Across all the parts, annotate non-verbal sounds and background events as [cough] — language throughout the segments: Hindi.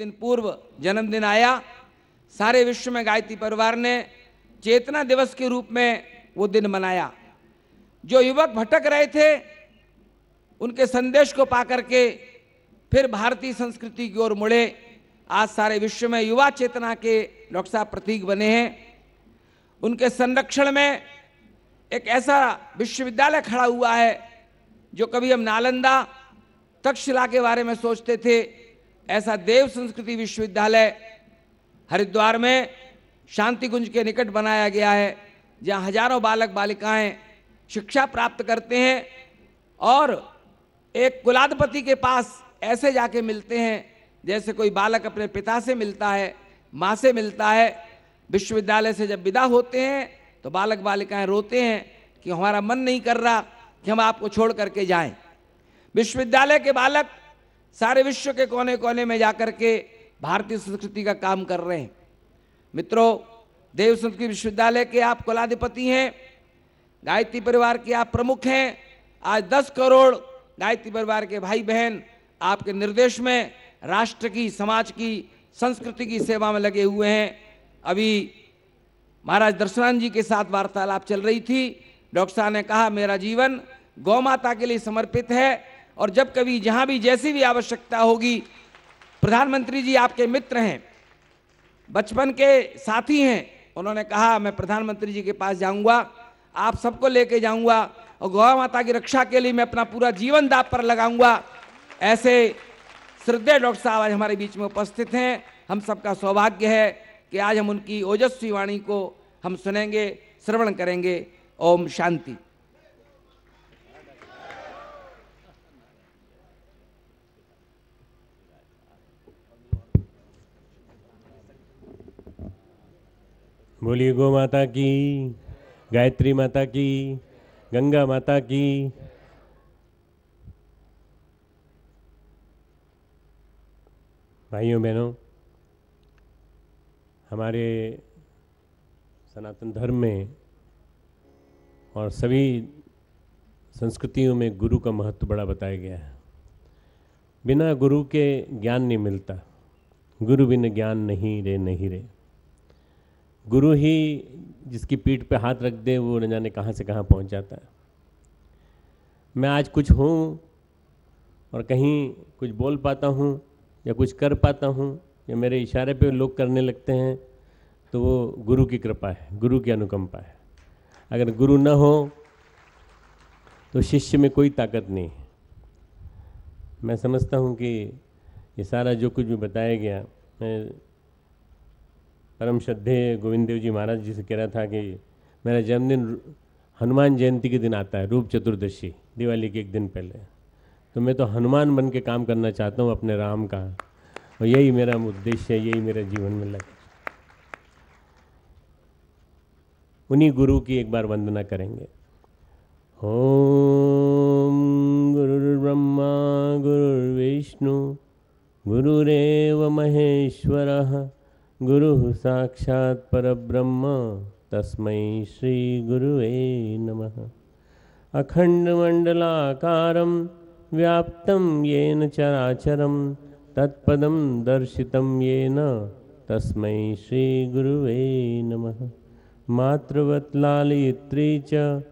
दिन पूर्व जन्मदिन आया। सारे विश्व में गायत्री परिवार ने चेतना दिवस के रूप में वो दिन मनाया। जो युवक भटक रहे थे, उनके संदेश को पाकर के फिर भारतीय संस्कृति की ओर मुड़े। आज सारे विश्व में युवा चेतना के डॉक्टर साहब प्रतीक बने हैं। उनके संरक्षण में एक ऐसा विश्वविद्यालय खड़ा हुआ है, जो कभी हम नालंदा तक्षशिला के बारे में सोचते थे ऐसा देव संस्कृति विश्वविद्यालय हरिद्वार में शांति कुंज के निकट बनाया गया है, जहाँ हज़ारों बालक बालिकाएँ शिक्षा प्राप्त करते हैं और एक कुलाधिपति के पास ऐसे जाके मिलते हैं, जैसे कोई बालक अपने पिता से मिलता है, माँ से मिलता है, विश्वविद्यालय से जब विदा होते हैं तो बालक बालिकाएँ रोते हैं कि हमारा मन नहीं कर रहा कि हम आपको छोड़ करके जाएँ। विश्वविद्यालय के बालक सारे विश्व के कोने कोने में जाकर के भारतीय संस्कृति का काम कर रहे हैं। मित्रों, देव संस्कृति विश्वविद्यालय के आप कुलाधिपति हैं, गायत्री परिवार के आप प्रमुख हैं, आज 10 करोड़ गायत्री परिवार के भाई बहन आपके निर्देश में राष्ट्र की, समाज की, संस्कृति की सेवा में लगे हुए हैं। अभी महाराज दर्शनानंद जी के साथ वार्तालाप चल रही थी। डॉक्टर साहब ने कहा, मेरा जीवन गौ माता के लिए समर्पित है और जब कभी जहाँ भी जैसी भी आवश्यकता होगी, प्रधानमंत्री जी आपके मित्र हैं, बचपन के साथी हैं, उन्होंने कहा, मैं प्रधानमंत्री जी के पास जाऊँगा, आप सबको लेके जाऊँगा और गौ माता की रक्षा के लिए मैं अपना पूरा जीवन दाप पर लगाऊँगा। ऐसे श्रद्धेय डॉक्टर साहब आज हमारे बीच में उपस्थित हैं। हम सबका सौभाग्य है कि आज हम उनकी ओजस्वी वाणी को हम सुनेंगे, श्रवण करेंगे। ओम शांति। बोलिए, गो माता की, गायत्री माता की, गंगा माता की। भाइयों, बहनों, हमारे सनातन धर्म में और सभी संस्कृतियों में गुरु का महत्व बड़ा बताया गया है। बिना गुरु के ज्ञान नहीं मिलता। गुरु बिन ज्ञान नहीं रे नहीं रे। गुरु ही जिसकी पीठ पे हाथ रख दे, वो न जाने कहाँ से कहाँ पहुँच जाता है। मैं आज कुछ हूँ और कहीं कुछ बोल पाता हूँ या कुछ कर पाता हूँ या मेरे इशारे पे लोग करने लगते हैं तो वो गुरु की कृपा है, गुरु की अनुकंपा है। अगर गुरु न हो तो शिष्य में कोई ताकत नहीं है। मैं समझता हूँ कि ये सारा जो कुछ भी बताया गया, मैं परम श्रद्धेय गोविंद देव जी महाराज जी से कह रहा था कि मेरा जन्मदिन हनुमान जयंती के दिन आता है, रूप चतुर्दशी, दिवाली के एक दिन पहले। तो मैं तो हनुमान बन के काम करना चाहता हूँ अपने राम का, और यही मेरा उद्देश्य है, यही मेरे जीवन में लगे उन्हीं गुरु की एक बार वंदना करेंगे। ओम गुरुर्ब्रह्मा, गुरुर्विष्णु, गुरुरेव महेश्वरः। गुरुः साक्षात् परब्रह्म तस्मै श्रीगुरुवे नमः। अखण्डमण्डलाकारं व्याप्तं येन चराचरं, तत्पदं दर्शितं येन तस्मै श्रीगुरुवे नमः। मातृवत् लालयित्री च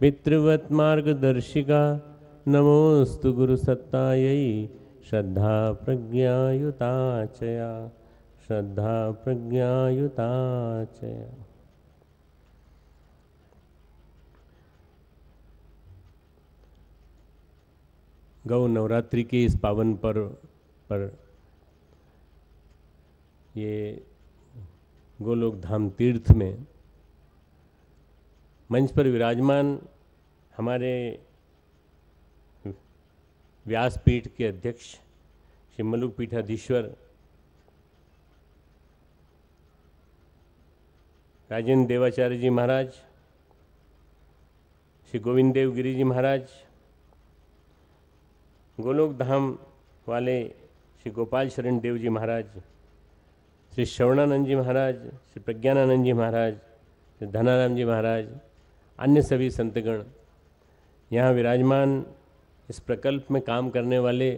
पितृवत् मार्गदर्शिका नमोऽस्तु गुरुसत्तायै श्रद्धा प्रज्ञायुता चया श्रद्धा प्रज्ञायुता गौ नवरात्रि के इस पावन पर्व पर ये गोलोक धाम तीर्थ में मंच पर विराजमान हमारे व्यासपीठ के अध्यक्ष, श्री मलुक पीठाधीश्वर राजेंद्र देवाचार्य जी महाराज, श्री गोविंद देव गिरी जी महाराज, गोलोक धाम वाले श्री गोपाल शरण देव जी महाराज, श्री श्रवणानंद जी महाराज, श्री प्रज्ञानानंद जी महाराज, श्री धनाराम जी महाराज, अन्य सभी संतगण, यहाँ विराजमान इस प्रकल्प में काम करने वाले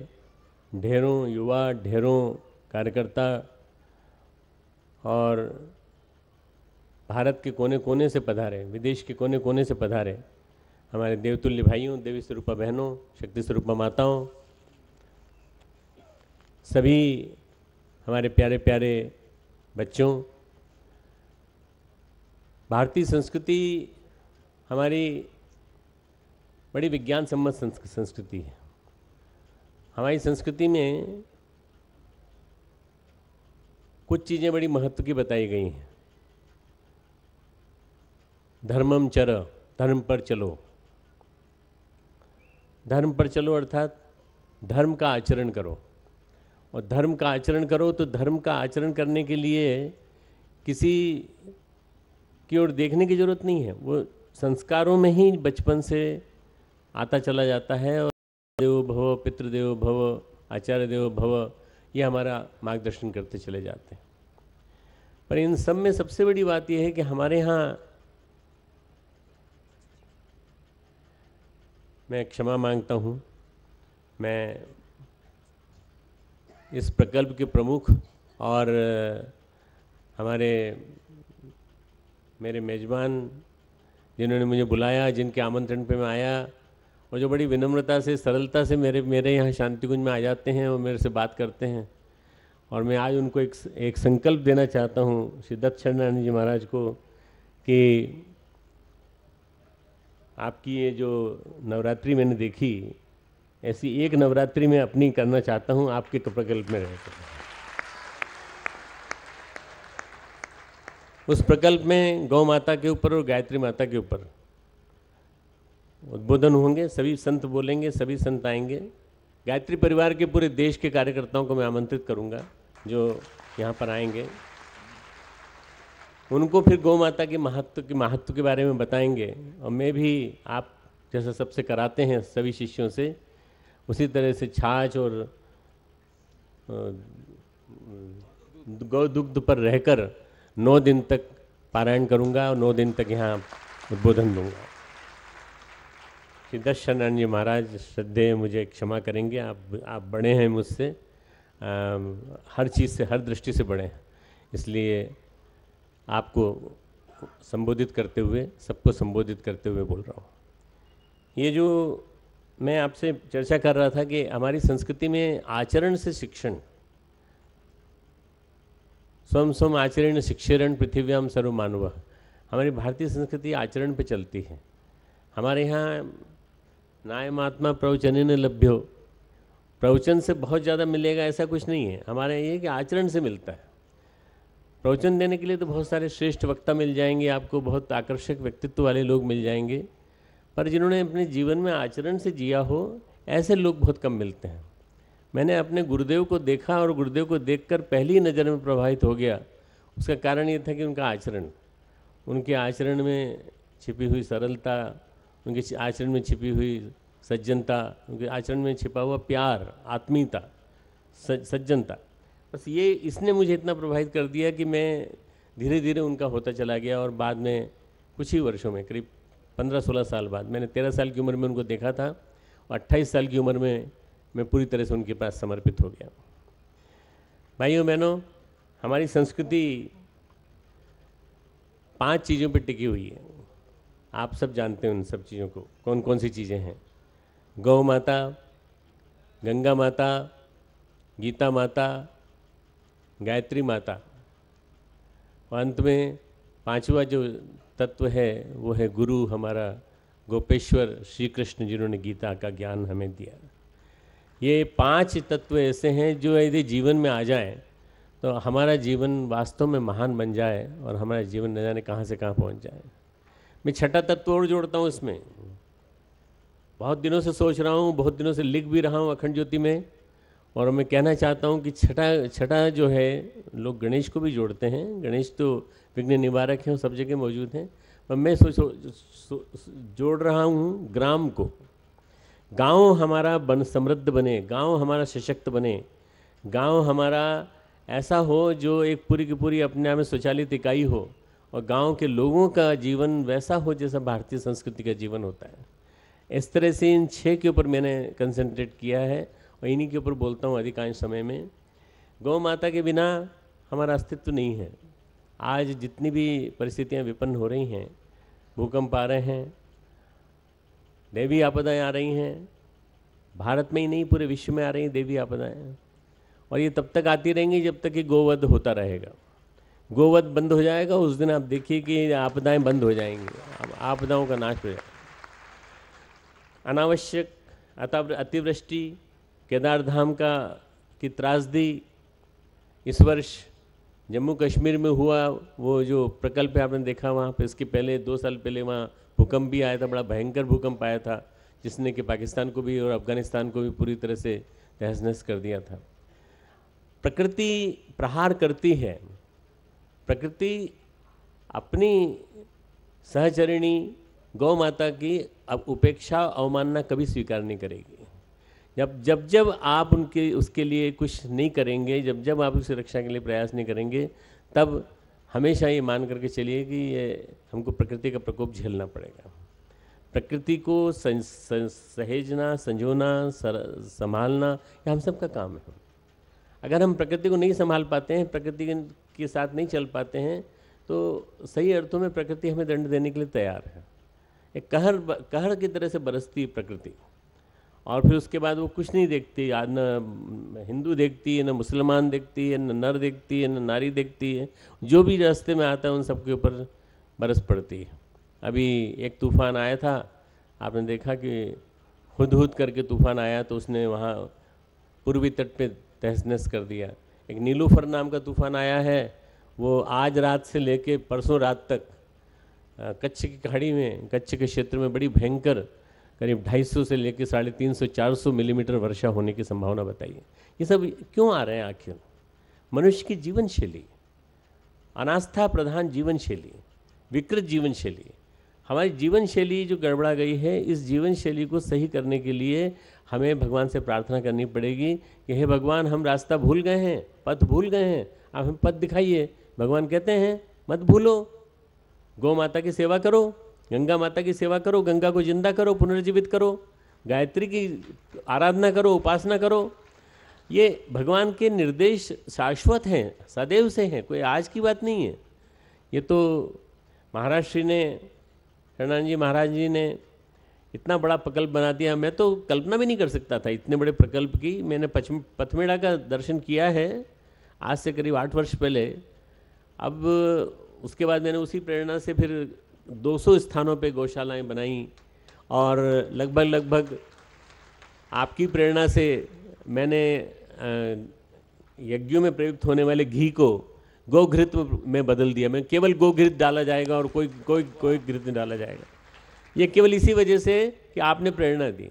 ढेरों, युवा, ढेरों, कार्यकर्ता और भारत के कोने कोने से पधारे, विदेश के कोने कोने से पधारे, हमारे देवतुल्य भाइयों, देवी स्वरूपा बहनों, शक्ति स्वरूपा माताओं, सभी हमारे प्यारे प्यारे बच्चों, भारतीय संस्कृति हमारी बड़ी विज्ञान सम्मत संस्कृति है। हमारी संस्कृति में कुछ चीज़ें बड़ी महत्व की बताई गई हैं। धर्मम चर, धर्म पर चलो। धर्म पर चलो अर्थात धर्म का आचरण करो। और धर्म का आचरण करो तो धर्म का आचरण करने के लिए किसी की ओर देखने की ज़रूरत नहीं है। वो संस्कारों में ही बचपन से आता चला जाता है और देव भव, पितृदेव भव आचार्य देव भव, ये हमारा मार्गदर्शन करते चले जाते हैं। पर इन सब में सबसे बड़ी बात यह है कि हमारे यहाँ मैं क्षमा माँगता हूँ। मैं इस प्रकल्प के प्रमुख और हमारे, मेरे मेज़बान जिन्होंने मुझे बुलाया, जिनके आमंत्रण पे मैं आया, और जो बड़ी विनम्रता से, सरलता से मेरे मेरे यहाँ शांति कुंज में आ जाते हैं और मेरे से बात करते हैं। और मैं आज उनको एक एक संकल्प देना चाहता हूँ श्री दत्त जी महाराज को कि आपकी ये जो नवरात्रि मैंने देखी, ऐसी एक नवरात्रि में अपनी करना चाहता हूँ, आपके प्रकल्प में रहकर उस प्रकल्प में गौ माता के ऊपर और गायत्री माता के ऊपर उद्बोधन होंगे, सभी संत बोलेंगे, सभी संत आएँगे। गायत्री परिवार के पूरे देश के कार्यकर्ताओं को मैं आमंत्रित करूँगा, जो यहाँ पर आएँगे। उनको फिर गौ माता के महत्व के महत्व के बारे में बताएँगे। और मैं भी आप जैसा सबसे कराते हैं, सभी शिष्यों से, उसी तरह से छाछ और गौ दुग्ध पर रहकर नौ दिन तक पारायण करूँगा और नौ दिन तक यहाँ उद्बोधन दूँगा। श्री दर्शन जी महाराज, श्रद्धेय मुझे क्षमा करेंगे, आप आप बड़े हैं मुझसे हर चीज़ से, हर दृष्टि से बड़े हैं। इसलिए आपको संबोधित करते हुए, सबको संबोधित करते हुए बोल रहा हूँ। ये जो मैं आपसे चर्चा कर रहा था कि हमारी संस्कृति में आचरण से शिक्षण स्वम स्वम आचरण, शिक्षरण पृथ्व्याम सर्व मानव, हमारी भारतीय संस्कृति आचरण पे चलती है। हमारे यहाँ नायमात्मा प्रवचन न लभ्यो। प्रवचन से बहुत ज़्यादा मिलेगा ऐसा कुछ नहीं है। हमारे ये कि आचरण से मिलता है। प्रवचन देने के लिए तो बहुत सारे श्रेष्ठ वक्ता मिल जाएँगे, आपको बहुत आकर्षक व्यक्तित्व वाले लोग मिल जाएँगे। पर जिन्होंने अपने जीवन में आचरण से जिया हो, ऐसे लोग बहुत कम मिलते हैं। मैंने अपने गुरुदेव को देखा और गुरुदेव को देखकर पहली नज़र में प्रभावित हो गया। उसका कारण ये था कि उनका आचरण, उनके आचरण में छिपी हुई सरलता, उनके आचरण में छिपी हुई सज्जनता, उनके आचरण में छिपा हुआ प्यार, आत्मीयता सज्जनता। बस ये इसने मुझे इतना प्रभावित कर दिया कि मैं धीरे धीरे उनका होता चला गया और बाद में कुछ ही वर्षों में, करीब पंद्रह सोलह साल बाद, मैंने तेरह साल की उम्र में उनको देखा था और अट्ठाईस साल की उम्र में मैं पूरी तरह से उनके पास समर्पित हो गया। भाइयों, बहनों, हमारी संस्कृति पाँच चीज़ों पर टिकी हुई है। आप सब जानते हैं उन सब चीज़ों को कौन कौन सी चीज़ें हैं? गौ माता, गंगा माता, गीता माता गायत्री माता। अंत में पांचवा जो तत्व है, वो है गुरु हमारा गोपेश्वर श्री कृष्ण जिन्होंने गीता का ज्ञान हमें दिया। ये पाँच तत्व ऐसे हैं जो यदि जीवन में आ जाएँ तो हमारा जीवन वास्तव में महान बन जाए और हमारा जीवन न जाने कहाँ से कहाँ पहुँच जाए। मैं छठा तत्व और जोड़ता हूँ इसमें। बहुत दिनों से सोच रहा हूँ, बहुत दिनों से लिख भी रहा हूँ अखंड ज्योति में। और मैं कहना चाहता हूँ कि छठा छठा जो है लोग गणेश को भी जोड़ते हैं। गणेश तो विघ्न निवारक हैं सब जगह मौजूद हैं। पर मैं सोचो सो, जोड़ रहा हूँ ग्राम को। गाँव हमारा बन समृद्ध बने गाँव हमारा सशक्त बने। गाँव हमारा ऐसा हो जो एक पूरी की पूरी अपने आप में स्वचालित इकाई हो। और गाँव के लोगों का जीवन वैसा हो जैसा भारतीय संस्कृति का जीवन होता है। इस तरह से इन छः के ऊपर मैंने कंसंट्रेट किया है। और इन्हीं के ऊपर बोलता हूँ अधिकांश समय में, गौ माता के बिना हमारा अस्तित्व नहीं है। आज जितनी भी परिस्थितियाँ विपन्न हो रही हैं, भूकंप आ रहे हैं, देवी आपदाएँ आ रही हैं, भारत में ही नहीं, पूरे विश्व में आ रही देवी आपदाएँ। और ये तब तक आती रहेंगी जब तक कि गोवध होता रहेगा। गोवध बंद हो जाएगा, उस दिन आप देखिए कि आपदाएँ बंद हो जाएँगी। अब आपदाओं का नाश हो जाएगा। अनावश्यक अतिवृष्टि केदार धाम का की त्रासदी इस वर्ष जम्मू कश्मीर में हुआ, वो जो प्रकल्प है आपने देखा वहाँ पे, इसके पहले, दो साल पहले वहाँ भूकंप भी आया था, बड़ा भयंकर भूकंप आया था, जिसने कि पाकिस्तान को भी और अफ़गानिस्तान को भी पूरी तरह से तहस नहस कर दिया था। प्रकृति प्रहार करती है। प्रकृति अपनी सहचरिणी गौ माता की अब उपेक्षा अवमानना कभी स्वीकार नहीं करेगी। जब जब जब आप उनके उसके लिए कुछ नहीं करेंगे जब जब आप उसकी रक्षा के लिए प्रयास नहीं करेंगे तब हमेशा ये मान करके चलिए कि ये हमको प्रकृति का प्रकोप झेलना पड़ेगा। प्रकृति को सं, सं, सहेजना संजोना सर, संभालना ये हम सब का काम है। अगर हम प्रकृति को नहीं संभाल पाते हैं प्रकृति के साथ नहीं चल पाते हैं तो सही अर्थों में प्रकृति हमें दंड देने के लिए तैयार है। एक कहर कहर की तरह से बरसती प्रकृति। और फिर उसके बाद वो कुछ नहीं देखती न हिंदू देखती है, न मुसलमान देखती है, न नर देखती है, न नारी देखती है। जो भी रास्ते में आता है, उन सबके ऊपर बरस पड़ती है। अभी एक तूफ़ान आया था, आपने देखा कि हुद हुद करके तूफ़ान आया तो उसने वहाँ पूर्वी तट पे तहस नहस कर दिया। एक नीलूफर नाम का तूफ़ान आया है, वो आज रात से लेके परसों रात तक कच्छ की खाड़ी में, कच्छ के क्षेत्र में बड़ी भयंकर करीब 250 से लेकर साढ़े तीन सौ, चार सौ मिलीमीटर वर्षा होने की संभावना बताई है ये सब क्यों आ रहे हैं आखिर? मनुष्य की जीवन शैली अनास्था प्रधान जीवन शैली विकृत जीवन शैली हमारी जीवन शैली जो गड़बड़ा गई है, इस जीवन शैली को सही करने के लिए हमें भगवान से प्रार्थना करनी पड़ेगी कि, हे भगवान, हम रास्ता भूल गए हैं, पथ भूल गए हैं, आप हमें पथ दिखाइए। भगवान कहते हैं, मत भूलो, गौ माता की सेवा करो। गंगा माता की सेवा करो, गंगा को ज़िंदा करो, पुनर्जीवित करो, गायत्री की आराधना करो, उपासना करो। ये भगवान के निर्देश शाश्वत हैं, सदैव से हैं, कोई आज की बात नहीं है। ये तो महाराष्ट्र ने, शरणानंद जी महाराज जी ने इतना बड़ा प्रकल्प बना दिया। मैं तो कल्पना भी नहीं कर सकता था इतने बड़े प्रकल्प की। मैंने पचम, पथमेड़ा का दर्शन किया है, आज से करीब आठ वर्ष पहले। अब उसके बाद मैंने उसी प्रेरणा से फिर 200 स्थानों पे गौशालाएँ बनाई और लगभग लगभग आपकी प्रेरणा से मैंने यज्ञों में प्रयुक्त होने वाले घी को गोघृत में बदल दिया। मैं केवल गोघृत डाला जाएगा और कोई कोई कोई घृत नहीं डाला जाएगा। ये केवल इसी वजह से कि आपने प्रेरणा दी।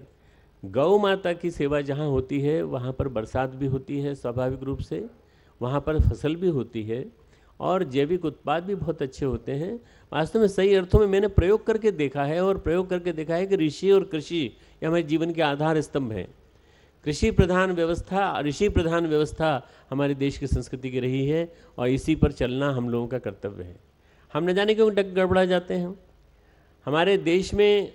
गौ माता की सेवा जहाँ होती है, वहाँ पर बरसात भी होती है, स्वाभाविक रूप से। वहाँ पर फ़सल भी होती है। और जैविक उत्पाद भी बहुत अच्छे होते हैं। वास्तव में सही अर्थों में मैंने प्रयोग करके देखा है और प्रयोग करके देखा है कि ऋषि और कृषि ये हमारे जीवन के आधार स्तंभ हैं। कृषि प्रधान व्यवस्था, ऋषि प्रधान व्यवस्था हमारे देश की संस्कृति की रही है और इसी पर चलना हम लोगों का कर्तव्य है। हम न जाने क्यों डग गड़बड़ा जाते हैं। हमारे देश में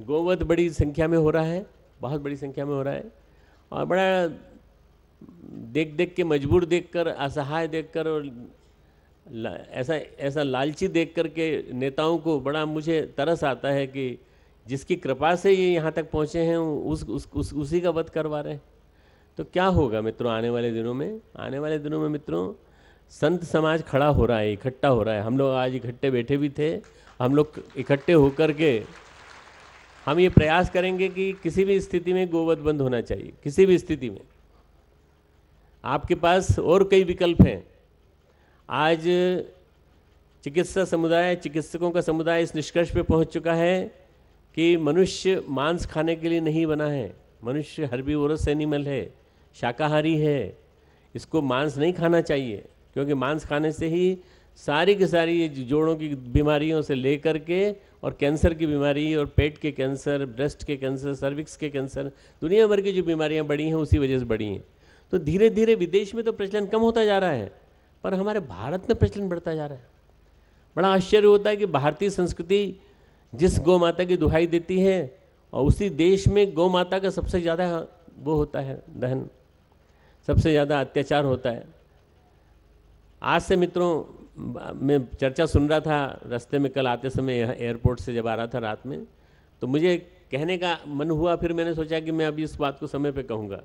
गोवध बड़ी संख्या में हो रहा है, बहुत बड़ी संख्या में हो रहा है और बड़ा देख देख के, मजबूर देखकर, असहाय देखकर और ऐसा ऐसा लालची देख करके नेताओं को बड़ा मुझे तरस आता है कि जिसकी कृपा से ये यहाँ तक पहुँचे हैं उस, उस, उस उसी का वध करवा रहे हैं। तो क्या होगा मित्रों आने वाले दिनों में? आने वाले दिनों में मित्रों संत समाज खड़ा हो रहा है इकट्ठा हो रहा है। हम लोग आज इकट्ठे बैठे भी थे हम लोग इकट्ठे होकर के हम ये प्रयास करेंगे कि किसी भी स्थिति में गोवध बंद होना चाहिए किसी भी स्थिति में। आपके पास और कई विकल्प हैं। आज चिकित्सा समुदाय, चिकित्सकों का समुदाय इस निष्कर्ष पे पहुँच चुका है कि मनुष्य मांस खाने के लिए नहीं बना है। मनुष्य हर्बीवोरस एनिमल है, शाकाहारी है। इसको मांस नहीं खाना चाहिए, क्योंकि मांस खाने से ही सारी की सारी जोड़ों की बीमारियों से लेकर के और कैंसर की बीमारी और पेट के कैंसर, ब्रेस्ट के कैंसर, सर्विक्स के कैंसर, दुनिया भर की जो बीमारियाँ बढ़ी हैं, उसी वजह से बढ़ी हैं। तो धीरे धीरे विदेश में तो प्रचलन कम होता जा रहा है। पर हमारे भारत में प्रचलन बढ़ता जा रहा है। बड़ा आश्चर्य होता है कि भारतीय संस्कृति जिस गौ माता की दुहाई देती है और उसी देश में गौ माता का सबसे ज़्यादा वो होता है, दहन, सबसे ज़्यादा अत्याचार होता है। आज से मित्रों, मैं चर्चा सुन रहा था, रास्ते में कल आते समय एयरपोर्ट से जब आ रहा था रात में तो मुझे कहने का मन हुआ, फिर मैंने सोचा कि मैं अभी इस बात को समय पे कहूँगा।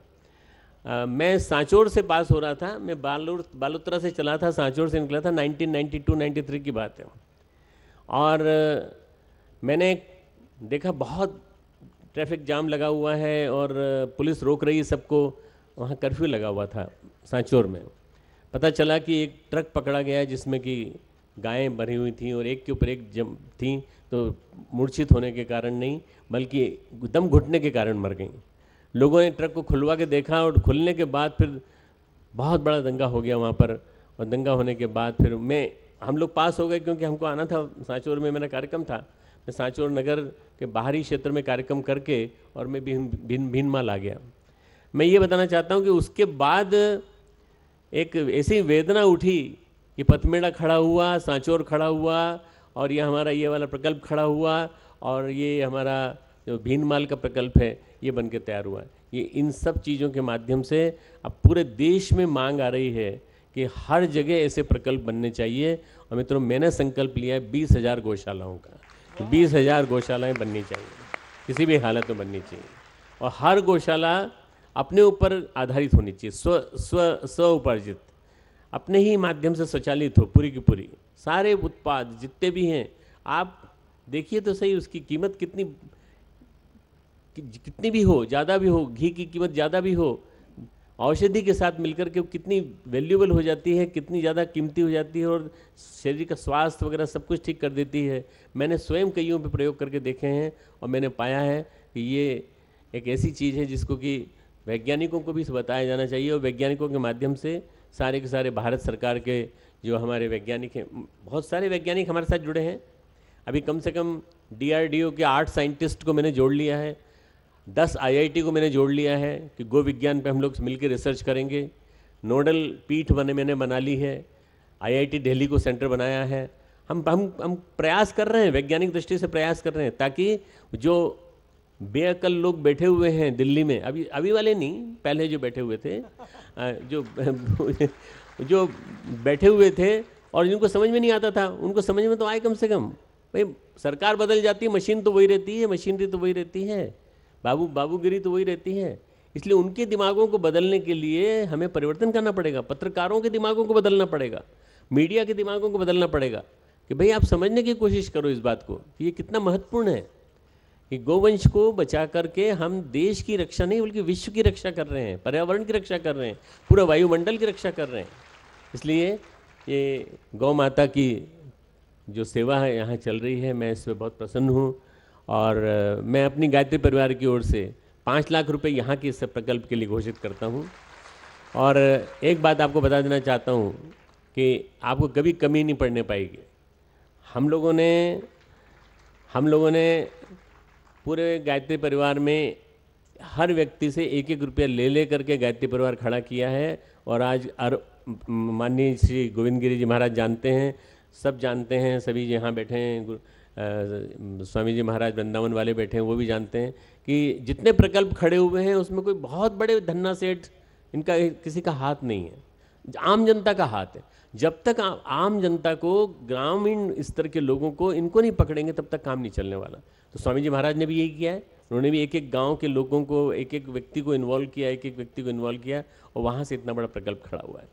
मैं सांचौर से पास हो रहा था, मैं बालोर, बालोतरा से चला था, सांचौर से निकला था 1992-93 की बात है और मैंने देखा बहुत ट्रैफ़िक जाम लगा हुआ है और पुलिस रोक रही है सबको, वहाँ कर्फ्यू लगा हुआ था सांचौर में। पता चला कि एक ट्रक पकड़ा गया जिसमें कि गायें भरी हुई थी और एक के ऊपर एक जम थी तो मूर्छित होने के कारण नहीं, बल्कि दम घुटने के कारण मर गई। लोगों ने ट्रक को खुलवा के देखा और खुलने के बाद फिर बहुत बड़ा दंगा हो गया वहाँ पर। और दंगा होने के बाद फिर मैं, हम लोग पास हो गए क्योंकि हमको आना था सांचौर में, मेरा कार्यक्रम था। मैं सांचौर नगर के बाहरी क्षेत्र में कार्यक्रम करके और मैं भिन भिन भीनमाल आ गया। मैं ये बताना चाहता हूँ कि उसके बाद एक ऐसी वेदना उठी कि पथमेड़ा खड़ा हुआ, सांचौर खड़ा हुआ और ये हमारा ये वाला प्रकल्प खड़ा हुआ और ये हमारा जो भीनमाल का प्रकल्प है, ये बन के तैयार हुआ है। ये इन सब चीज़ों के माध्यम से अब पूरे देश में मांग आ रही है कि हर जगह ऐसे प्रकल्प बनने चाहिए। और मित्रों, मैंने संकल्प लिया है बीस हज़ार गौशालाओं का। बीस हज़ार गौशालाएँ बननी चाहिए। किसी भी हालत में बननी चाहिए। और हर गौशाला अपने ऊपर आधारित होनी चाहिए, स्व स्व स्व उपार्जित अपने ही माध्यम से स्वचालित हो, पूरी की पूरी। सारे उत्पाद जितने भी हैं, आप देखिए तो सही, उसकी कीमत कितनी कि कितनी भी हो, ज़्यादा भी हो, घी की कीमत ज़्यादा भी हो, औषधि के साथ मिलकर के कितनी वैल्यूबल हो जाती है, कितनी ज़्यादा कीमती हो जाती है और शरीर का स्वास्थ्य वगैरह सब कुछ ठीक कर देती है। मैंने स्वयं कईयों पे प्रयोग करके देखे हैं और मैंने पाया है कि ये एक ऐसी चीज़ है जिसको कि वैज्ञानिकों को भी बताया जाना चाहिए और वैज्ञानिकों के माध्यम से सारे के सारे भारत सरकार के जो हमारे वैज्ञानिक हैं, बहुत सारे वैज्ञानिक हमारे साथ जुड़े हैं। अभी कम से कम डीआरडीओ के आठ साइंटिस्ट को मैंने जोड़ लिया है। दस आईआईटी को मैंने जोड़ लिया है कि गो विज्ञान पे हम लोग मिलकर रिसर्च करेंगे। नोडल पीठ बने मैंने बना ली है। आईआईटी दिल्ली को सेंटर बनाया है। हम हम हम प्रयास कर रहे हैं, वैज्ञानिक दृष्टि से प्रयास कर रहे हैं, ताकि जो बेअकल लोग बैठे हुए हैं दिल्ली में, अभी अभी वाले नहीं, पहले जो बैठे हुए थे जो [laughs] जो बैठे हुए थे, और जिनको समझ में नहीं आता था, उनको समझ में तो आए कम से कम। भाई, सरकार बदल जाती है, मशीन तो वही रहती है, मशीनरी तो वही रहती है। बाबू, बाबूगिरी तो वही रहती है। इसलिए उनके दिमागों को बदलने के लिए हमें परिवर्तन करना पड़ेगा, पत्रकारों के दिमागों को बदलना पड़ेगा, मीडिया के दिमागों को बदलना पड़ेगा कि भाई आप समझने की कोशिश करो इस बात को कि ये कितना महत्वपूर्ण है कि गोवंश को बचा करके हम देश की रक्षा नहीं, बल्कि विश्व की रक्षा कर रहे हैं, पर्यावरण की रक्षा कर रहे हैं, पूरा वायुमंडल की रक्षा कर रहे हैं। इसलिए ये गौ माता की जो सेवा है, यहाँ चल रही है, मैं इस पर बहुत प्रसन्न हूँ। और मैं अपनी गायत्री परिवार की ओर से पाँच लाख रुपए यहाँ के इस प्रकल्प के लिए घोषित करता हूँ। और एक बात आपको बता देना चाहता हूँ कि आपको कभी कमी नहीं पड़ने पाएगी। हम लोगों ने, हम लोगों ने पूरे गायत्री परिवार में हर व्यक्ति से एक एक रुपया ले ले करके गायत्री परिवार खड़ा किया है और आज अर, माननीय श्री गोविंद गिरी जी महाराज जानते हैं, सब जानते हैं, सभी यहाँ बैठे हैं स्वामी जी महाराज वृंदावन वाले बैठे हैं वो भी जानते हैं कि जितने प्रकल्प खड़े हुए हैं उसमें कोई बहुत बड़े धन्ना सेठ इनका किसी का हाथ नहीं है आम जनता का हाथ है जब तक आम जनता को ग्रामीण स्तर के लोगों को इनको नहीं पकड़ेंगे तब तक काम नहीं चलने वाला तो स्वामी जी महाराज ने भी यही किया है उन्होंने भी एक एक गाँव के लोगों को एक एक व्यक्ति को इन्वॉल्व किया एक एक व्यक्ति को इन्वॉल्व किया और वहाँ से इतना बड़ा प्रकल्प खड़ा हुआ है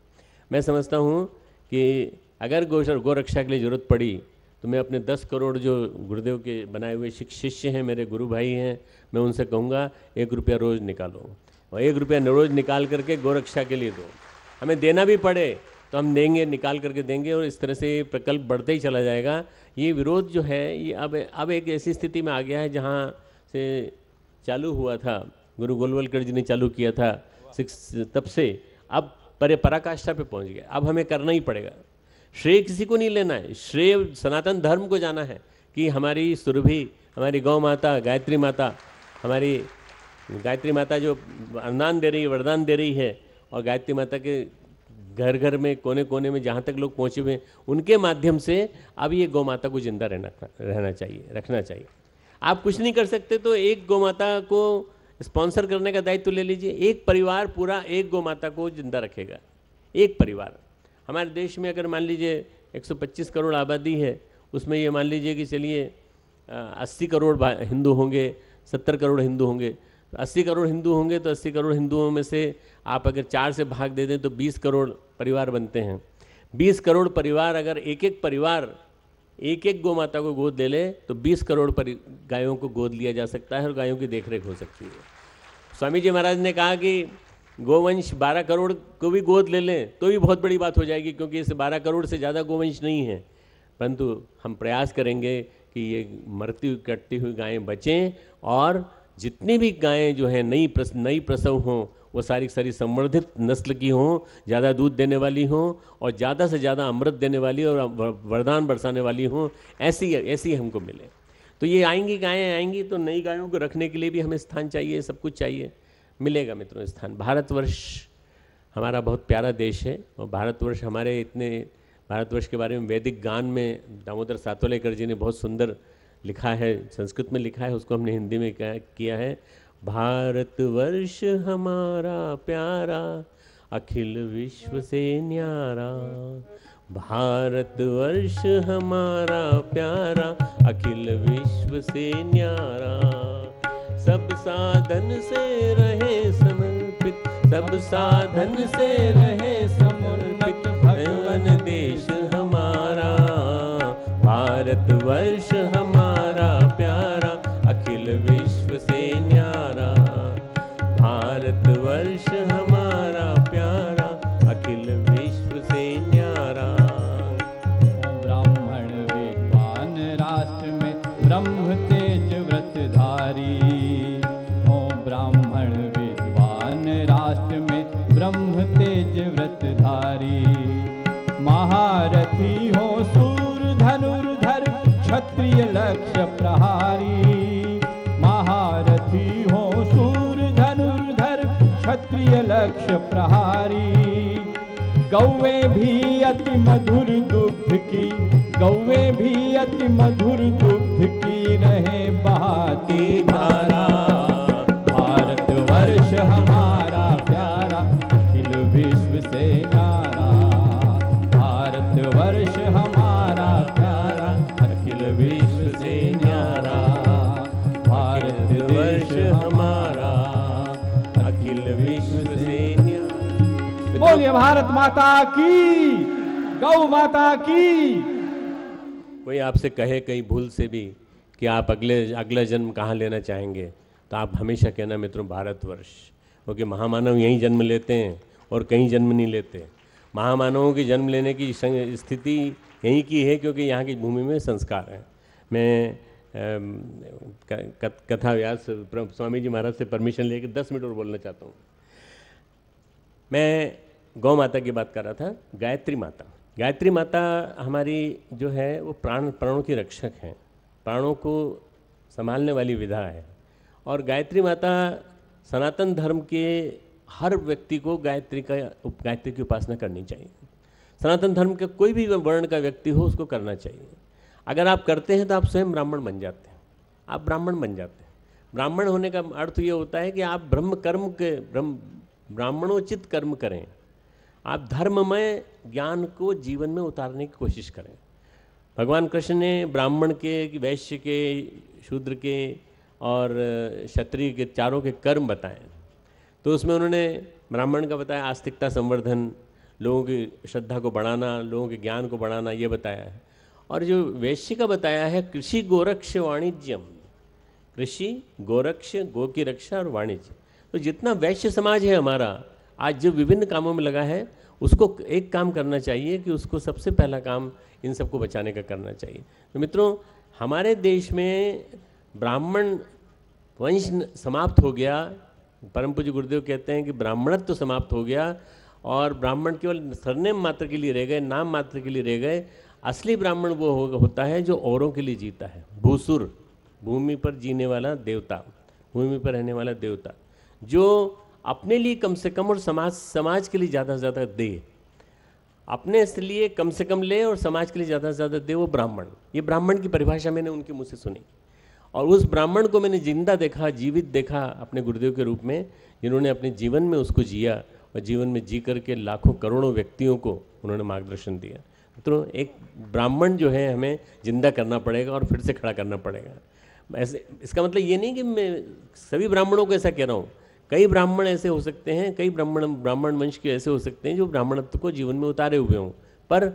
मैं समझता हूँ कि अगर गौ गौरक्षा के लिए ज़रूरत पड़ी तो मैं अपने दस करोड़ जो गुरुदेव के बनाए हुए शिष्य हैं, मेरे गुरु भाई हैं, मैं उनसे कहूँगा, एक रुपया रोज़ निकालो और एक रुपया रोज़ निकाल करके गोरक्षा के लिए दो। हमें देना भी पड़े तो हम देंगे, निकाल करके देंगे और इस तरह से प्रकल्प बढ़ते ही चला जाएगा। ये विरोध जो है, ये अब अब एक ऐसी स्थिति में आ गया है जहाँ से चालू हुआ था, गुरु गोलवलकर जी ने चालू किया था, सिक्स, तब से अब परे पराकाष्ठा पे पहुँच गया। अब हमें करना ही पड़ेगा। श्रेय किसी को नहीं लेना है। श्रेय सनातन धर्म को जाना है कि हमारी सुरभि, हमारी गौ माता, गायत्री माता, हमारी गायत्री माता जो वरदान दे रही है वरदान दे रही है और गायत्री माता के घर घर में कोने कोने में, जहाँ तक लोग पहुँचे हुए उनके माध्यम से अब ये गौ माता को ज़िंदा रहना रहना चाहिए, रखना चाहिए। आप कुछ नहीं कर सकते तो एक गौ माता को स्पॉन्सर करने का दायित्व ले लीजिए। एक परिवार पूरा एक गौ माता को ज़िंदा रखेगा। एक परिवार। हमारे देश में अगर मान लीजिए 125 करोड़ आबादी है, उसमें ये मान लीजिए कि चलिए अस्सी करोड़ हिंदू होंगे, सत्तर करोड़ हिंदू होंगे। अस्सी करोड़ हिंदू होंगे तो अस्सी करोड़ हिंदुओं में से आप अगर चार से भाग दे दें तो बीस करोड़ परिवार बनते हैं। बीस करोड़ परिवार अगर एक एक परिवार एक एक गौ माता को गोद ले ले तो बीस करोड़ परि, गायों को गोद लिया जा सकता है और गायों की देखरेख हो सकती है। स्वामी जी महाराज ने कहा कि गोवंश 12 करोड़ को भी गोद ले लें तो भी बहुत बड़ी बात हो जाएगी, क्योंकि इस 12 करोड़ से ज़्यादा गोवंश नहीं है। परंतु हम प्रयास करेंगे कि ये मरती हुई कटती हुई गायें बचें, और जितनी भी गायें जो हैं, नई प्रस, नई प्रसव हों, वो सारी सारी संवर्धित नस्ल की हों, ज़्यादा दूध देने वाली हों, और ज़्यादा से ज़्यादा अमृत देने वाली और वरदान बरसाने वाली हों, ऐसी ऐसी हमको मिले। तो ये आएँगी गायें, आएँगी तो नई गायों को रखने के लिए भी हमें स्थान चाहिए, सब कुछ चाहिए। मिलेगा मित्रों स्थान। भारतवर्ष हमारा बहुत प्यारा देश है और भारतवर्ष हमारे इतने, भारतवर्ष के बारे में वैदिक गान में दामोदर सातोलेकर जी ने बहुत सुंदर लिखा है, संस्कृत में लिखा है, उसको हमने हिंदी में किया है, भारतवर्ष हमारा प्यारा, अखिल विश्व से न्यारा, भारतवर्ष हमारा प्यारा, अखिल विश्व से न्यारा। सब साधन से रहे समर्पित, सब साधन से रहे समर्पित भगवन देश हमारा, भारत वर्ष हमारा प्यारा। क्षत्रिय लक्ष्य प्रहारी, महारथी हो क्षत्रिय लक्ष्य प्रहारी। गौवे भी अति मधुर दुख की, गौवे भी अति मधुर दुग्ध की, रहे बहाती धारा। भारत माता की, गौ माता की। कोई आपसे कहे कहीं भूल से भी कि आप अगले, अगला जन्म कहाँ लेना चाहेंगे तो आप हमेशा कहना, मित्रों, भारतवर्ष। क्योंकि महामानव यहीं जन्म लेते हैं और कहीं जन्म नहीं लेते। महामानवों के जन्म लेने की स्थिति यहीं की है क्योंकि यहाँ की भूमि में संस्कार है। मैं कथा व्यास स्वामी जी महाराज से परमिशन लेकर दस मिनट और बोलना चाहता हूँ। मैं गौ माता की बात कर रहा था, गायत्री माता। गायत्री माता हमारी जो है, वो प्राण, प्राणों की रक्षक हैं। प्राणों को संभालने वाली विधा है। और गायत्री माता सनातन धर्म के हर व्यक्ति को गायत्री का गायत्री की उपासना करनी चाहिए। सनातन धर्म के कोई भी वर्ण का व्यक्ति हो, उसको करना चाहिए। अगर आप करते हैं तो आप स्वयं ब्राह्मण बन जाते हैं। आप ब्राह्मण बन जाते हैं। ब्राह्मण होने का अर्थ ये होता है कि आप ब्रह्म कर्म के, ब्रह्म, ब्राह्मणोचित कर्म करें। आप धर्ममय ज्ञान को जीवन में उतारने की कोशिश करें। भगवान कृष्ण ने ब्राह्मण के, वैश्य के, शूद्र के और क्षत्रिय के चारों के कर्म बताए। तो उसमें उन्होंने ब्राह्मण का बताया, आस्तिकता संवर्धन, लोगों की श्रद्धा को बढ़ाना, लोगों के ज्ञान को बढ़ाना, ये बताया है। और जो वैश्य का बताया है, कृषि गोरक्ष वाणिज्यम। कृषि, गोरक्ष गो की रक्षा और वाणिज्य। तो जितना वैश्य समाज है हमारा आज जो विभिन्न कामों में लगा है उसको एक काम करना चाहिए कि उसको सबसे पहला काम इन सबको बचाने का करना चाहिए। तो मित्रों हमारे देश में ब्राह्मण वंश समाप्त हो गया। परम पूज्य गुरुदेव कहते हैं कि ब्राह्मणत्व तो समाप्त हो गया और ब्राह्मण केवल सरनेम मात्र के लिए रह गए नाम मात्र के लिए रह गए। असली ब्राह्मण वो हो, होता है जो औरों के लिए जीता है। भूसुर भूमि पर जीने वाला देवता भूमि पर रहने वाला देवता। जो अपने लिए कम से कम और समाज समाज के लिए ज़्यादा से ज़्यादा दे। अपने इसलिए कम से कम ले और समाज के लिए ज़्यादा से ज़्यादा दे वो ब्राह्मण। ये ब्राह्मण की परिभाषा मैंने उनके मुँह से सुनी। और उस ब्राह्मण को मैंने ज़िंदा देखा, जीवित देखा अपने गुरुदेव के रूप में, जिन्होंने अपने जीवन में उसको जिया और जीवन में जी करके लाखों करोड़ों व्यक्तियों को उन्होंने मार्गदर्शन दिया। तो एक ब्राह्मण जो है हमें ज़िंदा करना पड़ेगा और फिर से खड़ा करना पड़ेगा। ऐसे, इसका मतलब ये नहीं कि मैं सभी ब्राह्मणों को ऐसा कह रहा हूँ। कई ब्राह्मण ऐसे हो सकते हैं, कई ब्राह्मण ब्राह्मण वंश के ऐसे हो सकते हैं जो ब्राह्मणत्व को जीवन में उतारे हुए हों। पर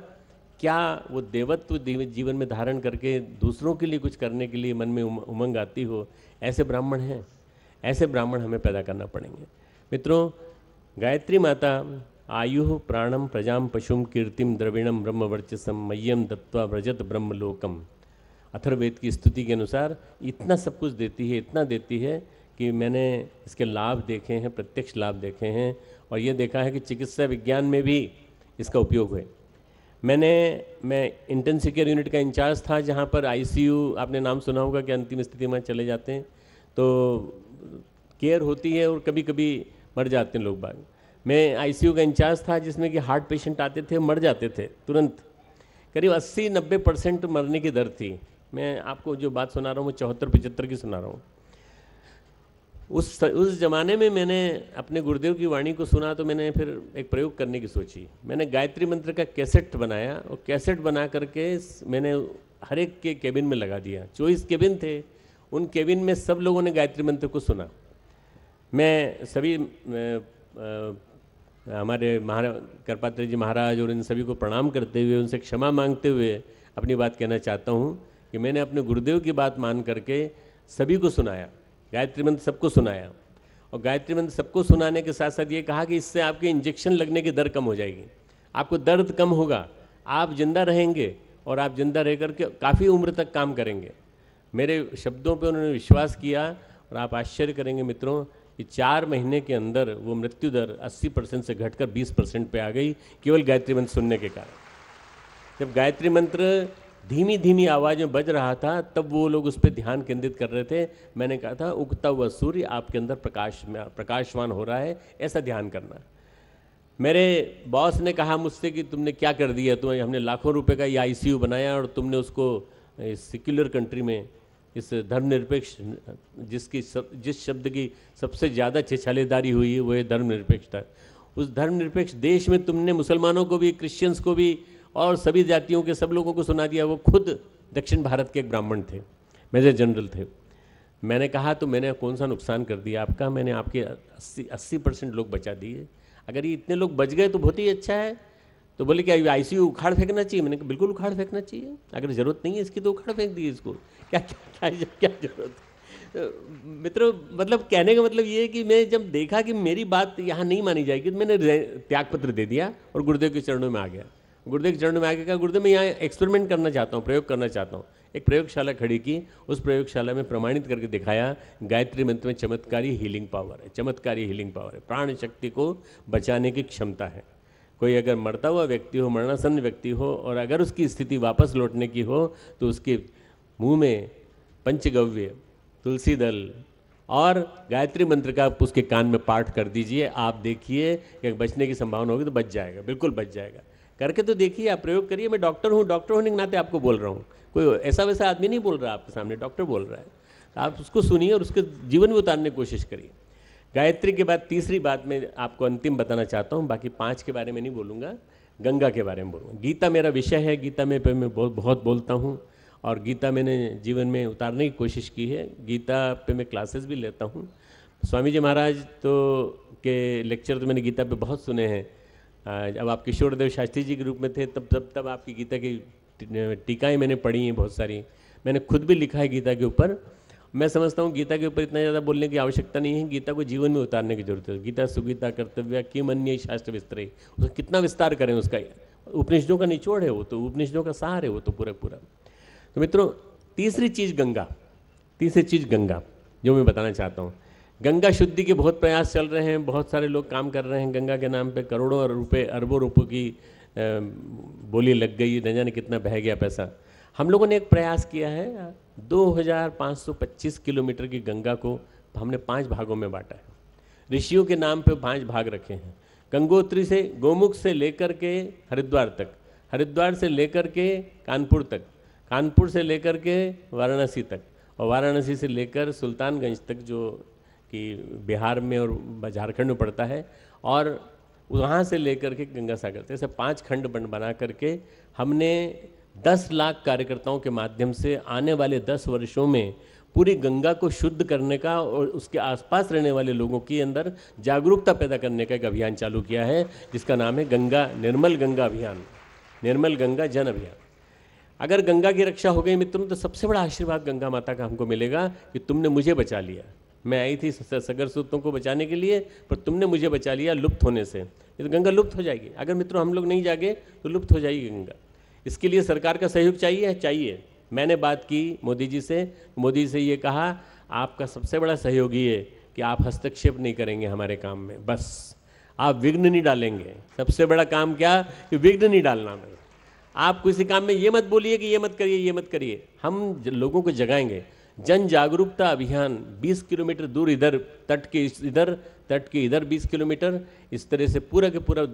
क्या वो देवत्व जीवन में धारण करके दूसरों के लिए कुछ करने के लिए मन में उमंग आती हो? ऐसे ब्राह्मण हैं। ऐसे ब्राह्मण हमें पैदा करना पड़ेंगे। मित्रों, गायत्री माता, आयु प्राणम प्रजाम पशुम कीर्तिम द्रविणम ब्रह्म वर्चसम मय्यम दत्वा व्रजत ब्रह्मलोकम। अथर्वेद की स्तुति के अनुसार इतना सब कुछ देती है, इतना देती है कि मैंने इसके लाभ देखे हैं, प्रत्यक्ष लाभ देखे हैं और ये देखा है कि चिकित्सा विज्ञान में भी इसका उपयोग है मैंने, मैं इंटेंसिव केयर यूनिट का इंचार्ज था जहाँ पर आईसीयू, आपने नाम सुना होगा कि अंतिम स्थिति में चले जाते हैं तो केयर होती है और कभी कभी मर जाते हैं लोग बाग। मैं आईसीयू का इंचार्ज था जिसमें कि हार्ट पेशेंट आते थे, मर जाते थे तुरंत। करीब 80-90 परसेंट मरने की दर थी। मैं आपको जो बात सुना रहा हूँ, वो चौहत्तर पचहत्तर की सुना रहा हूँ। उस उस ज़माने में मैंने अपने गुरुदेव की वाणी को सुना तो मैंने फिर एक प्रयोग करने की सोची। मैंने गायत्री मंत्र का कैसेट बनाया और कैसेट बना करके मैंने हर एक के केबिन में लगा दिया। चौबीस केबिन थे, उन केबिन में सब लोगों ने गायत्री मंत्र को सुना। मैं सभी हमारे महारा करपात्र जी महाराज और इन सभी को प्रणाम करते हुए, उनसे क्षमा मांगते हुए अपनी बात कहना चाहता हूँ कि मैंने अपने गुरुदेव की बात मान करके सभी को सुनाया। गायत्री मंत्र सबको सुनाया। और गायत्री मंत्र सबको सुनाने के साथ साथ ये कहा कि इससे आपके इंजेक्शन लगने की दर कम हो जाएगी। आपको दर्द कम होगा, आप ज़िंदा रहेंगे और आप ज़िंदा रह करके काफ़ी उम्र तक काम करेंगे। मेरे शब्दों पे उन्होंने विश्वास किया और आप आश्चर्य करेंगे मित्रों कि चार महीने के अंदर वो मृत्यु दर 80 परसेंट से घटकर 20 परसेंट पर आ गई, केवल गायत्री मंत्र सुनने के कारण। जब गायत्री मंत्र धीमी धीमी आवाज़ में बज रहा था, तब वो लोग उस पर ध्यान केंद्रित कर रहे थे। मैंने कहा था, उगता हुआ सूर्य आपके अंदर प्रकाश में, प्रकाशवान हो रहा है, ऐसा ध्यान करना। मेरे बॉस ने कहा मुझसे कि तुमने क्या कर दिया? तुम्हें हमने लाखों रुपए का ये आईसीयू बनाया और तुमने उसको सिक्युलर कंट्री में, इस धर्मनिरपेक्ष, जिसकी सब, जिस शब्द की सबसे ज़्यादा छिछालेदारी हुई है वो है धर्मनिरपेक्षता। उस धर्मनिरपेक्ष देश में तुमने मुसलमानों को भी, क्रिश्चियंस को भी और सभी जातियों के सब लोगों को सुना दिया वो खुद दक्षिण भारत के एक ब्राह्मण थे मेजर जनरल थे। मैंने कहा तो मैंने कौन सा नुकसान कर दिया आपका? मैंने आपके अस्सी अस्सी परसेंट लोग बचा दिए। अगर ये इतने लोग बच गए तो बहुत ही अच्छा है। तो बोले क्या आई सी उखाड़ फेंकना चाहिए? मैंने कहा बिल्कुल उखाड़ फेंकना चाहिए। अगर ज़रूरत नहीं है इसकी तो उखाड़ फेंक दी इसको। क्या क्या क्या, ज़रूरत मित्रों मतलब कहने का मतलब ये है कि मैं जब देखा कि मेरी बात यहाँ नहीं मानी जाएगी तो मैंने त्यागपत्र दे दिया और गुरुदेव के चरणों में आ गया। गुरुदेव के चरण में आके कहा, गुरुदेव, मैं यहाँ एक्सपेरिमेंट करना चाहता हूँ, प्रयोग करना चाहता हूँ। एक प्रयोगशाला खड़ी की, उस प्रयोगशाला में प्रमाणित करके दिखाया, गायत्री मंत्र में चमत्कारी हीलिंग पावर है, चमत्कारी हीलिंग पावर है। प्राण शक्ति को बचाने की क्षमता है। कोई अगर मरता हुआ व्यक्ति हो, मरणासन्न व्यक्ति हो, और अगर उसकी स्थिति वापस लौटने की हो तो उसके मुँह में पंचगव्य, तुलसी दल और गायत्री मंत्र का उसके कान में पाठ कर दीजिए, आप देखिए कि बचने की संभावना होगी तो बच जाएगा, बिल्कुल बच जाएगा। करके तो देखिए, आप प्रयोग करिए। मैं डॉक्टर हूँ, डॉक्टर होने के नाते आपको बोल रहा हूँ। कोई ऐसा वैसा आदमी नहीं बोल रहा आपके सामने, डॉक्टर बोल रहा है। तो आप उसको सुनिए और उसके जीवन में उतारने की कोशिश करिए। गायत्री के बाद तीसरी बात मैं आपको अंतिम बताना चाहता हूँ, बाकी पाँच के बारे में नहीं बोलूँगा, गंगा के बारे में बोलूँगा। गीता मेरा विषय है, गीता में मैं बहुत बहुत बोलता हूँ और गीता मैंने जीवन में उतारने की कोशिश की है। गीता पे मैं क्लासेस भी लेता हूँ। स्वामी जी महाराज तो के लेक्चर तो मैंने गीता पे बहुत सुने हैं। जब आप किशोरदेव शास्त्री जी के रूप में थे, तब तब तब आपकी गीता की टीकाएँ मैंने पढ़ी हैं बहुत सारी। मैंने खुद भी लिखा है गीता के ऊपर। मैं समझता हूँ गीता के ऊपर इतना ज़्यादा बोलने की आवश्यकता नहीं है, गीता को जीवन में उतारने की ज़रूरत है। गीता सुगीता, कर्तव्य, किम अन्य शास्त्र विस्तर। उसका कितना विस्तार करें उसका, उपनिषदों का निचोड़ है वो तो उपनिषदों का सहार है वो तो पूरा पूरा तो मित्रों, तीसरी चीज़ गंगा, तीसरी चीज़ गंगा, जो मैं बताना चाहता हूँ। गंगा शुद्धि के बहुत प्रयास चल रहे हैं, बहुत सारे लोग काम कर रहे हैं, गंगा के नाम पे करोड़ों रुपए, अरबों रुपयों की बोली लग गई, न जाने कितना बह गया पैसा। हम लोगों ने एक प्रयास किया है 2525 किलोमीटर की गंगा को हमने पाँच भागों में बांटा है। ऋषियों के नाम पे पाँच भाग रखे हैं। गंगोत्री से गोमुख से लेकर के हरिद्वार तक, हरिद्वार से लेकर के कानपुर तक, कानपुर से लेकर के वाराणसी तक और वाराणसी से लेकर सुल्तानगंज तक जो कि बिहार में और झारखंड में पड़ता है और वहाँ से लेकर के गंगा सागर तक, ऐसे पाँच खंड बन बना करके हमने दस लाख कार्यकर्ताओं के माध्यम से आने वाले दस वर्षों में पूरी गंगा को शुद्ध करने का और उसके आसपास रहने वाले लोगों के अंदर जागरूकता पैदा करने का एक अभियान चालू किया है, जिसका नाम है गंगा, निर्मल गंगा अभियान, निर्मल गंगा जन अभियान। अगर गंगा की रक्षा हो गई मित्रों तो सबसे बड़ा आशीर्वाद गंगा माता का हमको मिलेगा कि तुमने मुझे बचा लिया। मैं आई थी सगर सूतों को बचाने के लिए, पर तुमने मुझे बचा लिया लुप्त होने से। ये तो गंगा लुप्त हो जाएगी। अगर मित्रों, हम लोग नहीं जागे तो लुप्त हो जाएगी गंगा। इसके लिए सरकार का सहयोग चाहिए? चाहिए। मैंने बात की मोदी जी से। मोदी जी से ये कहा, आपका सबसे बड़ा सहयोग ये कि आप हस्तक्षेप नहीं करेंगे हमारे काम में। बस। आप विघ्न नहीं डालेंगे। सबसे बड़ा काम क्या? कि विघ्न नहीं डालना मैं आप किसी काम में ये मत बोलिए कि ये मत करिए, ये मत करिए। हम लोगों को जगाएँगे। जन जागरूकता अभियान 20 किलोमीटर दूर इधर, तट के इधर, तट के इधर 20 किलोमीटर, इस तरह से पूरा के पूरा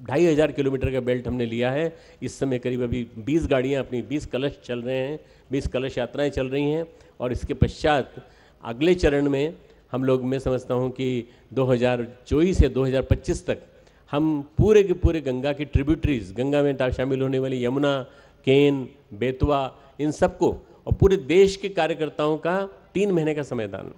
ढाई हज़ार किलोमीटर का बेल्ट हमने लिया है। इस समय करीब अभी 20 गाड़ियाँ अपनी 20 कलश चल रहे हैं 20 कलश यात्राएँ चल रही हैं और इसके पश्चात अगले चरण में हम लोग, मैं समझता हूँ कि 2024 या 2025 तक हम पूरे के पूरे गंगा की ट्रिब्यूटरीज गंगा में शामिल होने वाली यमुना, केन, बेतवा, इन सबको और पूरे देश के कार्यकर्ताओं का तीन महीने का समय दान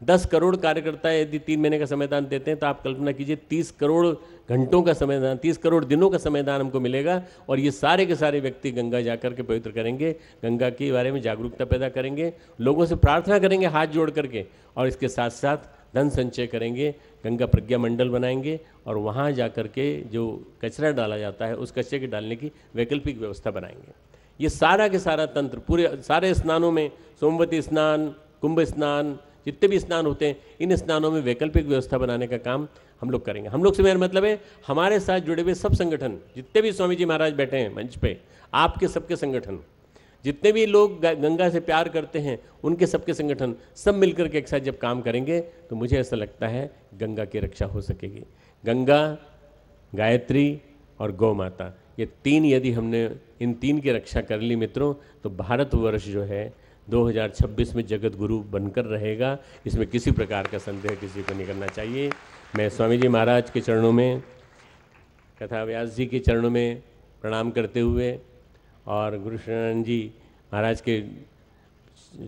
दस करोड़ कार्यकर्ता यदि तीन महीने का संविधान देते हैं तो आप कल्पना कीजिए, तीस करोड़ घंटों का संविधान तीस करोड़ दिनों का संविधान हमको मिलेगा और ये सारे के सारे व्यक्ति गंगा जाकर के पवित्र करेंगे, गंगा के बारे में जागरूकता पैदा करेंगे, लोगों से प्रार्थना करेंगे हाथ जोड़ करके और इसके साथ साथ धन संचय करेंगे, गंगा प्रज्ञा मंडल बनाएँगे और वहाँ जा कर के जो कचरा डाला जाता है, उस कचरे के डालने की वैकल्पिक व्यवस्था बनाएँगे। ये सारा के सारा तंत्र, पूरे सारे स्नानों में, सोमवती स्नान, कुंभ स्नान, जितने भी स्नान होते हैं, इन स्नानों में वैकल्पिक व्यवस्था बनाने का काम हम लोग करेंगे। हम लोग से मेरा मतलब है, हमारे साथ जुड़े हुए सब संगठन, जितने भी स्वामी जी महाराज बैठे हैं मंच पे, आपके सबके संगठन, जितने भी लोग गंगा से प्यार करते हैं, उनके सबके संगठन, सब मिलकर के एक साथ जब काम करेंगे तो मुझे ऐसा लगता है, गंगा की रक्षा हो सकेगी। गंगा, गायत्री और गौ माता, ये तीन यदि हमने इन तीन की रक्षा कर ली मित्रों। तो भारतवर्ष जो है 2026 में जगत गुरु बनकर रहेगा। इसमें किसी प्रकार का संदेह किसी को नहीं करना चाहिए। मैं स्वामी जी महाराज के चरणों में, कथा व्यास जी के चरणों में प्रणाम करते हुए और गुरु शरण जी महाराज के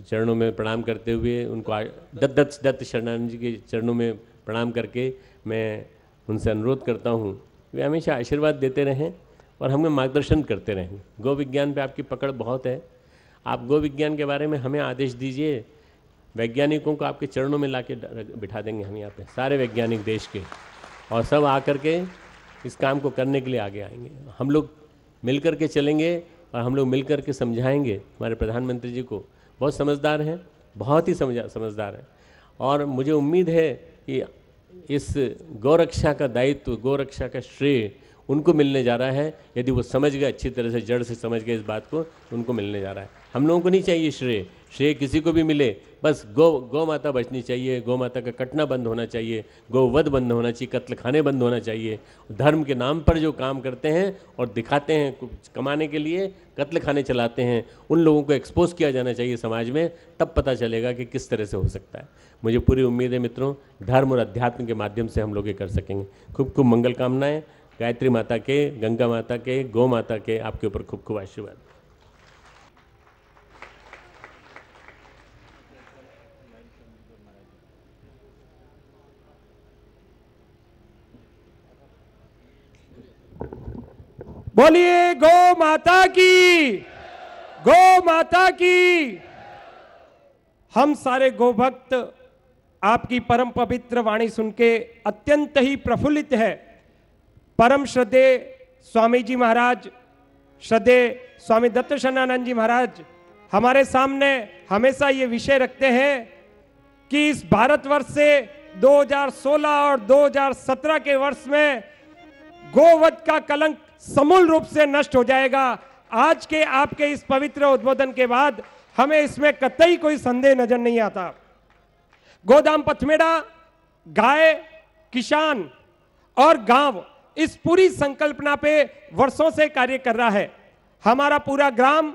चरणों में प्रणाम करते हुए, उनको दत्त दत्त दत्त शरणानंद जी के चरणों में प्रणाम करके मैं उनसे अनुरोध करता हूँ। वे हमेशा आशीर्वाद देते रहें। और हमें मार्गदर्शन करते रहें। गौ विज्ञान पे आपकी पकड़ बहुत है। आप गो विज्ञान के बारे में हमें आदेश दीजिए। वैज्ञानिकों को आपके चरणों में ला के बिठा देंगे हम यहाँ पे। सारे वैज्ञानिक देश के। और सब आकर के इस काम को करने के लिए आगे आएँगे। हम लोग मिल कर के चलेंगे और हम लोग मिल कर के समझाएँगे हमारे प्रधानमंत्री जी को। बहुत समझदार हैं, बहुत ही समझ, समझदार हैं। और मुझे उम्मीद है कि इस गौरक्षा का दायित्व गौरक्षा का श्रेय उनको मिलने जा रहा है। यदि वो समझ गए, अच्छी तरह से जड़ से समझ गए इस बात को तो उनको मिलने जा रहा है। हम लोगों को नहीं चाहिए श्रेय। श्रेय किसी को भी मिले, बस गौ गौ माता बचनी चाहिए, गौ माता का कटना बंद होना चाहिए, गौवध बंद होना चाहिए कत्ल खाने बंद होना चाहिए। धर्म के नाम पर जो काम करते हैं और दिखाते हैं कुछ कमाने के लिए कत्ल खाने चलाते हैं, उन लोगों को एक्सपोज किया जाना चाहिए समाज में, तब पता चलेगा कि किस तरह से हो सकता है। मुझे पूरी उम्मीद है मित्रों, धर्म और अध्यात्म के माध्यम से हम लोग ये कर सकेंगे। खूब खूब मंगल कामनाएँ गायत्री माता के, गंगा माता के, गौ माता के आपके ऊपर खूब खूब आशीर्वाद। बोलिए, गौ माता की, गौ माता की। हम सारे गौ भक्त आपकी परम पवित्र वाणी सुन के अत्यंत ही प्रफुल्लित है। परम श्रद्धे स्वामी जी महाराज, श्रद्धे स्वामी दत्त शनानंद जी महाराज, हमारे सामने हमेशा ये विषय रखते हैं कि इस भारतवर्ष से 2016 और 2017 के वर्ष में गोवध का कलंक समूल रूप से नष्ट हो जाएगा। आज के आपके इस पवित्र उद्बोधन के बाद हमें इसमें कतई कोई संदेह नज़र नहीं आता। गोदाम पथमेड़ा, गाय, किसान और गाँव इस पूरी संकल्पना पे वर्षों से कार्य कर रहा है। हमारा पूरा ग्राम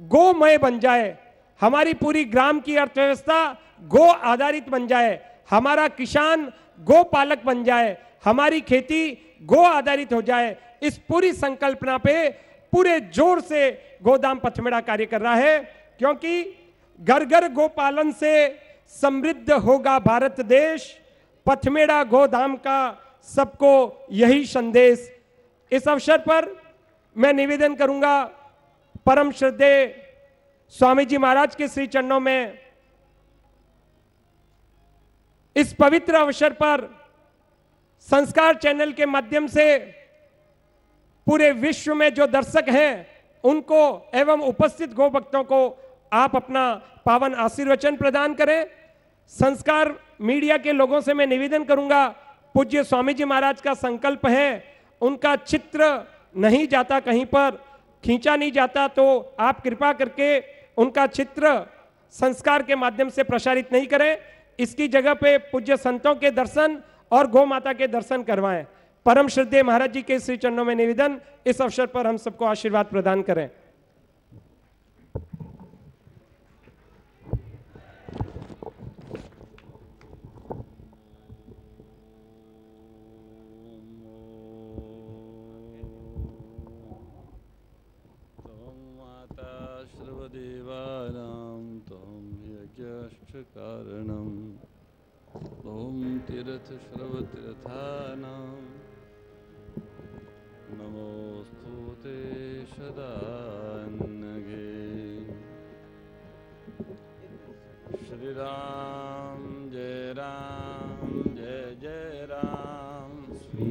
गोमय बन जाए। हमारी पूरी ग्राम की अर्थव्यवस्था गो आधारित बन जाए। हमारा किसान गो पालक बन जाए। हमारी खेती गो आधारित हो जाए। इस पूरी संकल्पना पे पूरे ज़ोर से गोदाम पथमेड़ा कार्य कर रहा है, क्योंकि घर घर गोपालन से समृद्ध होगा भारत देश। पथमेड़ा गोधाम का सबको यही संदेश। इस अवसर पर मैं निवेदन करूँगा, परम श्रद्धे स्वामी जी महाराज के श्री चरणों में, इस पवित्र अवसर पर संस्कार चैनल के माध्यम से पूरे विश्व में जो दर्शक हैं, उनको एवं उपस्थित गो भक्तों को आप अपना पावन आशीर्वचन प्रदान करें। संस्कार मीडिया के लोगों से मैं निवेदन करूँगा पूज्य स्वामी जी महाराज का संकल्प है, उनका चित्र नहीं जाता कहीं पर, खींचा नहीं जाता तो आप कृपा करके उनका चित्र संस्कार के माध्यम से प्रसारित नहीं करें। इसकी जगह पे पूज्य संतों के दर्शन और गौ माता के दर्शन करवाएँ। परम श्रद्धेय महाराज जी के श्री चरणों में निवेदन, इस अवसर पर हम सबको आशीर्वाद प्रदान करें। सर्वदेवानां त्वं त्वं तीर्थसर्वतीर्थानां नमोऽस्तु ते सदान्नगे श्रीराम जय राम जय जय राम। श्री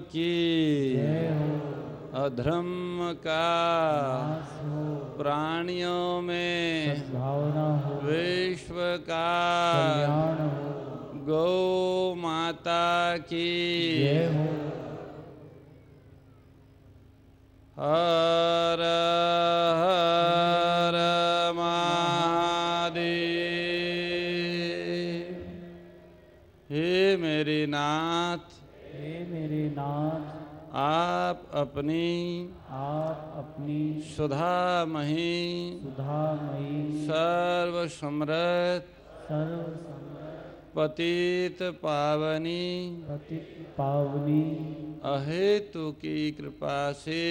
की। अधर्म का प्राणियों में विश्व का गौ माता की। हर आप अपनी आप अपनी सुधा मही सर्व समृत सर्व पतित पावनी पतित पावनी अहेतु की कृपा से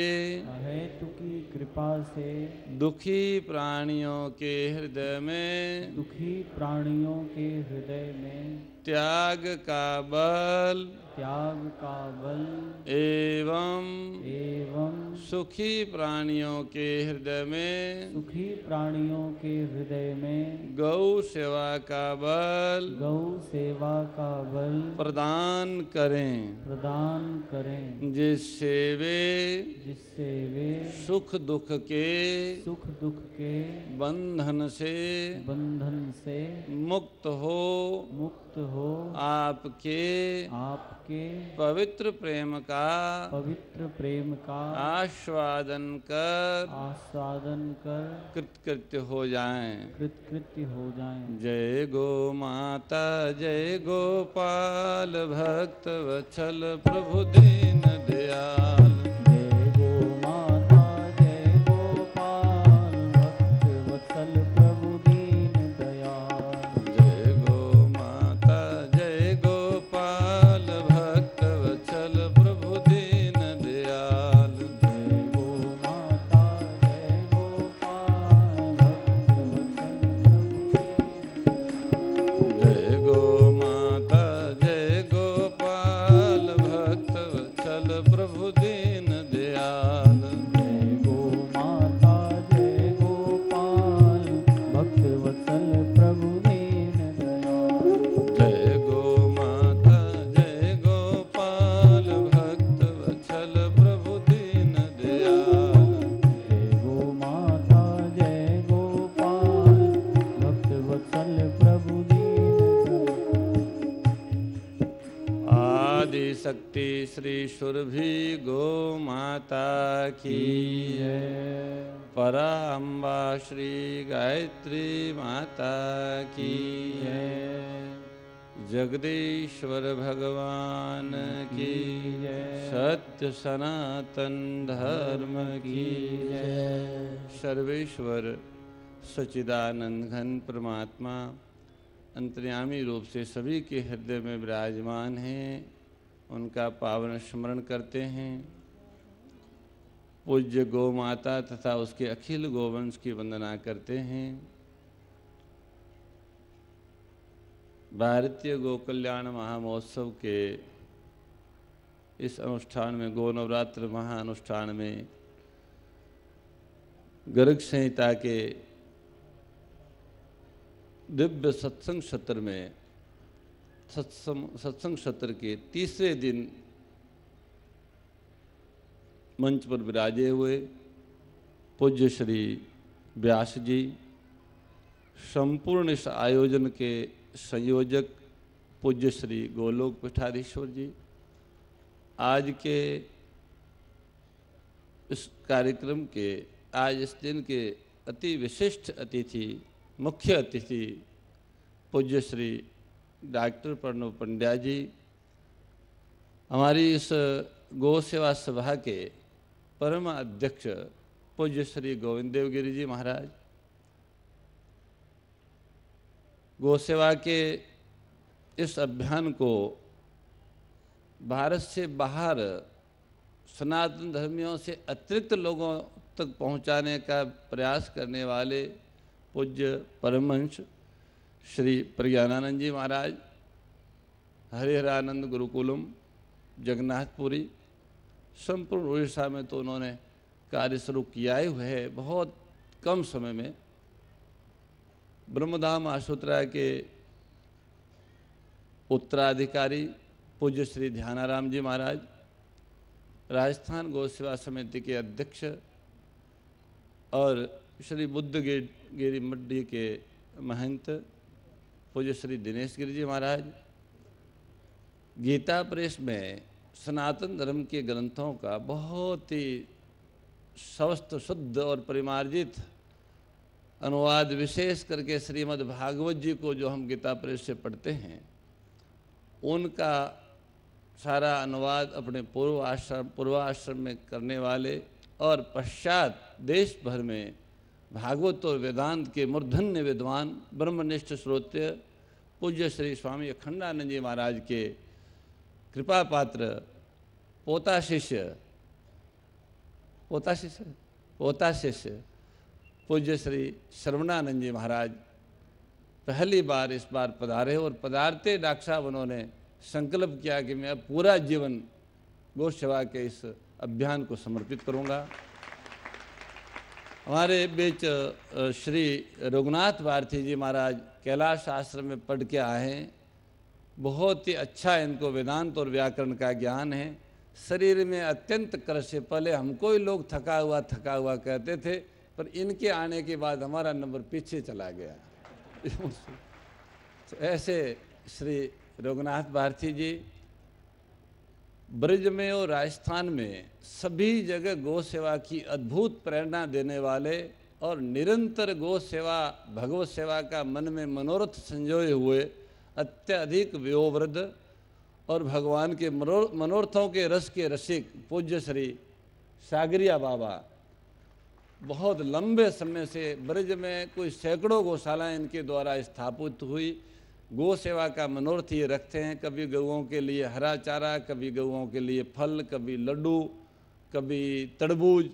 अहेतु की कृपा से दुखी प्राणियों के हृदय में दुखी प्राणियों के हृदय में त्याग का बल त्याग का बल एवं एवं सुखी प्राणियों के हृदय में सुखी प्राणियों के हृदय में गौ सेवा का बल गौ सेवा का बल प्रदान करें। प्रदान करें। जिससे वे जिससे वे सुख दुख के सुख दुख के बंधन से बंधन से मुक्त हो। मुक्त हो। आपके आपके पवित्र प्रेम का पवित्र प्रेम का आस्वादन कर आस्वादन कर कृतकृत्य हो जाएँ। कृतकृत्य हो जाएँ। जय गो माता जय गोपाल भक्त वत्सल प्रभु दीन दयाल। शक्ति श्री सुरभि गो माता की परा श्री गायत्री माता की जगदीश्वर भगवान की सत्य सनातन धर्म की सर्वेश्वर सचिदानंद घन परमात्मा, अंतर्यामी रूप से सभी के हृदय में विराजमान हैं। उनका पावन स्मरण करते हैं। पूज्य गौ माता तथा उसके अखिल गोवंश की वंदना करते हैं। भारतीय गो कल्याण महामहोत्सव के इस अनुष्ठान में गौ नवरात्र महाअनुष्ठान में गर्ग संहिता के दिव्य सत्संग सत्र में सत्संग सत्संग सत्र के तीसरे दिन मंच पर विराजे हुए पूज्य श्री व्यास जी, संपूर्ण इस आयोजन के संयोजक पूज्य श्री गोलोक पिठारीश्वर जी, आज के इस कार्यक्रम के, आज इस दिन के अति विशिष्ट अतिथि, मुख्य अतिथि पूज्य श्री डॉक्टर प्रणव पंड्या जी, हमारी इस गौ सेवा सभा के परम अध्यक्ष पूज्य श्री गोविंद देवगिरी जी महाराज, गौ सेवा के इस अभियान को भारत से बाहर सनातन धर्मियों से अतिरिक्त लोगों तक पहुँचाने का प्रयास करने वाले पूज्य परमहंस श्री प्रज्ञानानंद जी महाराज, हरिहरानंद गुरुकुलम, जगन्नाथपुरी, संपूर्ण उड़ीसा में तो उन्होंने कार्य शुरू किया ही हुआ है बहुत कम समय में। ब्रह्मधाम आशुत्रा के उत्तराधिकारी पूज्य श्री ध्यानाराम जी महाराज, राजस्थान गौ सेवा समिति के अध्यक्ष और श्री बुद्ध गिरी मड्डी के महंत पूज्य श्री दिनेश गिरी जी महाराज, गीता प्रेस में सनातन धर्म के ग्रंथों का बहुत ही स्वस्थ शुद्ध और परिमार्जित अनुवाद विशेष करके श्रीमद् भागवत जी को जो हम गीता प्रेस से पढ़ते हैं, उनका सारा अनुवाद अपने पूर्व आश्रम, पूर्वाश्रम में करने वाले और पश्चात देश भर में भागवत और वेदांत के मूर्धन्य विद्वान, ब्रह्मनिष्ठ श्रोत्य पूज्य श्री स्वामी अखंडानंद जी महाराज के कृपा पात्र, पोता शिष्य पोता शिष्य पोता शिष्य, पूज्य श्री श्रवणानंद जी महाराज पहली बार इस बार पधारे और पधारते डॉक्टर साहब उन्होंने संकल्प किया कि मैं पूरा जीवन गौ सेवा के इस अभियान को समर्पित करूँगा। हमारे बीच श्री रघुनाथ भारती जी महाराज कैलाश आश्रम में पढ़ के आए हैं। बहुत ही अच्छा इनको वेदांत और व्याकरण का ज्ञान है। शरीर में अत्यंत कर्ष है। पहले हमको ही लोग थका हुआ थका हुआ कहते थे, पर इनके आने के बाद हमारा नंबर पीछे चला गया। [laughs] ऐसे श्री रघुनाथ भारती जी ब्रज में और राजस्थान में सभी जगह गौ सेवा की अद्भुत प्रेरणा देने वाले और निरंतर गौ सेवा, भगवत सेवा का मन में मनोरथ संजोए हुए अत्यधिक व्योवृद्ध और भगवान के मनोरथों के रस के रसिक पूज्य श्री सागरिया बाबा। बहुत लंबे समय से ब्रज में कोई सैकड़ों गौशालाएँ इनके द्वारा स्थापित हुई। गौ सेवा का मनोरथ ये रखते हैं, कभी गऊओं के लिए हरा चारा, कभी गऊओं के लिए फल, कभी लड्डू, कभी तरबूज।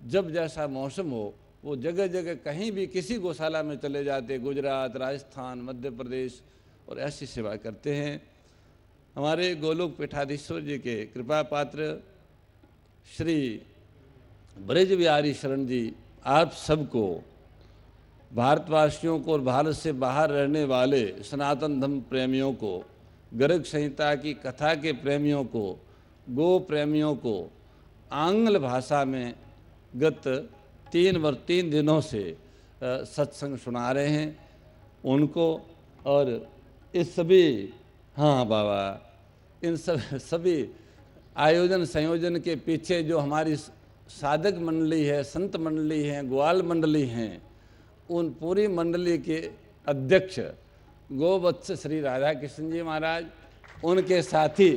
जब जैसा मौसम हो, वो जगह जगह कहीं भी किसी गौशाला में चले जाते, गुजरात, राजस्थान, मध्य प्रदेश और ऐसी सेवा करते हैं। हमारे गोलोक पीठाधीश्वर जी के कृपा पात्र श्री ब्रज बिहारी शरण जी, आप सबको भारतवासियों को और भारत से बाहर रहने वाले सनातन धर्म प्रेमियों को गर्ग संहिता की कथा के प्रेमियों को, गो प्रेमियों को आंग्ल भाषा में गत तीन वर, तीन दिनों से सत्संग सुना रहे हैं उनको और इस सभी हाँ बाबा, इन सब, सभी आयोजन संयोजन के पीछे जो हमारी साधक मंडली है, संत मंडली है, ग्वाल मंडली हैं उन पूरी मंडली के अध्यक्ष गोवत्स श्री राधा कृष्ण जी महाराज, उनके साथी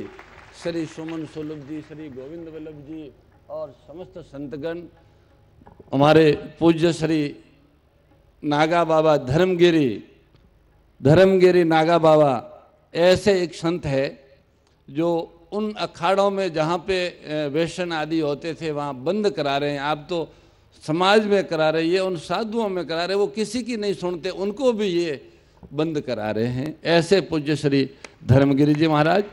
श्री सुमन सुलभ जी, श्री गोविंद वल्लभ जी और समस्त संतगण, हमारे पूज्य श्री नागा बाबा धर्मगिरी धर्मगिरी नागा बाबा ऐसे एक संत है जो उन अखाड़ों में जहाँ पे वैष्णव आदि होते थे, वहाँ बंद करा रहे हैं। आप तो समाज में करा रहे, ये उन साधुओं में करा रहे, वो किसी की नहीं सुनते, उनको भी ये बंद करा रहे हैं। ऐसे पूज्य श्री धर्मगिरी जी महाराज।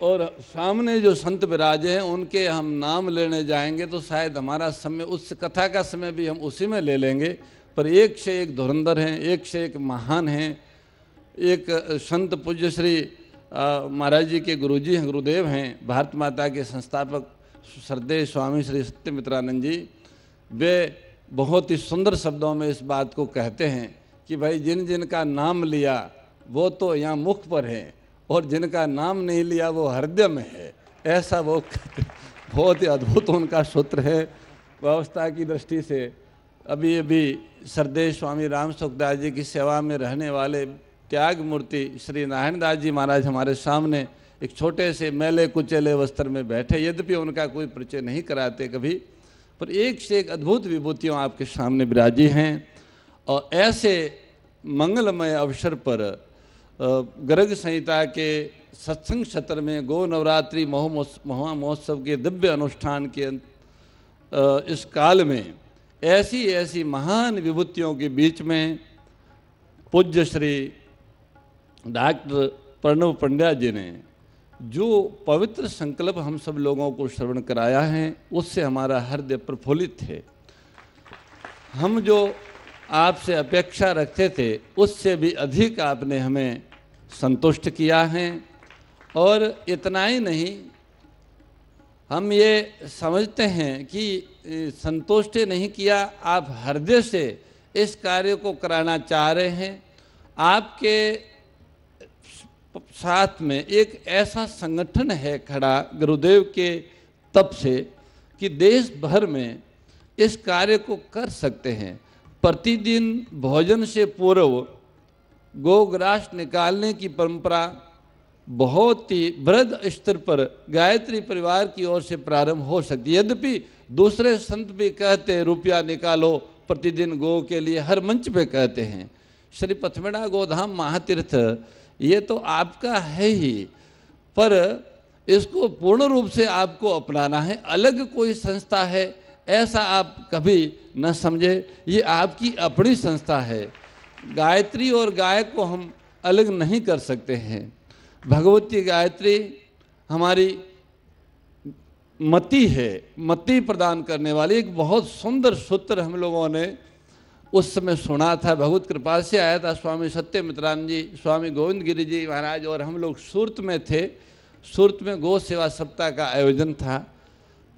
और सामने जो संत विराज हैं, उनके हम नाम लेने जाएँगे तो शायद हमारा समय, उस कथा का समय भी हम उसी में ले लेंगे। पर एक से एक धुरंधर हैं, एक से एक महान हैं। एक संत पूज्य श्री महाराज जी के गुरुजी हैं, गुरुदेव हैं, भारत माता के संस्थापक श्रद्धेय स्वामी श्री सत्यमित्रानंद जी, वे बहुत ही सुंदर शब्दों में इस बात को कहते हैं कि भाई जिन जिन का नाम लिया, वो तो यहाँ मुख पर है और जिनका नाम नहीं लिया, वो हृदय में है। ऐसा वो [laughs] बहुत ही अद्भुत उनका सूत्र है। व्यवस्था की दृष्टि से अभी अभी सरदेव स्वामी राम सुखदास जी की सेवा में रहने वाले त्याग मूर्ति श्री नारायण दास जी महाराज हमारे सामने एक छोटे से मेले कुचेले वस्त्र में बैठे, यद्यपि उनका कोई परिचय नहीं कराते कभी, पर एक से एक अद्भुत विभूतियों आपके सामने विराजी हैं। और ऐसे मंगलमय अवसर पर गर्ग संहिता के सत्संग सत्र में गो नवरात्रि महा महोत्सव के दिव्य अनुष्ठान के इस काल में ऐसी ऐसी महान विभूतियों के बीच में पूज्य श्री डॉक्टर प्रणव पंड्या जी ने जो पवित्र संकल्प हम सब लोगों को श्रवण कराया है, उससे हमारा हृदय प्रफुल्लित है। हम जो आपसे अपेक्षा रखते थे, उससे भी अधिक आपने हमें संतुष्ट किया है। और इतना ही नहीं, हम ये समझते हैं कि संतुष्ट नहीं किया, आप हृदय से इस कार्य को कराना चाह रहे हैं। आपके साथ में एक ऐसा संगठन है खड़ा गुरुदेव के तप से कि देश भर में इस कार्य को कर सकते हैं। प्रतिदिन भोजन से पूर्व गोग्रास निकालने की परंपरा बहुत ही वृद्ध स्तर पर गायत्री परिवार की ओर से प्रारंभ हो सकती है। यद्यपि दूसरे संत भी कहते हैं, रुपया निकालो प्रतिदिन गो के लिए, हर मंच पे कहते हैं। श्री पथमेड़ा गोधाम महातीर्थ ये तो आपका है ही। पर इसको पूर्ण रूप से आपको अपनाना है। अलग कोई संस्था है, ऐसा आप कभी न समझे। ये आपकी अपनी संस्था है। गायत्री और गाय को हम अलग नहीं कर सकते हैं। भगवती गायत्री हमारी मति है। मति प्रदान करने वाली एक बहुत सुंदर सूत्र हम लोगों ने उस समय सुना था भगवत कृपा से आया था स्वामी सत्यमित्रान जी, स्वामी गोविंद गिरी जी महाराज और हम लोग सूरत में थे। सूरत में गौ सेवा सप्ताह का आयोजन था।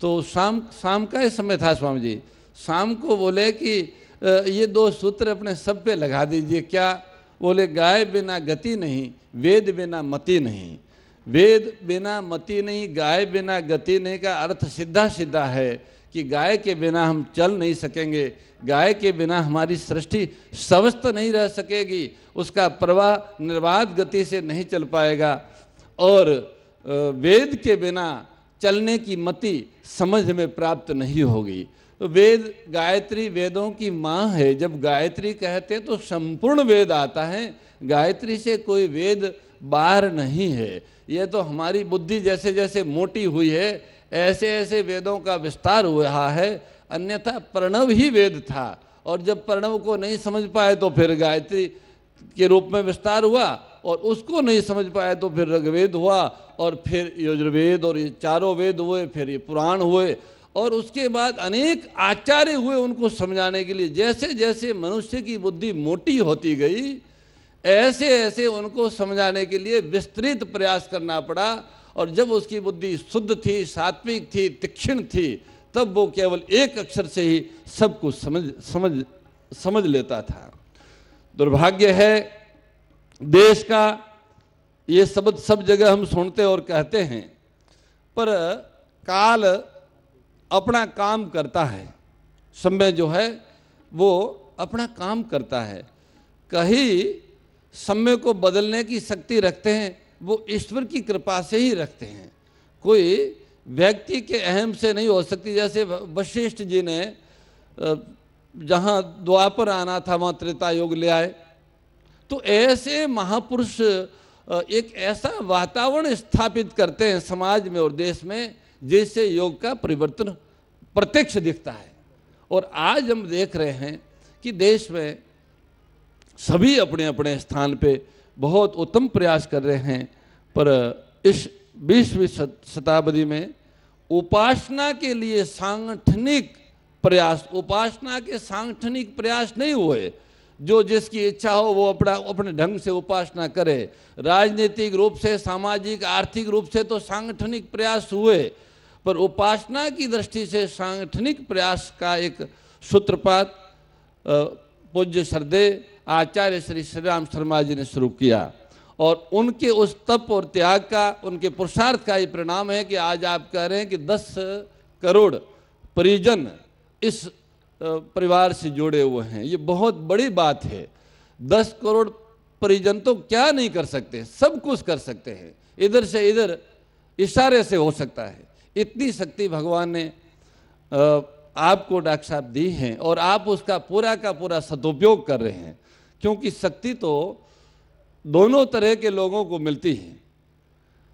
तो शाम शाम का ही समय था स्वामी जी। शाम को बोले कि ये दो सूत्र अपने सब पे लगा दीजिए। क्या बोले, गाय बिना गति नहीं, वेद बिना मति नहीं। वेद बिना मति नहीं, गाय बिना गति नहीं का अर्थ सीधा सीधा है। कि गाय के बिना हम चल नहीं सकेंगे, गाय के बिना हमारी सृष्टि स्वस्थ नहीं रह सकेगी, उसका प्रवाह निर्बाध गति से नहीं चल पाएगा। और वेद के बिना चलने की मति समझ में प्राप्त नहीं होगी। तो वेद, गायत्री वेदों की माँ है, जब गायत्री कहते हैं तो संपूर्ण वेद आता है। गायत्री से कोई वेद बाहर नहीं है। यह तो हमारी बुद्धि जैसे जैसे मोटी हुई है ऐसे ऐसे वेदों का विस्तार हुआ है, अन्यथा प्रणव ही वेद था। और जब प्रणव को नहीं समझ पाए तो फिर गायत्री के रूप में विस्तार हुआ और उसको नहीं समझ पाए तो फिर ऋग्वेद हुआ और फिर यजुर्वेद और ये चारों वेद हुए, फिर ये पुराण हुए और उसके बाद अनेक आचार्य हुए उनको समझाने के लिए। जैसे जैसे मनुष्य की बुद्धि मोटी होती गई ऐसे ऐसे उनको समझाने के लिए विस्तृत प्रयास करना पड़ा। और जब उसकी बुद्धि शुद्ध थी, सात्विक थी, तीक्ष्ण थी, तब वो केवल एक अक्षर से ही सब कुछ समझ समझ समझ लेता था। दुर्भाग्य है, देश का ये शब्द सब जगह हम सुनते और कहते हैं, पर काल अपना काम करता है। समय जो है, वो अपना काम करता है। कहीं समय को बदलने की शक्ति रखते हैं वो ईश्वर की कृपा से ही रखते हैं। कोई व्यक्ति के अहम से नहीं हो सकती, जैसे वशिष्ठ जी ने जहाँ द्वापर आना था, वहाँ त्रेता योग ले आए। तो ऐसे महापुरुष एक ऐसा वातावरण स्थापित करते हैं समाज में और देश में, जिससे योग का परिवर्तन प्रत्यक्ष दिखता है। और आज हम देख रहे हैं कि देश में सभी अपने अपने स्थान पे बहुत उत्तम प्रयास कर रहे हैं, पर इस बीसवीं शताब्दी में उपासना के लिए सांगठनिक प्रयास, उपासना के सांगठनिक प्रयास नहीं हुए। जो जिसकी इच्छा हो, वो अपना, अपने ढंग से उपासना करे। राजनीतिक रूप से, सामाजिक, आर्थिक रूप से तो सांगठनिक प्रयास हुए, पर उपासना की दृष्टि से सांगठनिक प्रयास का एक सूत्रपात पूज्य श्रद्धे आचार्य श्री श्री राम शर्मा जी ने शुरू किया। और उनके उस तप और त्याग का उनके पुरुषार्थ का ये परिणाम है कि आज आप कह रहे हैं कि 10 करोड़ परिजन इस परिवार से जुड़े हुए हैं। ये बहुत बड़ी बात है। 10 करोड़ परिजन तो क्या नहीं कर सकते? सब कुछ कर सकते हैं। इधर से इधर इशारे से हो सकता है। इतनी शक्ति भगवान ने अ, आपको डॉक्टर साहब दी है और आप उसका पूरा का पूरा सदुपयोग कर रहे हैं, क्योंकि शक्ति तो दोनों तरह के लोगों को मिलती है।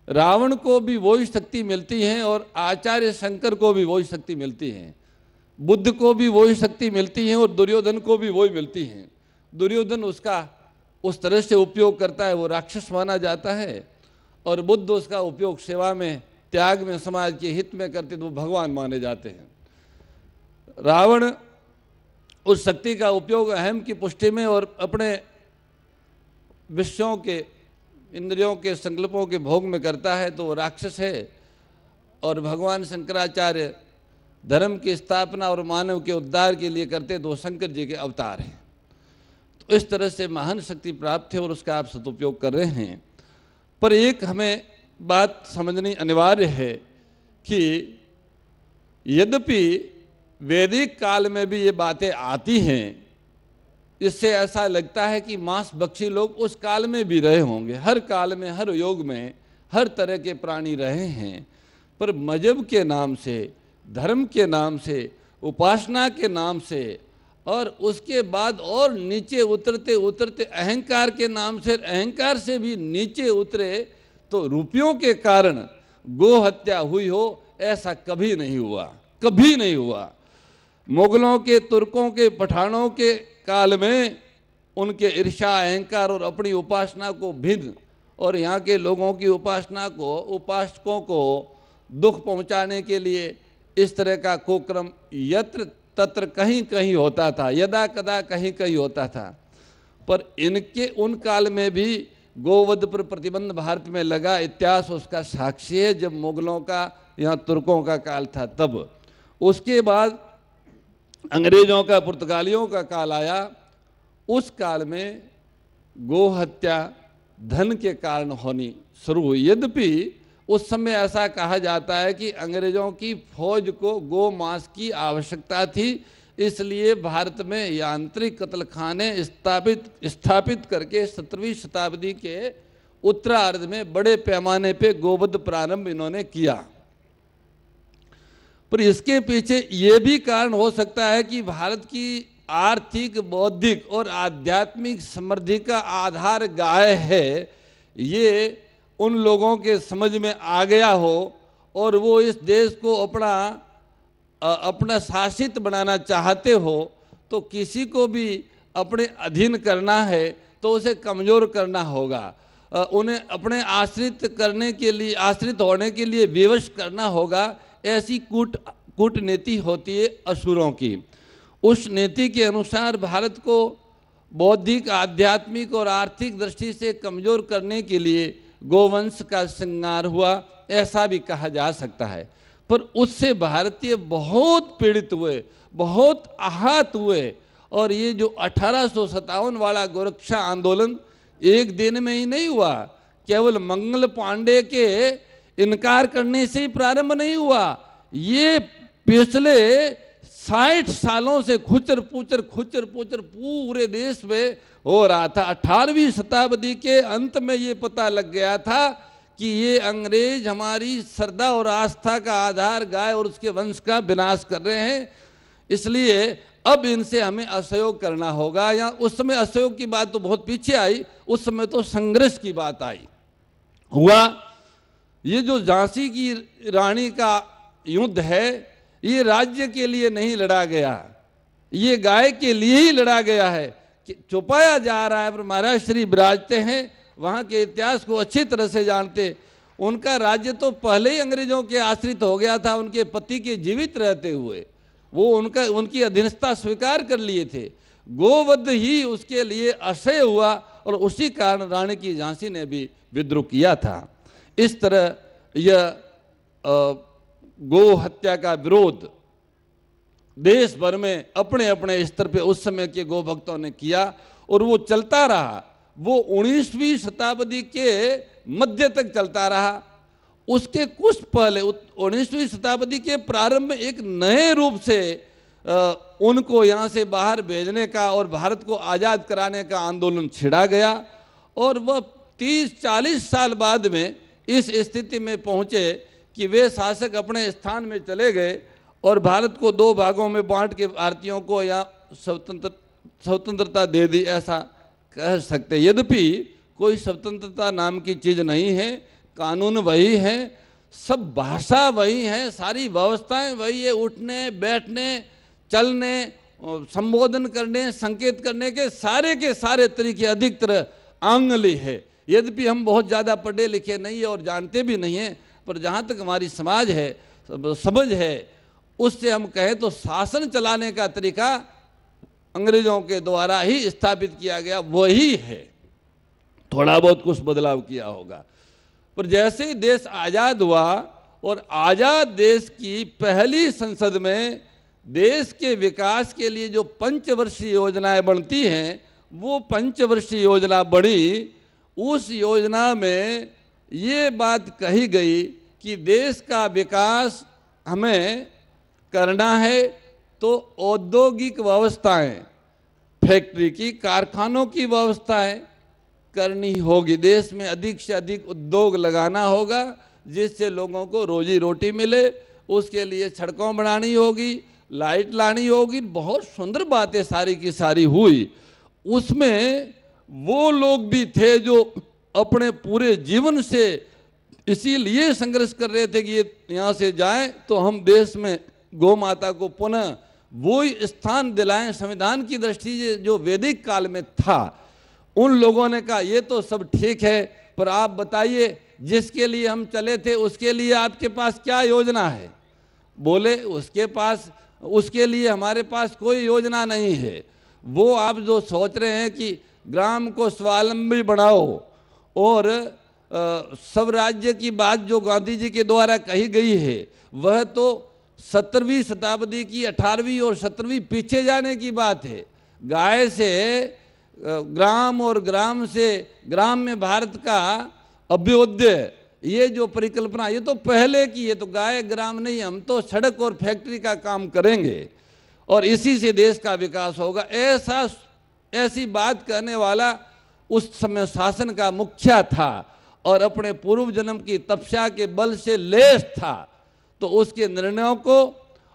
रावण को भी वही शक्ति मिलती है और आचार्य शंकर को भी वही शक्ति मिलती है। बुद्ध को भी वही शक्ति मिलती है और दुर्योधन को भी वही मिलती है। दुर्योधन उसका उस तरह से उपयोग करता है, वो राक्षस माना जाता है और बुद्ध उसका उपयोग सेवा में, त्याग में, समाज के हित में करते तो वो भगवान माने जाते हैं। रावण उस शक्ति का उपयोग अहम की पुष्टि में और अपने विषयों के, इंद्रियों के संकल्पों के भोग में करता है तो वो राक्षस है। और भगवान शंकराचार्य धर्म की स्थापना और मानव के उद्धार के लिए करते वो शंकर जी के अवतार हैं। तो इस तरह से महान शक्ति प्राप्त है और उसका आप सदुपयोग कर रहे हैं। पर एक हमें बात समझनी अनिवार्य है कि यद्यपि वैदिक काल में भी ये बातें आती हैं। इससे ऐसा लगता है कि मांस बक्षी लोग उस काल में भी रहे होंगे। हर काल में, हर योग में, हर तरह के प्राणी रहे हैं। पर मज़हब के नाम से, धर्म के नाम से, उपासना के नाम से और उसके बाद और नीचे उतरते उतरते, अहंकार के नाम से, अहंकार से भी नीचे उतरे तो रुपयों के कारण गो हत्या हुई हो, ऐसा कभी नहीं हुआ, कभी नहीं हुआ। मुगलों के, तुर्कों के, पठानों के काल में उनके ईर्षा अहंकार और अपनी उपासना को भिन्न और यहाँ के लोगों की उपासना को, उपासकों को दुख पहुँचाने के लिए इस तरह का कुक्रम यत्र तत्र कहीं कहीं होता था, यदा कदा कहीं कहीं होता था। पर इनके, उन काल में भी गोवध पर प्रतिबंध भारत में लगा, इतिहास उसका साक्षी है, जब मुगलों का, यहाँ तुर्कों का काल था तब। उसके बाद अंग्रेज़ों का, पुर्तगालियों का काल आया। उस काल में गो हत्या धन के कारण होनी शुरू हुई। यद्यपि उस समय ऐसा कहा जाता है कि अंग्रेज़ों की फौज को गो मांस की आवश्यकता थी, इसलिए भारत में यांत्रिक कत्लखाने स्थापित स्थापित करके सत्रहवीं शताब्दी के उत्तरार्ध में बड़े पैमाने पे गोवध प्रारंभ इन्होंने किया। पर इसके पीछे ये भी कारण हो सकता है कि भारत की आर्थिक, बौद्धिक और आध्यात्मिक समृद्धि का आधार गाय है। ये उन लोगों के समझ में आ गया हो और वो इस देश को अपना अपना शासित बनाना चाहते हो तो किसी को भी अपने अधीन करना है तो उसे कमज़ोर करना होगा। उन्हें अपने आश्रित करने के लिए, आश्रित होने के लिए विवश करना होगा। ऐसी कूट, कूटनीति होती है असुरों की। उस नीति के अनुसार भारत को बौद्धिक, आध्यात्मिक और आर्थिक दृष्टि से कमज़ोर करने के लिए गोवंश का श्रृंगार हुआ, ऐसा भी कहा जा सकता है। पर उससे भारतीय बहुत पीड़ित हुए, बहुत आहत हुए और ये जो अठारह वाला गोरक्षा आंदोलन एक दिन में ही नहीं हुआ, केवल मंगल पांडे के इनकार करने से प्रारंभ नहीं हुआ। ये पिछले साठ सालों से खुचर पुचर खुचर पुचर पूरे देश में हो रहा था। अठारहवीं शताब्दी के अंत में ये पता लग गया था कि ये अंग्रेज़ हमारी श्रद्धा और आस्था का आधार गाय और उसके वंश का विनाश कर रहे हैं। इसलिए अब इनसे हमें असहयोग करना होगा। या उस समय असहयोग की बात तो बहुत पीछे आई, उस समय तो संघर्ष की बात आई। हुआ ये जो झांसी की रानी का युद्ध है, ये राज्य के लिए नहीं लड़ा गया। ये गाय के लिए ही लड़ा गया है कि छुपाया जा रहा है। पर महाराज श्री विराजते हैं, वहाँ के इतिहास को अच्छी तरह से जानते। उनका राज्य तो पहले ही अंग्रेज़ों के आश्रित हो गया था, उनके पति के जीवित रहते हुए। वो उनका, उनकी अधीनता स्वीकार कर लिए थे। गोवध ही उसके लिए असह्य हुआ और उसी कारण रानी की झांसी ने भी विद्रोह किया था। इस तरह यह गो हत्या का विरोध देश भर में अपने अपने स्तर पे उस समय के गो भक्तों ने किया और वो चलता रहा। वो 19वीं शताब्दी के मध्य तक चलता रहा। उसके कुछ पहले उन्नीसवीं शताब्दी के प्रारंभ में एक नए रूप से उनको यहाँ से बाहर भेजने का और भारत को आज़ाद कराने का आंदोलन छिड़ा गया और वह 30-40 साल बाद में इस स्थिति में पहुँचे कि वे शासक अपने स्थान में चले गए और भारत को दो भागों में बांट के भारतीयों को या स्वतंत्र, स्वतंत्रता दे दी, ऐसा कह सकते। यद्यपि कोई स्वतंत्रता नाम की चीज़ नहीं है, कानून वही है, सब भाषा वही है, सारी व्यवस्थाएँ वही है, उठने, बैठने, चलने, संबोधन करने, संकेत करने के सारे के सारे तरीके अधिकतर आंगली है। यद्यपि हम बहुत ज़्यादा पढ़े लिखे नहीं है और जानते भी नहीं हैं, पर जहाँ तक हमारी समाज है समझ है, उससे हम कहें तो शासन चलाने का तरीका अंग्रेज़ों के द्वारा ही स्थापित किया गया, वही है। थोड़ा बहुत कुछ बदलाव किया होगा। पर जैसे ही देश आज़ाद हुआ और आज़ाद देश की पहली संसद में देश के विकास के लिए जो पंचवर्षीय योजनाएँ बनती हैं, वो पंचवर्षीय योजना बनी उस योजना में ये बात कही गई कि देश का विकास हमें करना है तो औद्योगिक व्यवस्थाएँ, फैक्ट्री की, कारखानों की व्यवस्थाएँ करनी होगी। देश में अधिक से अधिक उद्योग लगाना होगा, जिससे लोगों को रोजी रोटी मिले, उसके लिए सड़कों बनानी होगी, लाइट लानी होगी। बहुत सुंदर बातें सारी की सारी हुई। उसमें वो लोग भी थे जो अपने पूरे जीवन से इसीलिए संघर्ष कर रहे थे कि ये यहाँ से जाएँ तो हम देश में गौ माता को पुनः वो स्थान दिलाएँ संविधान की दृष्टि से जो वैदिक काल में था। उन लोगों ने कहा, ये तो सब ठीक है, पर आप बताइए, जिसके लिए हम चले थे, उसके लिए आपके पास क्या योजना है? बोले, उसके पास, उसके लिए हमारे पास कोई योजना नहीं है। वो आप जो सोच रहे हैं कि ग्राम को स्वावलंबी बनाओ। और अ, सब राज्य की बात जो गांधी जी के द्वारा कही गई है वह तो सत्रहवीं शताब्दी की अठारहवीं और सत्रहवीं पीछे जाने की बात है। गाय से ग्राम और ग्राम से ग्राम में भारत का अभ्युदय ये जो परिकल्पना ये तो पहले की है तो गाय ग्राम नहीं हम तो सड़क और फैक्ट्री का काम करेंगे। और इसी से देश का विकास होगा। ऐसा ऐसी बात कहने वाला उस समय शासन का मुखिया था और अपने पूर्व जन्म की तपस्या के बल से लेस था। तो उसके निर्णयों को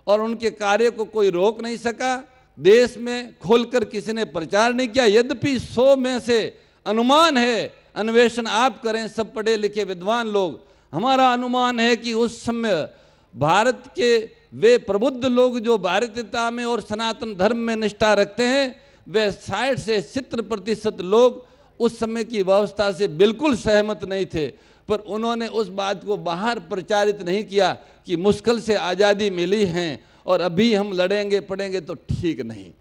और उनके कार्य को कोई रोक नहीं सका। देश में खोलकर किसी ने प्रचार नहीं किया। यद्यपि सौ में से अनुमान है, अन्वेषण आप करें, सब पढ़े लिखे विद्वान लोग। हमारा अनुमान है कि उस समय भारत के वे प्रबुद्ध लोग जो भारतीयता में और सनातन धर्म में निष्ठा रखते हैं वे साठ से सत्तर प्रतिशत लोग उस समय की व्यवस्था से बिल्कुल सहमत नहीं थे, पर उन्होंने उस बात को बाहर प्रचारित नहीं किया कि मुश्किल से आज़ादी मिली है और अभी हम लड़ेंगे, पड़ेंगे तो ठीक नहीं।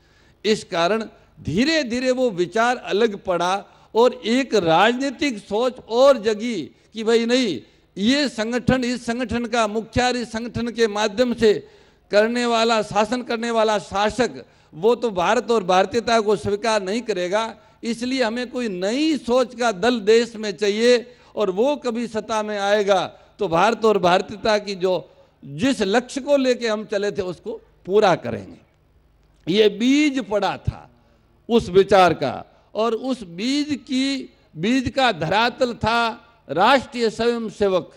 इस कारण धीरे धीरे वो विचार अलग पड़ा और एक राजनीतिक सोच और जगी कि भाई नहीं, ये संगठन, इस संगठन का मुख्य इस संगठन के माध्यम से करने वाला, शासन करने वाला शासक वो तो भारत और भारतीयता को स्वीकार नहीं करेगा, इसलिए हमें कोई नई सोच का दल देश में चाहिए और वो कभी सत्ता में आएगा तो भारत और भारतीयता की जो जिस लक्ष्य को लेके हम चले थे उसको पूरा करेंगे। ये बीज पड़ा था उस विचार का और उस बीज की, बीज का धरातल था राष्ट्रीय स्वयं सेवक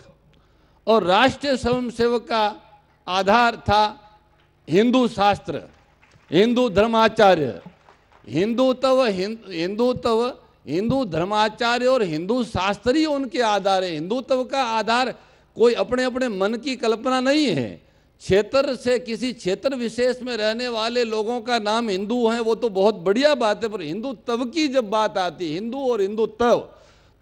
और राष्ट्रीय स्वयं सेवक का आधार था हिंदू शास्त्र। हिंदू धर्माचार्य। हिंदुत्व हिंद- हिंदुत्व हिंदू धर्माचार्य और हिंदू शास्त्र उनके आधार है। हिंदुत्व का आधार कोई अपने अपने मन की कल्पना नहीं है। क्षेत्र से किसी क्षेत्र विशेष में रहने वाले लोगों का नाम हिंदू है, वो तो बहुत बढ़िया बात है, पर हिंदुत्व की जब बात आती है हिंदू और हिंदुत्व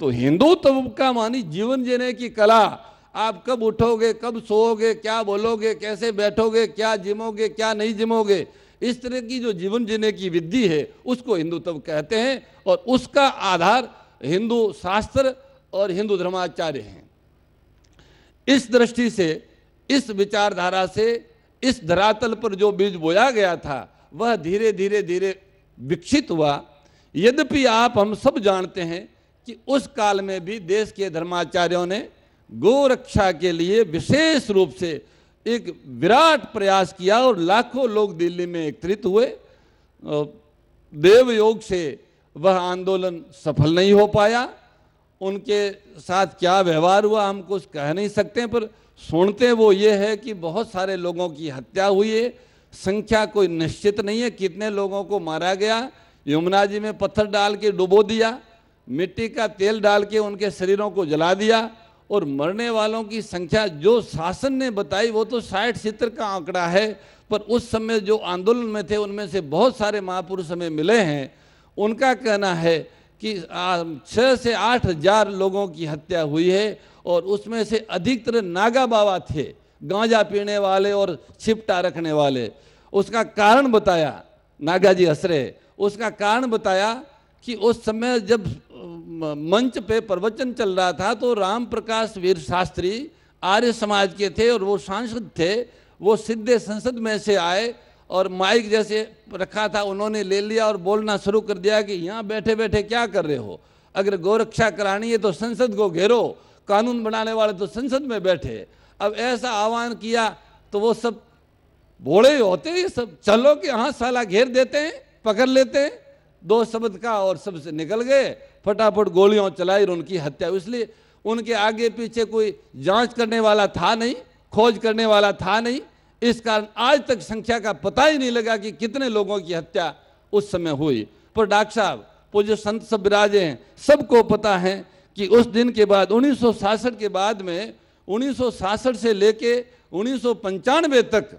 तो हिंदुत्व का मानी जीवन जीने की कला। आप कब उठोगे, कब सोओगे, क्या बोलोगे, कैसे बैठोगे, क्या जिमोगे, क्या नहीं जिमोगे इस तरह की जो जीवन जीने की विधि है, उसको हिंदुत्व कहते हैं और उसका आधार हिंदू शास्त्र और हिंदू धर्माचार्य हैं। इस दृष्टि से, इस विचारधारा से, इस धरातल पर जो बीज बोया गया था, वह धीरे धीरे धीरे विकसित हुआ। यद्यपि आप, हम सब जानते हैं कि उस काल में भी देश के धर्माचार्यों ने गो रक्षा के लिए विशेष रूप से एक विराट प्रयास किया और लाखों लोग दिल्ली में एकत्रित हुए। देव योग से वह आंदोलन सफल नहीं हो पाया। उनके साथ क्या व्यवहार हुआ हम कुछ कह नहीं सकते, पर सुनते वो ये है कि बहुत सारे लोगों की हत्या हुई है। संख्या कोई निश्चित नहीं है कितने लोगों को मारा गया। यमुना जी में पत्थर डाल के डुबो दिया, मिट्टी का तेल डाल के उनके शरीरों को जला दिया। और मरने वालों की संख्या जो शासन ने बताई, वो तो साठ सितर का आंकड़ा है, पर उस समय जो आंदोलन में थे, उनमें से बहुत सारे महापुरुष हमें मिले हैं। उनका कहना है कि छः से आठ हज़ार लोगों की हत्या हुई है, और उसमें से अधिकतर नागा बाबा थे, गांजा पीने वाले और छिपटा रखने वाले। उसका कारण बताया, नागा जी हसरे उसका कारण बताया कि उस समय जब मंच पे प्रवचन चल रहा था तो राम प्रकाश वीर शास्त्री आर्य समाज के थे और वो सांसद थे, वो सीधे संसद में से आए और माइक जैसे रखा था, उन्होंने ले लिया और बोलना शुरू कर दिया कि यहाँ बैठे बैठे क्या कर रहे हो? अगर गौरक्षा करानी है तो संसद को घेरो, कानून बनाने वाले तो संसद में बैठे। अब ऐसा आह्वान किया तो वो सब भोले होते हैं, सब चलो कि हाँ साला घेर देते हैं, पकड़ लेते हैं। दो शब्द का और सबसे निकल गए। फटाफट गोलियाँ चलाई और उनकी हत्या। इसलिए उनके आगे पीछे कोई जाँच करने वाला था नहीं, खोज करने वाला था नहीं। इस कारण आज तक संख्या का पता ही नहीं लगा कि कितने लोगों की हत्या उस समय हुई। पर डॉक्टर साहब, वो जो संत सब विराजे हैं, सबको पता है कि उस दिन के बाद, उन्नीस के बाद में, उन्नीस से लेके उन्नीस तक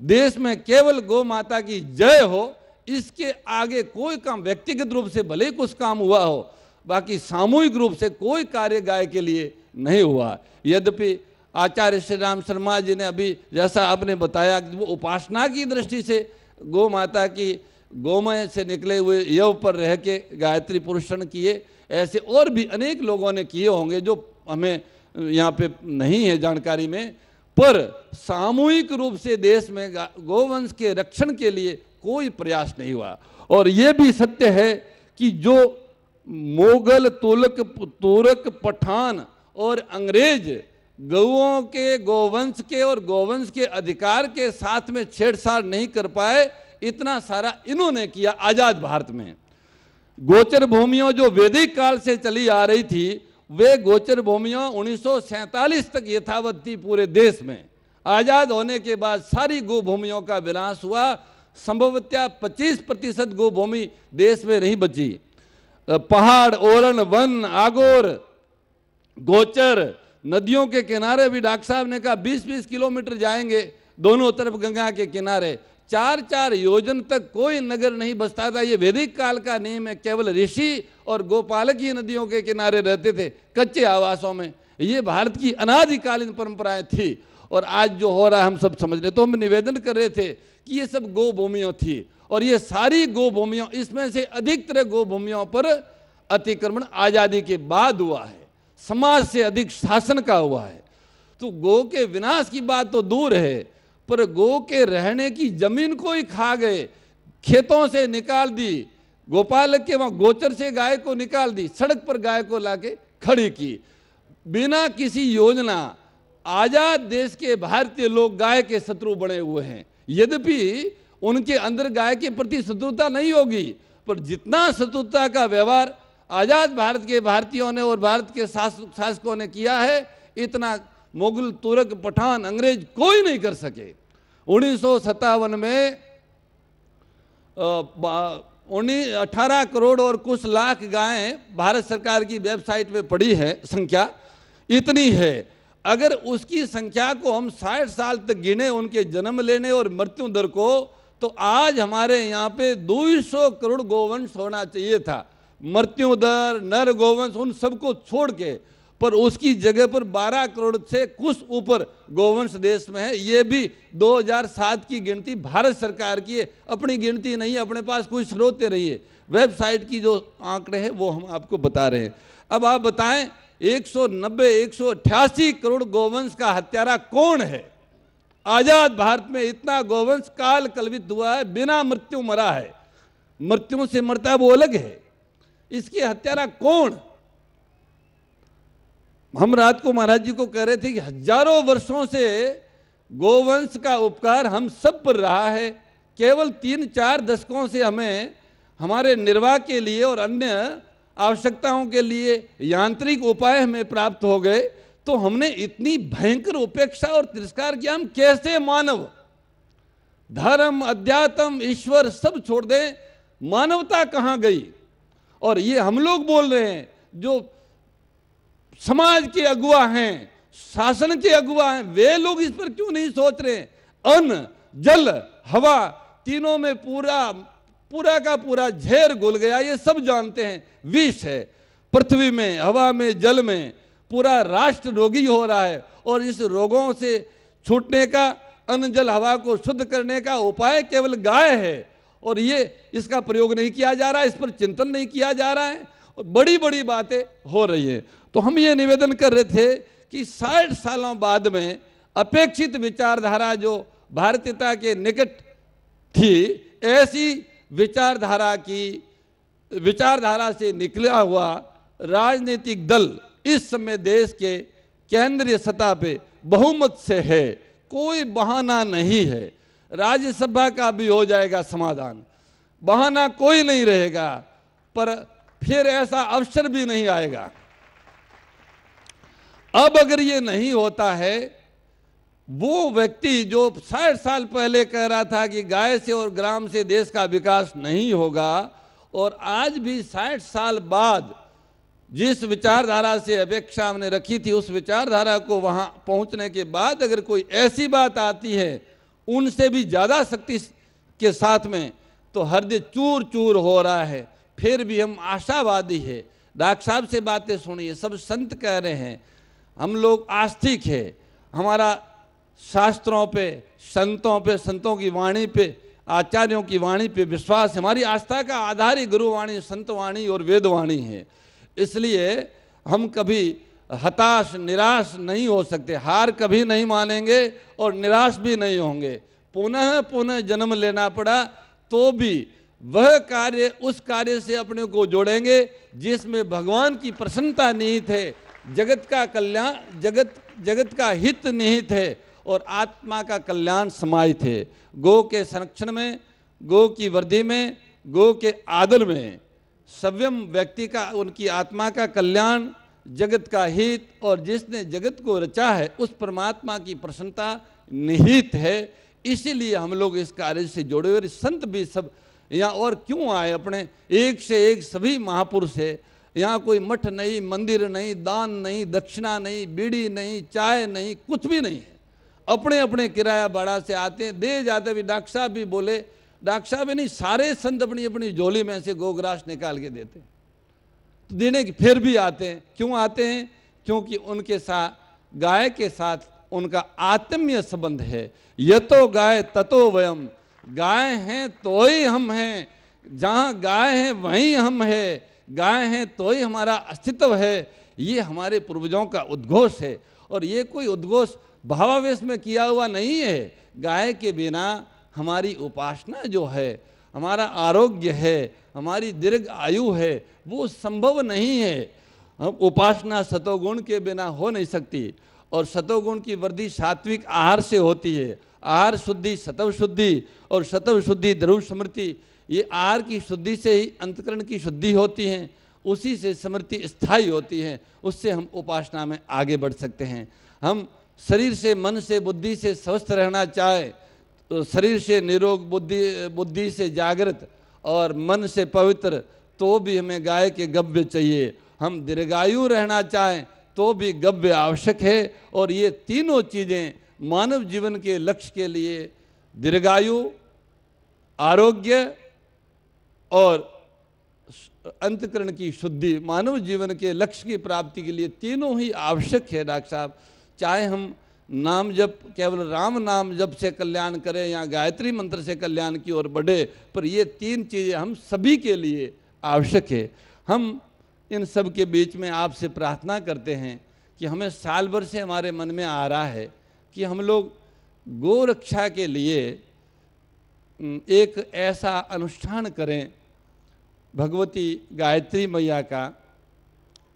देश में केवल गौ माता की जय हो इसके आगे कोई काम व्यक्तिगत रूप से भले कुछ काम हुआ हो, बाकी सामूहिक रूप से कोई कार्य गाय के लिए नहीं हुआ। यद्यपि आचार्य श्री राम शर्मा जी ने अभी जैसा आपने बताया कि वो उपासना की दृष्टि से गौ माता की गोमय से निकले हुए यव पर रह के गायत्री पुरुषण किए, ऐसे और भी अनेक लोगों ने किए होंगे जो हमें यहाँ पे नहीं है जानकारी में, पर सामूहिक रूप से देश में गोवंश के रक्षण के लिए कोई प्रयास नहीं हुआ। और ये भी सत्य है कि जो मोगल, तुलक, तुरक, पठान और अंग्रेज़ गौओं के, गोवंश के और गोवंश के अधिकार के साथ में छेड़छाड़ नहीं कर पाए, इतना सारा इन्होंने किया आज़ाद भारत में। गोचर भूमियों जो वैदिक काल से चली आ रही थी, वे गोचर भूमियों उन्नीस तक यथावत थी पूरे देश में। आज़ाद होने के बाद सारी गो भूमियों का विनाश हुआ संभवतः 25 प्रतिशत गो भूमि देश में नहीं बची। पहाड़, ओरण, वन, आगोर, गोचर, नदियों के किनारे भी डॉक्टर साहब ने कहा 20-20 किलोमीटर जाएँगे, दोनों तरफ़ गंगा के किनारे। चार चार योजन तक कोई नगर नहीं बसता था। ये वैदिक काल का नियम है, केवल ऋषि और गोपालक ही नदियों के किनारे रहते थे, कच्चे आवासों में। ये भारत की अनादिकालीन परंपराएँ थी। और आज जो हो रहा है, हम सब समझ रहे तो हम निवेदन कर रहे थे कि ये सब गो भूमियों थी। और ये सारी गो भूमियों इसमें से अधिकतर गो भूमियों पर अतिक्रमण आज़ादी के बाद हुआ है। समाज से अधिक शासन का हुआ है। तो गो के विनाश की बात तो दूर है, पर गो के रहने की ज़मीन को ही खा गए, खेतों से निकाल दी गोपालक के वहाँ गोचर से गाय को निकाल दी, सड़क पर गाय को लाके खड़ी की। बिना किसी योजना, आज़ाद देश के भारतीय लोग गाय के शत्रु बने हुए हैं। यद्यपि उनके अंदर गाय के प्रति शत्रुता नहीं होगी, पर जितना शत्रुता का व्यवहार आज़ाद भारत के भारतीयों ने और भारत के शासक ने किया है, इतना मुगल, तुर्क, पठान, अंग्रेज़ कोई नहीं कर सके। उन्नीस सौ सत्तावन में उन्नीस अठारह करोड़ और कुछ लाख गायें भारत सरकार की वेबसाइट पे पड़ी है, संख्या इतनी है। अगर उसकी संख्या को हम साठ साल तक गिने, उनके जन्म लेने और मृत्यु दर को तो आज हमारे यहाँ पे 200 करोड़ गोवंश होना चाहिए था। मृत्यु दर, नर गोवंश, उन सबको छोड़ के। पर उसकी जगह पर 12 करोड़ से कुछ ऊपर गोवंश देश में है। ये भी 2007 की गिनती भारत सरकार की है। अपनी गिनती नहीं है अपने पास कोई स्रोत नहीं है। वेबसाइट की जो आंकड़े हैं, वो हम आपको बता रहे हैं। अब आप बताएँ 190 188 करोड़ गोवंश का हत्यारा कौन है? आज़ाद भारत में इतना गोवंश काल कलवित हुआ है, बिना मृत्यु मरा है। मृत्यु से मरता है, वो अलग है। इसकी हत्यारा कौन? हम रात को महाराज जी को कह रहे थे कि हज़ारों वर्षों से गोवंश का उपकार हम सब पर रहा है। केवल तीन चार दशकों से हमें, हमारे निर्वाह के लिए और अन्य आवश्यकताओं के लिए यांत्रिक उपाय हमें प्राप्त हो गए तो हमने इतनी भयंकर उपेक्षा और तिरस्कार किया, हम कैसे मानव? धर्म, अध्यात्म, ईश्वर सब छोड़ दें, मानवता कहाँ गई? और ये हम लोग बोल रहे हैं, जो समाज के अगुआ हैं, शासन के अगुआ हैं, वे लोग इस पर क्यों नहीं सोच रहे अन्न, जल, हवा, तीनों में पूरा पूरा का पूरा झेर घुल गया, ये सब जानते हैं। विष है, पृथ्वी में, हवा में, जल में, पूरा राष्ट्र रोगी हो रहा है। और इस रोगों से छूटने का अन्न जल हवा को शुद्ध करने का उपाय केवल गाय है। और ये, इसका प्रयोग नहीं किया जा रहा है इस पर चिंतन नहीं किया जा रहा है। और बड़ी बड़ी बातें हो रही है। तो हम ये निवेदन कर रहे थे कि साठ सालों बाद में अपेक्षित विचारधारा जो भारतीयता के निकट थी, ऐसी विचारधारा की, विचारधारा से निकला हुआ राजनीतिक दल इस समय देश के केंद्रीय सतह पे बहुमत से है। कोई बहाना नहीं है। राज्यसभा का भी हो जाएगा समाधान। बहाना कोई नहीं रहेगा, पर फिर ऐसा अवसर भी नहीं आएगा। अब अगर ये नहीं होता है वो व्यक्ति जो साठ साल पहले कह रहा था कि गाय से और ग्राम से देश का विकास नहीं होगा, और आज भी साठ साल बाद जिस विचारधारा से अपेक्षा हमने रखी थी, उस विचारधारा को वहाँ पहुँचने के बाद अगर कोई ऐसी बात आती है, उनसे भी ज़्यादा शक्ति के साथ में तो हृदय चूर चूर हो रहा है। फिर भी हम आशावादी है। डॉक्टर साहब से बातें सुनिए। सब संत कह रहे हैं। हम लोग आस्तिक है। हमारा शास्त्रों पे, संतों पे, संतों की वाणी पे, आचार्यों की वाणी पे विश्वास हमारी आस्था का आधार ही गुरुवाणी, संतवाणी और वेदवाणी है। इसलिए हम कभी हताश, निराश नहीं हो सकते। हार कभी नहीं मानेंगे और निराश भी नहीं होंगे। पुनः पुनः जन्म लेना पड़ा तो भी वह कार्य उस कार्य से अपने को जोड़ेंगे, जिसमें भगवान की प्रसन्नता निहित है। जगत का कल्याण, जगत जगत का हित निहित है। और आत्मा का कल्याण समाज थे। गो के संरक्षण में, गो की वृद्धि में, गो के आदर में। सव्यम व्यक्ति का, उनकी आत्मा का कल्याण, जगत का हित और जिसने जगत को रचा है, उस परमात्मा की प्रसन्नता निहित है। इसीलिए हम लोग इस कार्य से जुड़े हुए संत भी सब यहाँ और क्यों आए अपने? एक से एक सभी महापुरुष है। यहाँ कोई मठ नहीं, मंदिर नहीं, दान नहीं, दक्षिणा नहीं, बीड़ी नहीं, चाय नहीं, कुछ भी नहीं है। अपने अपने किराया भाड़ा से आते हैं, दे जाते भी डॉक्टर साहब भी बोले, डॉक्टर साहब नहीं सारे संत अपनी अपनी झोली में से गोग्रास निकाल के देते हैं। तो देने के, फिर भी आते हैं। क्यों आते हैं? क्योंकि उनके साथ गाय के साथ उनका आत्मीय संबंध है। ये तो गाय ततो वयम। गाय हैं तो ही हम हैं। जहाँ गाय है, वहीं हम है। गाय हैं तो ही हमारा अस्तित्व है। ये हमारे पूर्वजों का उद्घोष है। और ये कोई उद्घोष भावावेश में किया हुआ नहीं है। गाय के बिना हमारी उपासना जो है, हमारा आरोग्य है, हमारी दीर्घ आयु है, वो संभव नहीं है। उपासना सतोगुण के बिना हो नहीं सकती और सतोगुण की वृद्धि सात्विक आहार से होती है। आहार शुद्धि, सतव शुद्धि और सतव शुद्धि ध्रुव स्मृति ये आहार की शुद्धि से ही अंतकरण की शुद्धि होती है, उसी से स्मृति स्थायी होती है, उससे हम उपासना में आगे बढ़ सकते हैं। हम शरीर से मन से बुद्धि से स्वस्थ रहना चाहे तो शरीर से निरोग बुद्धि बुद्धि से जागृत और मन से पवित्र तो भी हमें गाय के गव्य चाहिए। हम दीर्घायु रहना चाहें तो भी गव्य आवश्यक है। और ये तीनों चीज़ें मानव जीवन के लक्ष्य के लिए दीर्घायु, आरोग्य और अंतकरण की शुद्धि मानव जीवन के लक्ष्य की प्राप्ति के लिए तीनों ही आवश्यक है, डॉक्टर साहब। चाहे हम नाम जप, केवल राम नाम जप से कल्याण करें या गायत्री मंत्र से कल्याण की ओर बढ़े, पर ये तीन चीज़ें हम सभी के लिए आवश्यक है। हम इन सब के बीच में आपसे प्रार्थना करते हैं कि हमें साल भर से हमारे मन में आ रहा है कि हम लोग गोरक्षा के लिए एक ऐसा अनुष्ठान करें, भगवती गायत्री मैया का।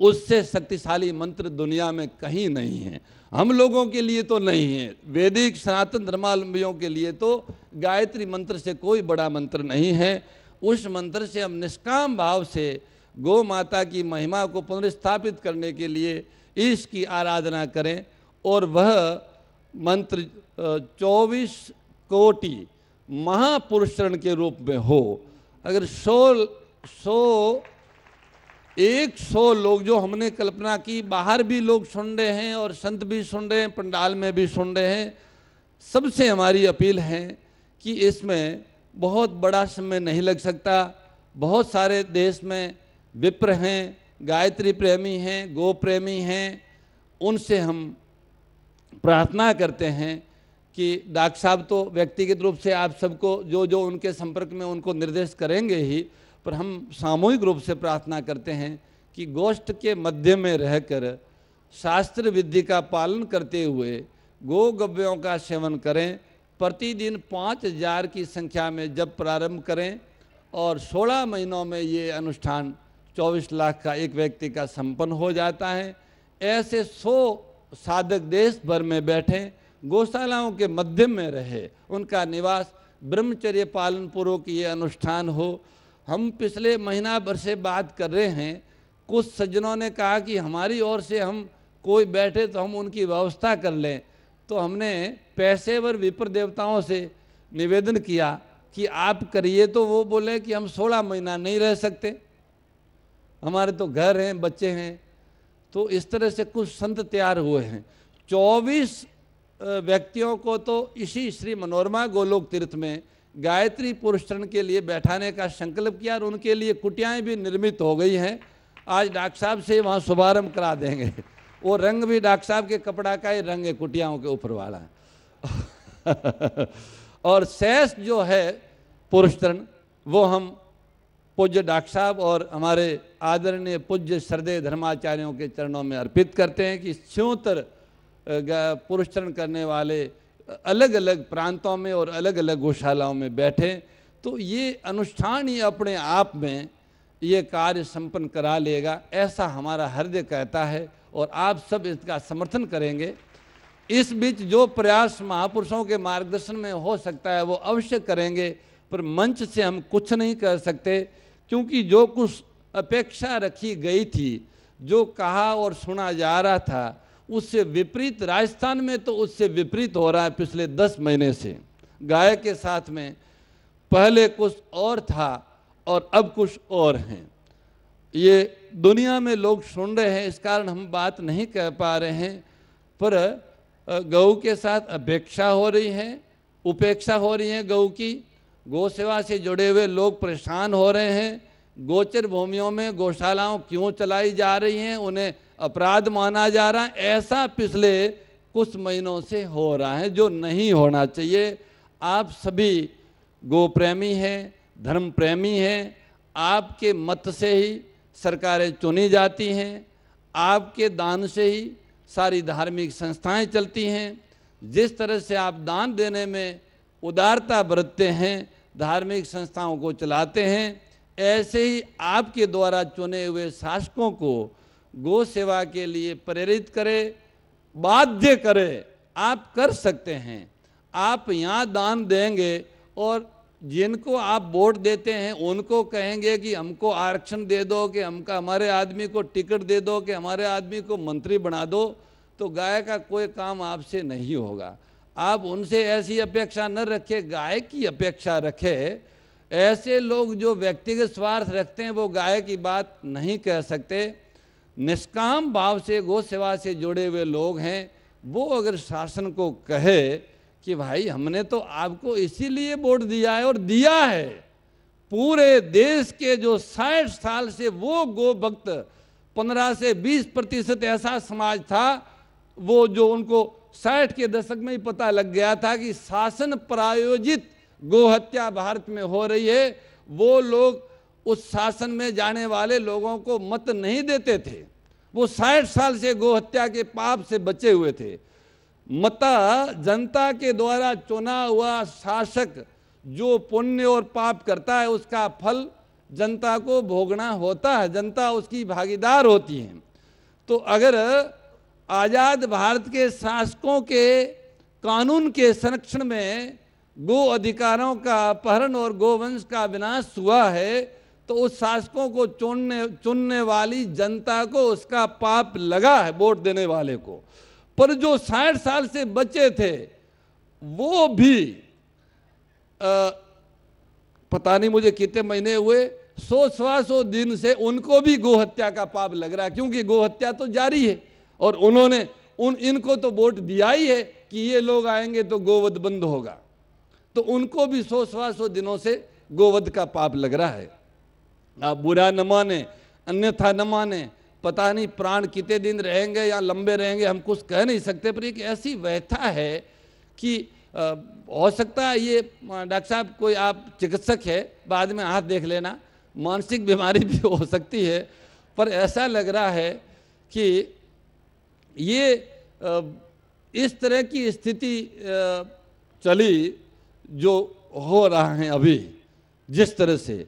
उससे शक्तिशाली मंत्र दुनिया में कहीं नहीं है। हम लोगों के लिए तो नहीं है। वैदिक सनातन धर्मावलंबियों के लिए तो गायत्री मंत्र से कोई बड़ा मंत्र नहीं है। उस मंत्र से हम निष्काम भाव से गौ माता की महिमा को पुनर्स्थापित करने के लिए इसकी आराधना करें और वह मंत्र चौबीस कोटि महापुरुषरण के रूप में हो। अगर सौ सौ एक सौ लोग जो हमने कल्पना की, बाहर भी लोग सुन रहे हैं और संत भी सुन रहे हैं, पंडाल में भी सुन रहे हैं। सबसे हमारी अपील है कि इसमें बहुत बड़ा समय नहीं लग सकता। बहुत सारे देश में विप्र हैं, गायत्री प्रेमी हैं गो प्रेमी हैं। उनसे हम प्रार्थना करते हैं कि डॉक्टर साहब तो व्यक्तिगत रूप से आप सबको जो जो उनके संपर्क में उनको निर्देश करेंगे ही पर हम सामूहिक रूप से प्रार्थना करते हैं कि गोष्ठ के मध्य में रहकर शास्त्र विधि का पालन करते हुए गो गव्यों का सेवन करें, प्रतिदिन पाँच हज़ार की संख्या में जब प्रारंभ करें और सोलह महीनों में ये अनुष्ठान चौबीस लाख का एक व्यक्ति का संपन्न हो जाता है। ऐसे सौ साधक देश भर में बैठे, गौशालाओं के मध्य में रहे, उनका निवास ब्रह्मचर्य पालन पूर्वक ये अनुष्ठान हो हम पिछले महीना भर से बात कर रहे हैं, कुछ सज्जनों ने कहा कि हमारी ओर से हम कोई बैठे तो हम उनकी व्यवस्था कर लें। तो हमने पैसेवर विप्र देवताओं से निवेदन किया कि आप करिए तो वो बोले कि हम सोलह महीना नहीं रह सकते। हमारे तो घर हैं, बच्चे हैं तो इस तरह से कुछ संत तैयार हुए हैं। चौबीस व्यक्तियों को तो इसी श्री मनोरमा गोलोक तीर्थ में गायत्री पुरुषरण के लिए बैठाने का संकल्प किया और उनके लिए कुटियाएँ भी निर्मित हो गई हैं। आज डॉक्टर साहब से वहाँ शुभारंभ करा देंगे। वो रंग भी डॉक्टर साहब के कपड़ा का ही रंग है, कुटियाओं के ऊपर वाला। [laughs] और शेष जो है पुरुषरण वो हम पूज्य डॉक्टर साहब और हमारे आदरणीय पूज्य श्रद्धेय धर्माचार्यों के चरणों में अर्पित करते हैं कि स्योतर पुरुषरण करने वाले अलग अलग प्रांतों में और अलग अलग गौशालाओं में बैठे तो ये अनुष्ठान ही अपने आप में ये कार्य संपन्न करा लेगा, ऐसा हमारा हृदय कहता है और आप सब इसका समर्थन करेंगे। इस बीच जो प्रयास महापुरुषों के मार्गदर्शन में हो सकता है, वो अवश्य करेंगे, पर मंच से हम कुछ नहीं कर सकते, क्योंकि जो कुछ अपेक्षा रखी गई थी, जो कहा और सुना जा रहा था उससे विपरीत राजस्थान में तो उससे विपरीत हो रहा है पिछले दस महीने से। गाय के साथ में पहले कुछ और था और अब कुछ और हैं। ये दुनिया में लोग सुन रहे हैं, इस कारण हम बात नहीं कह पा रहे हैं, पर गऊ के साथ अपेक्षा हो रही है, उपेक्षा हो रही है गऊ की। गौ सेवा से जुड़े हुए लोग परेशान हो रहे हैं। गोचर भूमियों में गौशालाओं क्यों चलाई जा रही हैं, उन्हें अपराध माना जा रहा है, ऐसा पिछले कुछ महीनों से हो रहा है जो नहीं होना चाहिए। आप सभी गो प्रेमी हैं धर्म प्रेमी हैं, आपके मत से ही सरकारें चुनी जाती हैं, आपके दान से ही सारी धार्मिक संस्थाएँ चलती हैं। जिस तरह से आप दान देने में उदारता बरतते हैं, धार्मिक संस्थाओं को चलाते हैं, ऐसे ही आपके द्वारा चुने हुए शासकों को गो सेवा के लिए प्रेरित करे, बाध्य करे, आप कर सकते हैं। आप यहाँ दान देंगे और जिनको आप वोट देते हैं, उनको कहेंगे कि हमको आरक्षण दे दो, कि हमका, हमारे आदमी को टिकट दे दो, कि हमारे आदमी को मंत्री बना दो तो गाय का कोई काम आपसे नहीं होगा। आप उनसे ऐसी अपेक्षा न रखे, गाय की अपेक्षा रखे। ऐसे लोग जो व्यक्तिगत स्वार्थ रखते हैं, वो गाय की बात नहीं कह सकते। निष्काम भाव से गो सेवा से जुड़े हुए लोग हैं। वो अगर शासन को कहे कि भाई, हमने तो आपको इसीलिए वोट दिया है और दिया है। पूरे देश के जो साठ साल से वो गो भक्त पंद्रह से बीस प्रतिशत ऐसा समाज था, वो जो उनको साठ के दशक में ही पता लग गया था कि शासन प्रायोजित गोहत्या भारत में हो रही है। वो लोग उस शासन में जाने वाले लोगों को मत नहीं देते थे। वो साठ साल से गोहत्या के पाप से बचे हुए थे। मता जनता के द्वारा चुना हुआ शासक जो पुण्य और पाप करता है, उसका फल जनता को भोगना होता है। जनता उसकी भागीदार होती है। तो अगर आज़ाद भारत के शासकों के कानून के संरक्षण में गो अधिकारों का अपहरण और गोवंश का विनाश हुआ है तो उस शासकों को चुनने चुनने वाली जनता को उसका पाप लगा है वोट देने वाले को। पर जो साठ साल से बचे थे वो भी आ, पता नहीं मुझे कितने महीने हुए सौ सवा सौ दिन से उनको भी गोहत्या का पाप लग रहा है क्योंकि गोहत्या तो जारी है। और उन्होंने उन इनको तो वोट दिया ही है कि ये लोग आएँगे तो गोवध बंद होगा। तो उनको भी सौ सवा सौ दिनों से गोवध का पाप लग रहा है। आप बुरा न माने, अन्यथा न माने। पता नहीं प्राण कितने दिन रहेंगे या लंबे रहेंगे, हम कुछ कह नहीं सकते, पर एक ऐसी व्यथा है कि हो सकता है ये डॉक्टर साहब, कोई आप चिकित्सक है, बाद में हाथ देख लेना, मानसिक बीमारी भी हो सकती है, पर ऐसा लग रहा है कि ये इस तरह की स्थिति चली जो हो रहा है अभी, जिस तरह से।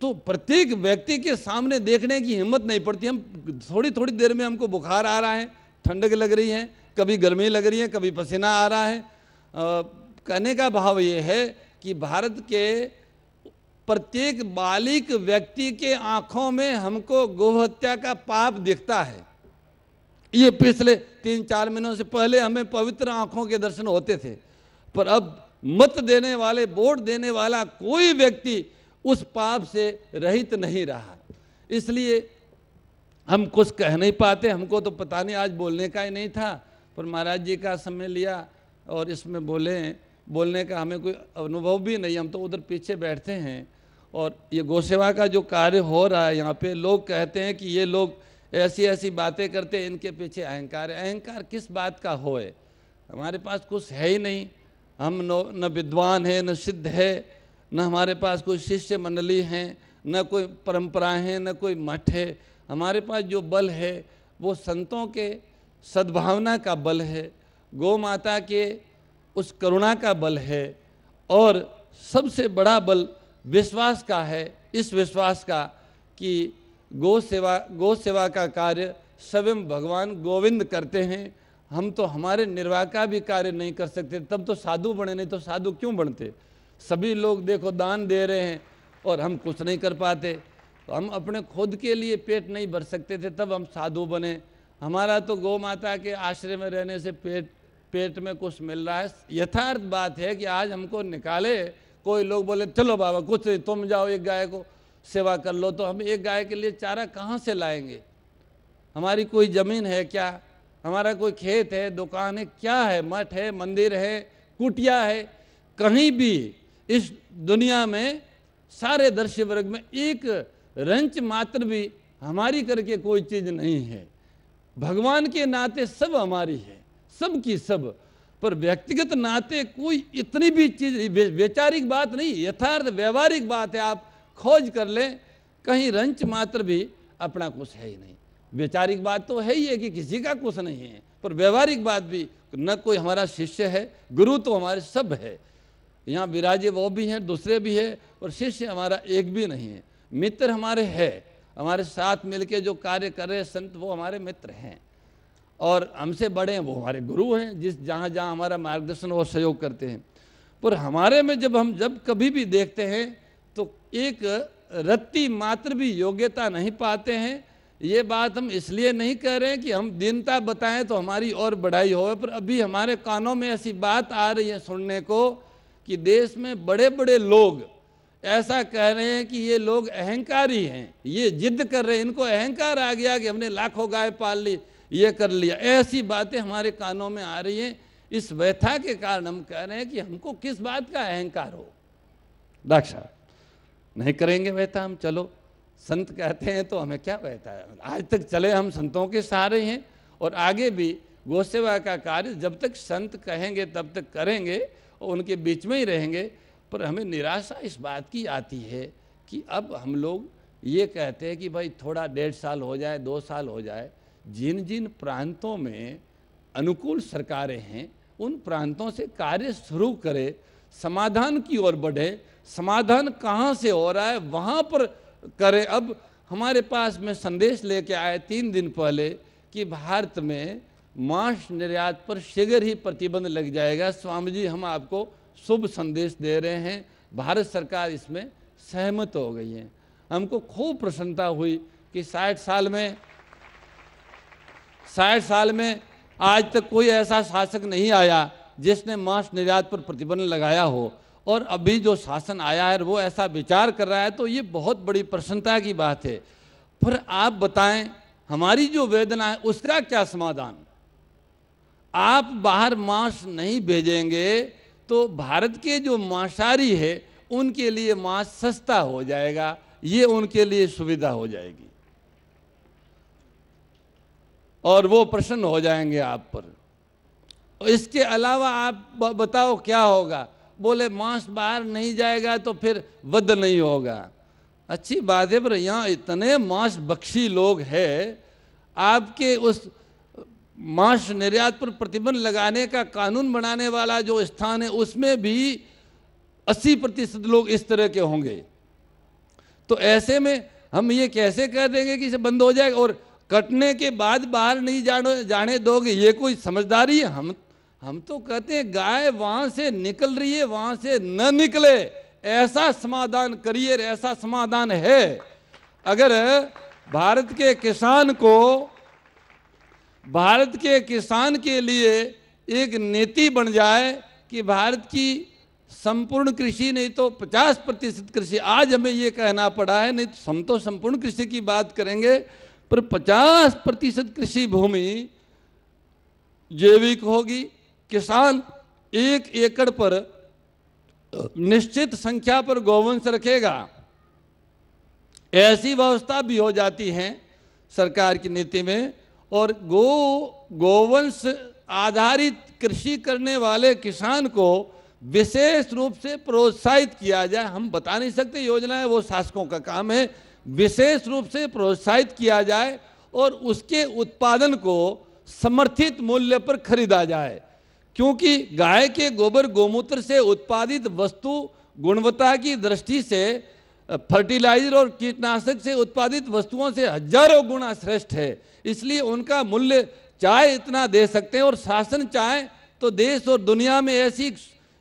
तो प्रत्येक व्यक्ति के सामने देखने की हिम्मत नहीं पड़ती। हम थोड़ी थोड़ी देर में हमको बुखार आ रहा है ठंडक लग रही है कभी गर्मी लग रही है कभी पसीना आ रहा है। आ, कहने का भाव ये है कि भारत के प्रत्येक बालिक व्यक्ति के आँखों में हमको गोहत्या का पाप दिखता है। ये पिछले तीन चार महीनों से पहले हमें पवित्र आँखों के दर्शन होते थे। पर अब मत देने वाले वोट देने वाला कोई व्यक्ति उस पाप से रहित नहीं रहा। इसलिए हम कुछ कह नहीं पाते, हमको तो पता नहीं आज बोलने का ही नहीं था, पर महाराज जी का समय लिया और इसमें बोले, बोलने का हमें कोई अनुभव भी नहीं, हम तो उधर पीछे बैठते हैं। और ये गौसेवा का जो कार्य हो रहा है, यहाँ पे लोग कहते हैं कि ये लोग ऐसी ऐसी बातें करते हैं, इनके पीछे अहंकार है। अहंकार किस बात का हो है हमारे पास कुछ है ही नहीं। हम न विद्वान है, न सिद्ध है न हमारे पास कोई शिष्य मंडली हैं, न कोई परंपराएँ हैं, न कोई मठ है। हमारे पास जो बल है, वो संतों के सद्भावना का बल है गौ माता के उस करुणा का बल है और सबसे बड़ा बल विश्वास का है, इस विश्वास का कि गौ सेवा गौ सेवा का कार्य स्वयं भगवान गोविंद करते हैं। हम तो हमारे निर्वाह का भी कार्य नहीं कर सकते, तब तो साधु बने, नहीं तो साधु क्यों बनते? सभी लोग देखो दान दे रहे हैं और हम कुछ नहीं कर पाते। तो हम अपने खुद के लिए पेट नहीं भर सकते थे, तब हम साधु बने। हमारा तो गौ माता के आश्रय में रहने से पेट पेट में कुछ मिल रहा है। यथार्थ बात है कि आज हमको निकाले, कोई लोग बोले, चलो बाबा, कुछ नहीं, तुम जाओ एक गाय को सेवा कर लो। तो हम एक गाय के लिए चारा कहाँ से लाएँगे? हमारी कोई ज़मीन है क्या? हमारा कोई खेत है, दुकान है, क्या है? मठ है, मंदिर है, कुटिया है, कहीं भी। इस दुनिया में सारे दृश्य वर्ग में एक रंच मात्र भी हमारी करके कोई चीज़ नहीं है। भगवान के नाते सब हमारी है, सब की सब। पर व्यक्तिगत नाते कोई इतनी भी चीज़ वैचारिक बात नहीं, यथार्थ व्यवहारिक बात है, आप खोज कर लें, कहीं रंच मात्र भी अपना कुछ है ही नहीं। वैचारिक बात तो है ही है कि किसी का कुछ नहीं है, पर व्यवहारिक बात भी, न कोई हमारा शिष्य है, गुरु तो हमारे सब है। यहाँ विराजे वो भी हैं, दूसरे भी है, और शिष्य हमारा एक भी नहीं है। मित्र हमारे है, हमारे साथ मिलके जो कार्य कर रहे संत वो हमारे मित्र हैं। और हमसे बड़े हैं, वो हमारे गुरु हैं, जिस जहाँ जहाँ हमारा मार्गदर्शन और सहयोग करते हैं। पर हमारे में जब हम जब कभी भी देखते हैं तो एक रत्ती मात्र भी योग्यता नहीं पाते हैं। ये बात हम इसलिए नहीं कह रहे हैं कि हम दीनता बताएँ तो हमारी और बढ़ाई हो पर अभी हमारे कानों में ऐसी बात आ रही है सुनने को कि देश में बड़े बड़े लोग ऐसा कह रहे हैं कि ये लोग अहंकारी हैं, ये जिद कर रहे हैं, इनको अहंकार आ गया कि हमने लाखों गाय पाल ली, ये कर लिया। ऐसी बातें हमारे कानों में आ रही हैं। इस व्यथा के कारण हम कह रहे हैं कि हमको किस बात का अहंकार हो? डॉक्टर नहीं करेंगे व्यथा हम, चलो। संत कहते हैं तो हमें क्या व्यथा है? आज तक चले हम संतों के सहारे हैं और आगे भी गौ सेवा का कार्य जब तक संत कहेंगे तब तक करेंगे। उनके बीच में ही रहेंगे, पर हमें निराशा इस बात की आती है कि अब हम लोग ये कहते हैं कि भाई थोड़ा डेढ़ साल हो जाए, दो साल हो जाए जिन जिन प्रांतों में अनुकूल सरकारें हैं, उन प्रांतों से कार्य शुरू करें, समाधान की ओर बढ़े, समाधान कहाँ से हो रहा है वहाँ पर करें। अब हमारे पास में संदेश लेके आए तीन दिन पहले कि भारत में मांस निर्यात पर शीघ्र ही प्रतिबंध लग जाएगा। स्वामी जी हम आपको शुभ संदेश दे रहे हैं। भारत सरकार इसमें सहमत हो गई है। हमको खूब प्रसन्नता हुई कि साठ साल में, साठ साल में आज तक कोई ऐसा शासक नहीं आया जिसने मांस निर्यात पर प्रतिबंध लगाया हो। और अभी जो शासन आया है वो ऐसा विचार कर रहा है तो ये बहुत बड़ी प्रसन्नता की बात है। पर आप बताएँ, हमारी जो वेदना है, उसका क्या समाधान? आप बाहर मांस नहीं भेजेंगे तो भारत के जो मांसाहारी है, उनके लिए मांस सस्ता हो जाएगा, ये उनके लिए सुविधा हो जाएगी। और वो प्रसन्न हो जाएँगे आप पर। इसके अलावा आप बताओ क्या होगा? बोले, मांस बाहर नहीं जाएगा तो फिर वध नहीं होगा। अच्छी बात है, पर यहाँ इतने मांस बख्शी लोग हैं, आपके उस मांस निर्यात पर प्रतिबंध लगाने का कानून बनाने वाला जो स्थान है, उसमें भी 80 प्रतिशत लोग इस तरह के होंगे। तो ऐसे में हम ये कैसे कह देंगे कि इसे बंद हो जाएगा? और कटने के बाद बाहर नहीं जाने जाने दोगे, ये कोई समझदारी है? हम हम तो कहते हैं, गाय वहाँ से निकल रही है, वहाँ से न निकले, ऐसा समाधान करिए ऐसा समाधान है। अगर भारत के किसान को भारत के किसान के लिए एक नीति बन जाए कि भारत की संपूर्ण कृषि, नहीं तो 50 प्रतिशत कृषि। आज हमें ये कहना पड़ा है, नहीं तो हम तो संपूर्ण कृषि की बात करेंगे, पर 50 प्रतिशत कृषि भूमि जैविक होगी। किसान एक एकड़ पर निश्चित संख्या पर गौवंश रखेगा। ऐसी व्यवस्था भी हो जाती है सरकार की नीति में। और गो, गोवंश आधारित कृषि करने वाले किसान को विशेष रूप से प्रोत्साहित किया जाए। हम बता नहीं सकते, योजना है, वो शासकों का काम है। विशेष रूप से प्रोत्साहित किया जाए और उसके उत्पादन को समर्थित मूल्य पर खरीदा जाए। क्योंकि गाय के गोबर गोमूत्र से उत्पादित वस्तु गुणवत्ता की दृष्टि से फर्टिलाइज़र और कीटनाशक से उत्पादित वस्तुओं से हज़ारों गुना श्रेष्ठ है। इसलिए उनका मूल्य चाहे इतना दे सकते हैं और शासन चाहे तो देश और दुनिया में ऐसी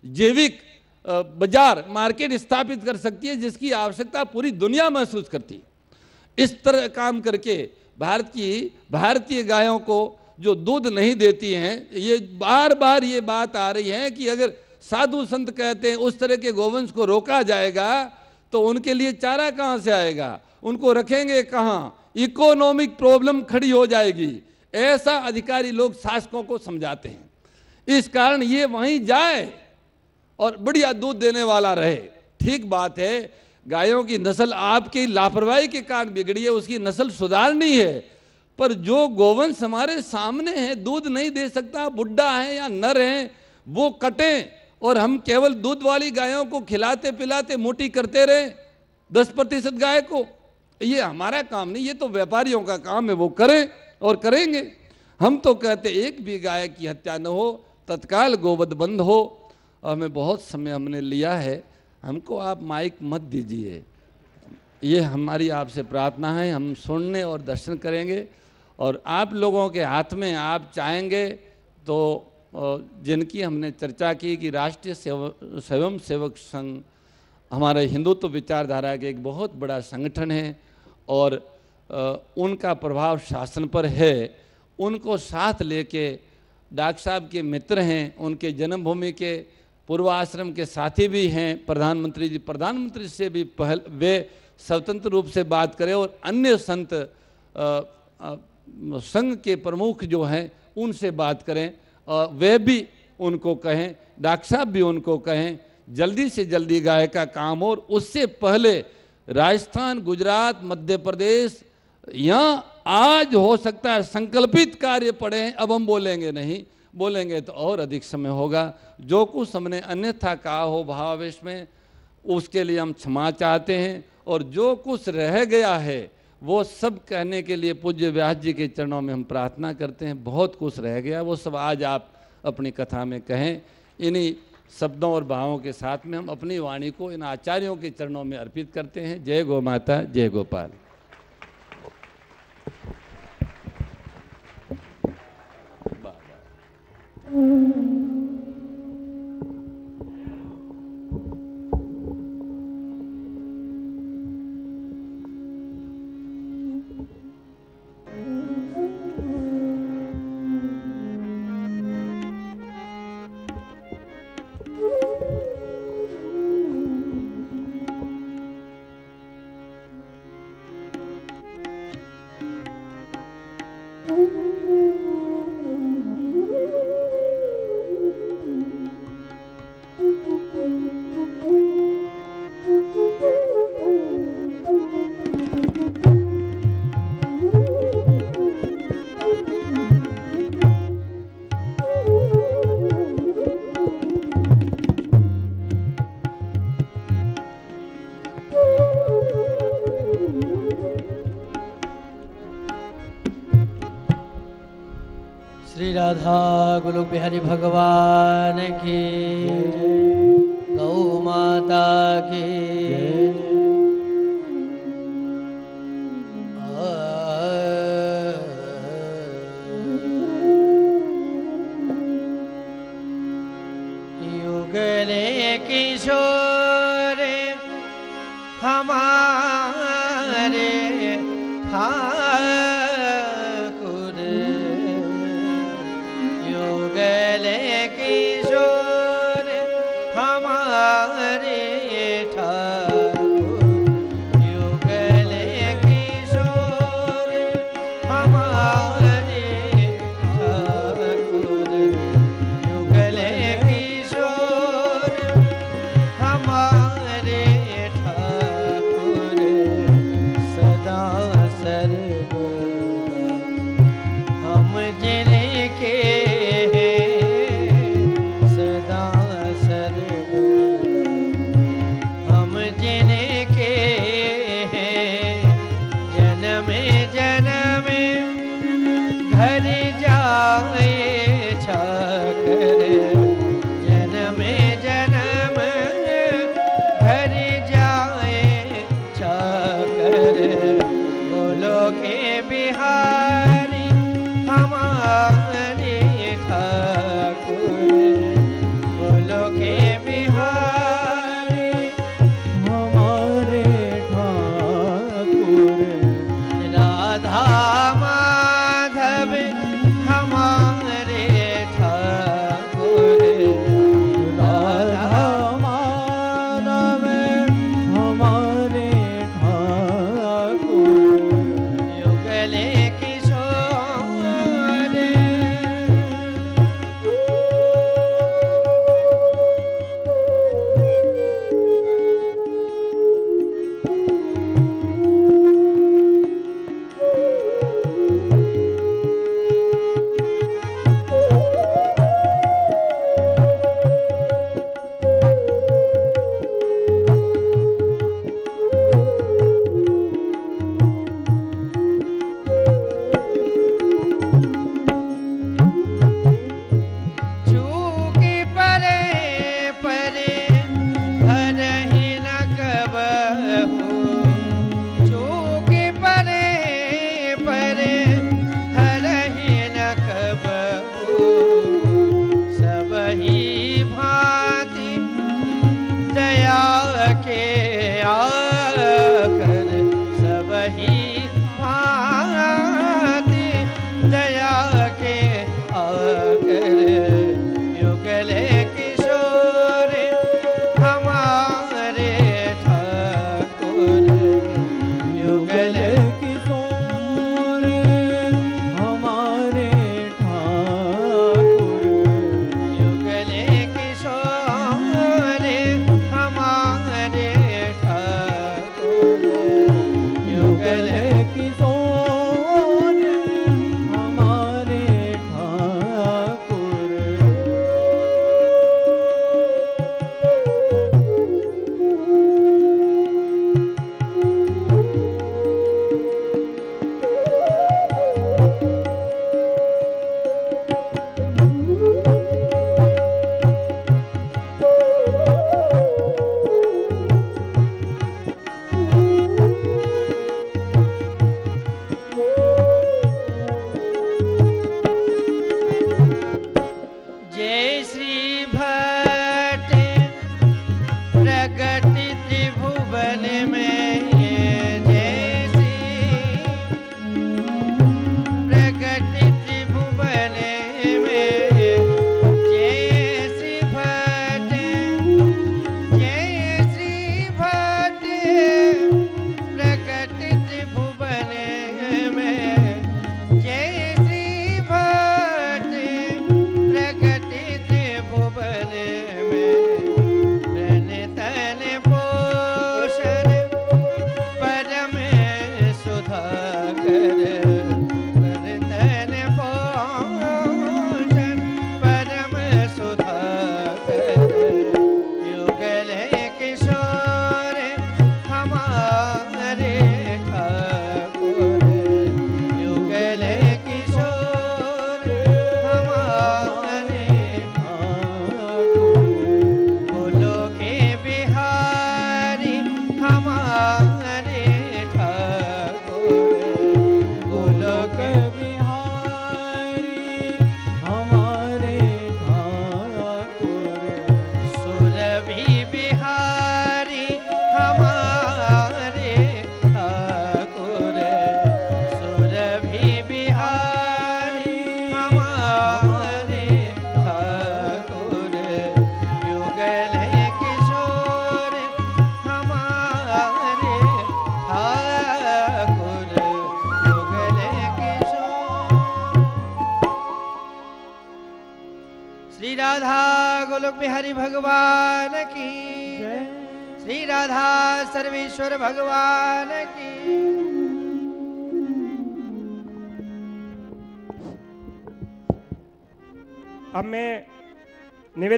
जैविक बाज़ार, मार्केट स्थापित कर सकती है जिसकी आवश्यकता पूरी दुनिया महसूस करती है। इस तरह काम करके भारत की, भारतीय गायों को जो दूध नहीं देती हैं, ये बार बार ये बात आ रही है कि अगर साधु संत कहते हैं, उस तरह के गोवंश को रोका जाएगा तो उनके लिए चारा कहाँ से आएगा? उनको रखेंगे कहाँ? इकोनॉमिक प्रॉब्लम खड़ी हो जाएगी। ऐसा अधिकारी लोग शासकों को समझाते हैं। इस कारण ये वहीं जाए और बढ़िया दूध देने वाला रहे। ठीक बात है, गायों की नस्ल आपकी लापरवाही के कारण बिगड़ी है, उसकी नस्ल सुधारनी है। पर जो गोवंश हमारे सामने है, दूध नहीं दे सकता, बुढ़ा है या नर है, वो कटे। और हम केवल दूध वाली गायों को खिलाते, पिलाते, मोटी करते रहे, दस प्रतिशत गाय को। ये हमारा काम नहीं, ये तो व्यापारियों का काम है, वो करें और करेंगे। हम तो कहते, एक भी गाय की हत्या न हो, तत्काल गोवध बंद हो। हमें बहुत समय हमने लिया है, हमको आप माइक मत दीजिए। ये हमारी आपसे प्रार्थना है, हम सुनने और दर्शन करेंगे। और आप लोगों के हाथ में आप चाहेंगे तो जिनकी हमने चर्चा की कि राष्ट्रीय सेव, स्वयं सेवक संघ, हमारे हिंदुत्व विचारधारा के एक बहुत बड़ा संगठन है और उनका प्रभाव शासन पर है। उनको साथ लेके डॉक्टर साहब के मित्र हैं, उनके जन्मभूमि के पूर्वाश्रम के साथी भी हैं, प्रधानमंत्री जी। प्रधानमंत्री से भी पहल, वे स्वतंत्र रूप से बात करें और अन्य संत संघ के प्रमुख जो हैं, उनसे बात करें। अ, वे भी उनको कहें डॉक्टर साहब भी उनको कहें जल्दी से जल्दी गाय का काम और उससे पहले राजस्थान गुजरात मध्य प्रदेश यहाँ आज हो सकता है संकल्पित कार्य पड़े हैं अब हम बोलेंगे नहीं बोलेंगे तो और अधिक समय होगा। जो कुछ हमने अन्यथा कहा हो भावावेश में उसके लिए हम क्षमा चाहते हैं और जो कुछ रह गया है वो सब कहने के लिए पूज्य व्यास जी के चरणों में हम प्रार्थना करते हैं। बहुत कुछ रह गया। वो सब आज आप अपनी कथा में कहें। इन्हीं शब्दों और भावों के साथ में हम अपनी वाणी को इन आचार्यों के चरणों में अर्पित करते हैं। जय गो माता, जय गोपाल। श्री बिहारी भगवान की।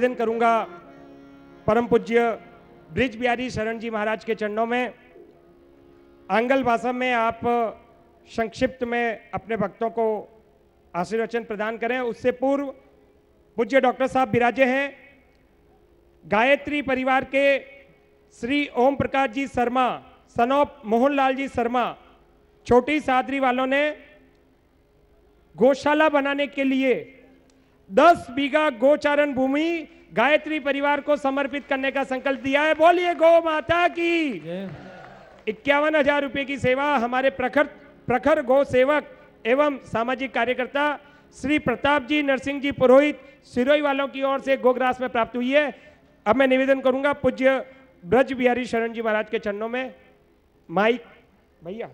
निवेदन करूँगा, परम पूज्य ब्रिज बिहारी शरण जी महाराज के चरणों में। आंगल भाषा में आप संक्षिप्त में अपने भक्तों को आशीर्वचन प्रदान करें। उससे पूर्व पूज्य डॉक्टर साहब विराजे हैं। गायत्री परिवार के श्री ओम प्रकाश जी शर्मा, सनोप मोहनलाल जी शर्मा, छोटी सादरी वालों ने गौशाला बनाने के लिए दस बीघा गोचारण भूमि गायत्री परिवार को समर्पित करने का संकल्प दिया है। बोलिए गौ माता की। इक्यावन हज़ार रुपए की सेवा हमारे प्रखर प्रखर गौ सेवक एवं सामाजिक कार्यकर्ता श्री प्रताप जी नरसिंह जी पुरोहित सिरोही वालों की ओर से गोग्रास में प्राप्त हुई है। अब मैं निवेदन करूँगा पूज्य ब्रज बिहारी शरण जी महाराज के चरणों में। माइक भैया।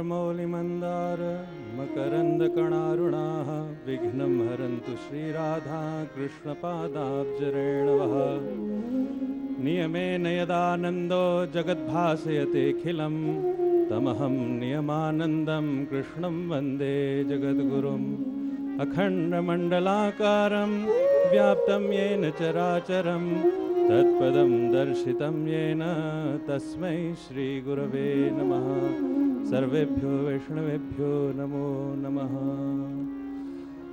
देवेन्द्रमौलिमन्दार मकरन्दकणारुणाः विघ्नं हरन्तु श्रीराधा कृष्णपादाब्जरेणवः। नियमेन यदानन्दो जगद्भासयतेऽखिलं तमहं नियमानन्दं कृष्णं वंदे जगद्गुरुम्। अखण्डमण्डलाकारं, व्याप्तं येन चराचरं, तत्पदं दर्शितं येन तस्मै श्रीगुरवे नमः। सर्वेभ्यो वैष्णवेभ्यो नमो नमः।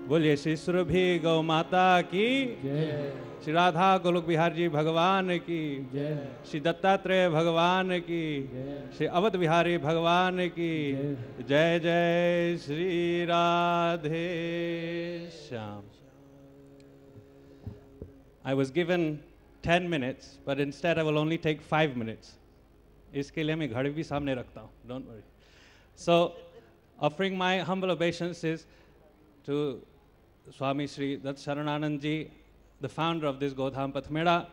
बोलिए श्री सुरभि गौ माता की। श्री राधा गोलोक बिहार जी भगवान की। श्री दत्तात्रेय भगवान की। श्री अवध बिहारी भगवान की। जय। जय Shri Radhe Shyam. I was given 10 minutes, but instead I will only take 5 minutes. इसके लिए मैं घड़ी भी सामने रखता हूँ don't worry. So, offering my humble obeisances to Swami Sri Saranananji, the founder of this Godham Pathmeda,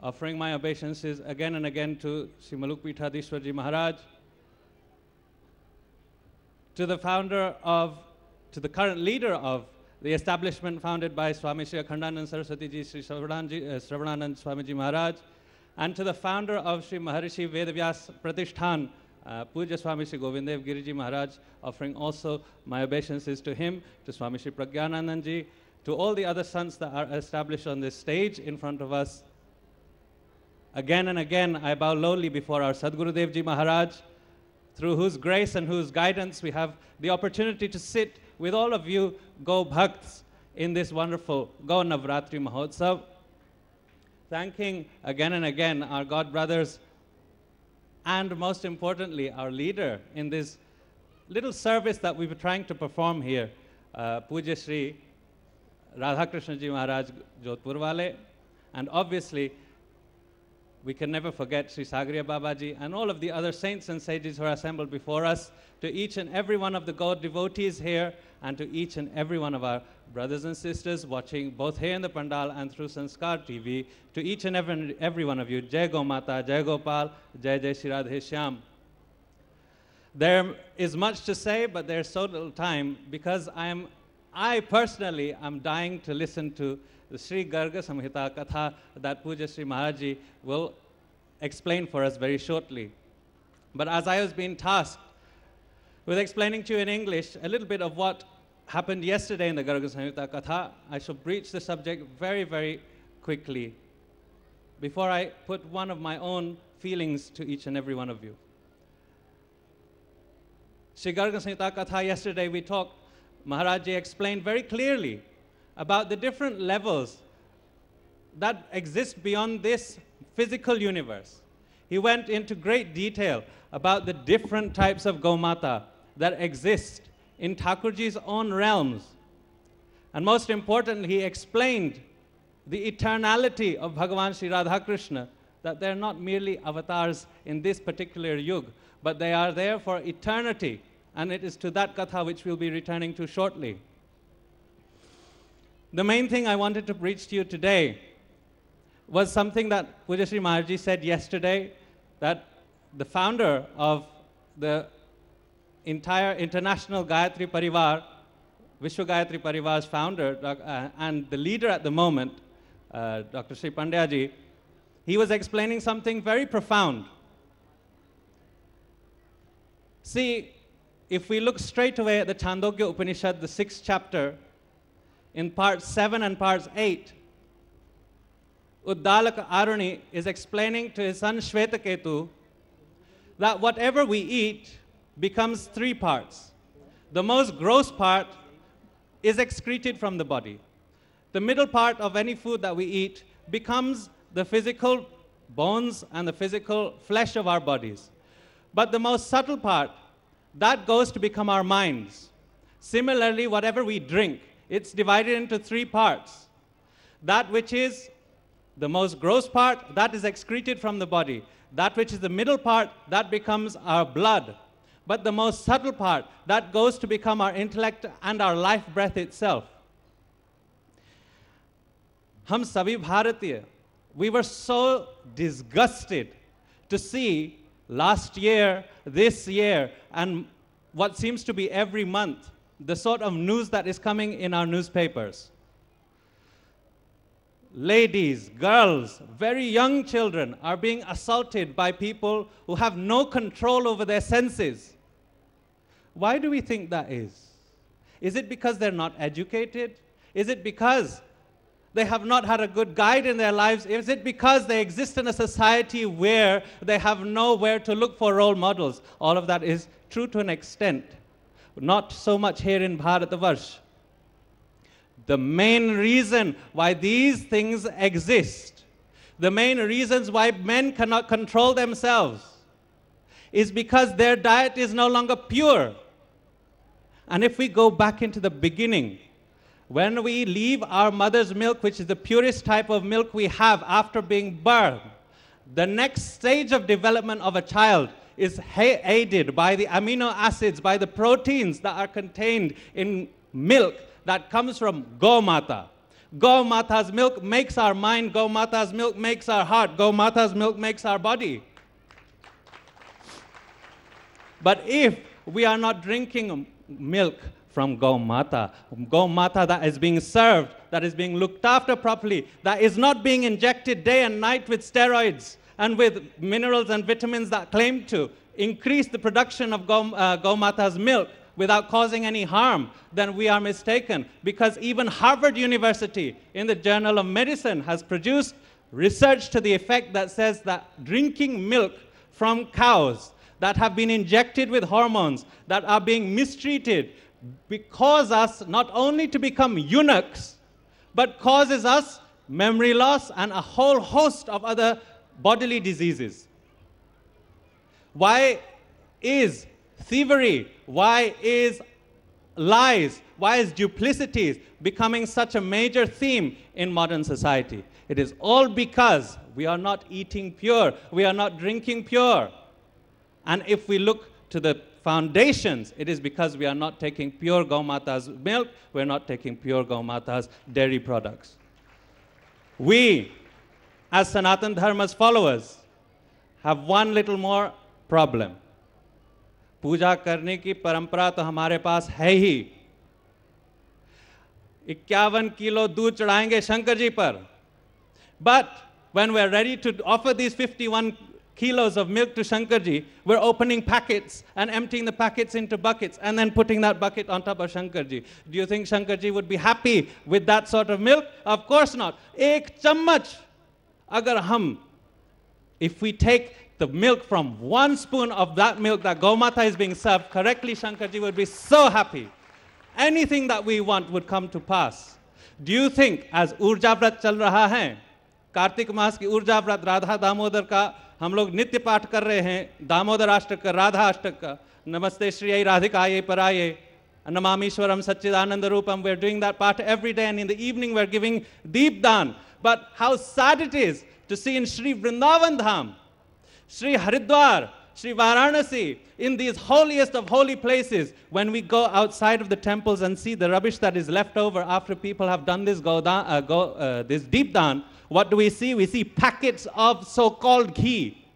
offering my obeisances again and again to Sri Maharaj, to the founder of, to the current leader of the establishment founded by Swami Sri Akhandanand Saraswati ji, Sri uh, Sravananand Swami Maharaj, and to the founder of Sri Maharishi Vedavyas Pratishthan, uh, Puja Swami Sri Govindev Giriji Maharaj, offering also my obeisances to him, to Swami Sri pragyananandji to all the other sons that are established on this stage in front of us. Again and again, I bow lowly before our Sadguru Dev Ji Maharaj, through whose grace and whose guidance we have the opportunity to sit with all of you Go Bhakts in this wonderful Go Navratri Mahotsav. Thanking again and again our God brothers and most importantly, our leader in this little service that we were trying to perform here, uh, Puja Radhakrishna Ji Maharaj Jodhpur Wale, and obviously we can never forget Sri Sagriya Babaji and all of the other saints and sages who are assembled before us, to each and every one of the God devotees here, and to each and every one of our brothers and sisters watching both here in the Pandal and through Sanskar TV, to each and every, every one of you, Jai Go Mata, Jai Gopal, Jai Jai Shri Radhe Shyam. There is much to say, but there's so little time because I am, I personally am dying to listen to the Sri Garga Samhita Katha that Puja Sri Maharaji will explain for us very shortly. But as I was being tasked with explaining to you in English a little bit of what happened yesterday in the Garga Samhita Katha, I shall breach the subject very, very quickly before I put one of my own feelings to each and every one of you. Sri Garga Samhita Katha, yesterday we talked, Maharaji explained very clearly about the different levels that exist beyond this physical universe. He went into great detail about the different types of Gomata that exist in Thakurji's own realms. And most importantly, he explained the eternality of Bhagavan Sri Radhakrishna, that they're not merely avatars in this particular yug, but they are there for eternity. And it is to that katha which we'll be returning to shortly. The main thing I wanted to preach to you today was something that Pujashri Maharji said yesterday that the founder of the entire international Gayatri Parivar, Vishwa Gayatri Parivar's founder uh, and the leader at the moment, uh, Dr. Sri Pandyaji, he was explaining something very profound. See, if we look straight away at the Chandogya Upanishad, the sixth chapter, in part 7 and part 8, Uddalaka Aruni is explaining to his son Shvetaketu that whatever we eat becomes three parts. The most gross part is excreted from the body. The middle part of any food that we eat becomes the physical bones and the physical flesh of our bodies. But the most subtle part, that goes to become our minds. Similarly, whatever we drink, it's divided into three parts. That which is the most gross part, that is excreted from the body. That which is the middle part, that becomes our blood. But the most subtle part, that goes to become our intellect and our life breath itself. हम सभी भारतीय we were so disgusted to see last year, this year, and what seems to be every month, the sort of news that is coming in our newspapers. Ladies, girls, very young children are being assaulted by people who have no control over their senses. Why do we think that is? Is it because they're not educated? Is it because they have not had a good guide in their lives? Is it because they exist in a society where they have nowhere to look for role models? All of that is true to an extent. Not so much here in Bharatavash. The main reason why these things exist, the main reasons why men cannot control themselves, is because their diet is no longer pure. And if we go back into the beginning, when we leave our mother's milk, which is the purest type of milk we have after being born, the next stage of development of a child is aided by the amino acids, by the proteins that are contained in milk that comes from Gomata. Gomata's milk makes our mind, Gomata's milk makes our heart, Gomata's milk makes our body. But if we are not drinking milk from Gomata, Gomata that is being served, that is being looked after properly, that is not being injected day and night with steroids and with minerals and vitamins that claim to increase the production of Gom, uh, Gomata's milk without causing any harm, then we are mistaken. Because even Harvard University in the Journal of Medicine has produced research to the effect that says that drinking milk from cows that have been injected with hormones that are being mistreated cause us not only to become eunuchs, but causes us memory loss and a whole host of other bodily diseases. Why is thievery, why is lies, why is duplicities becoming such a major theme in modern society? It is all because we are not eating pure, we are not drinking pure. And if we look to the foundations, it is because we are not taking pure Gaumata's milk, we're not taking pure Gaumata's dairy products. We, as Sanatan Dharma's followers, have one little more problem. पूजा करने की परंपरा तो हमारे पास है ही इक्यावन किलो दूध चढ़ाएंगे शंकर जी पर but when we're ready to offer these 51 kilos of milk to Shankarji, we're opening packets and emptying the packets into buckets and then putting that bucket on top of Shankarji. Do you think Shankarji would be happy with that sort of milk? Of course not. Ek chammach. Agar hum, if we take the milk from one spoon of that milk that Gomata is being served correctly, Shankarji would be so happy. Anything that we want would come to pass. Do you think, as ऊर्जा व्रत चल रहा है कार्तिक मास की ऊर्जा व्रत राधा दामोदर का हम लोग नित्य पाठ कर रहे हैं दामोदर अष्टक का राधा अष्टक का नमस्ते श्री आई राधिका ये पराये नमामीश्वरम सच्चिदानंद रूपम we are doing that paath every day and in the evening we are giving deep daan but how sad it is to see in Sri Vrindavan Dham, Sri Haridwar, Sri Varanasi, in these holiest of holy places, when we go outside of the temples and see the rubbish that is left over after people have done this, godan, uh, go, uh, this deep dan, what do we see? We see packets of so called ghee,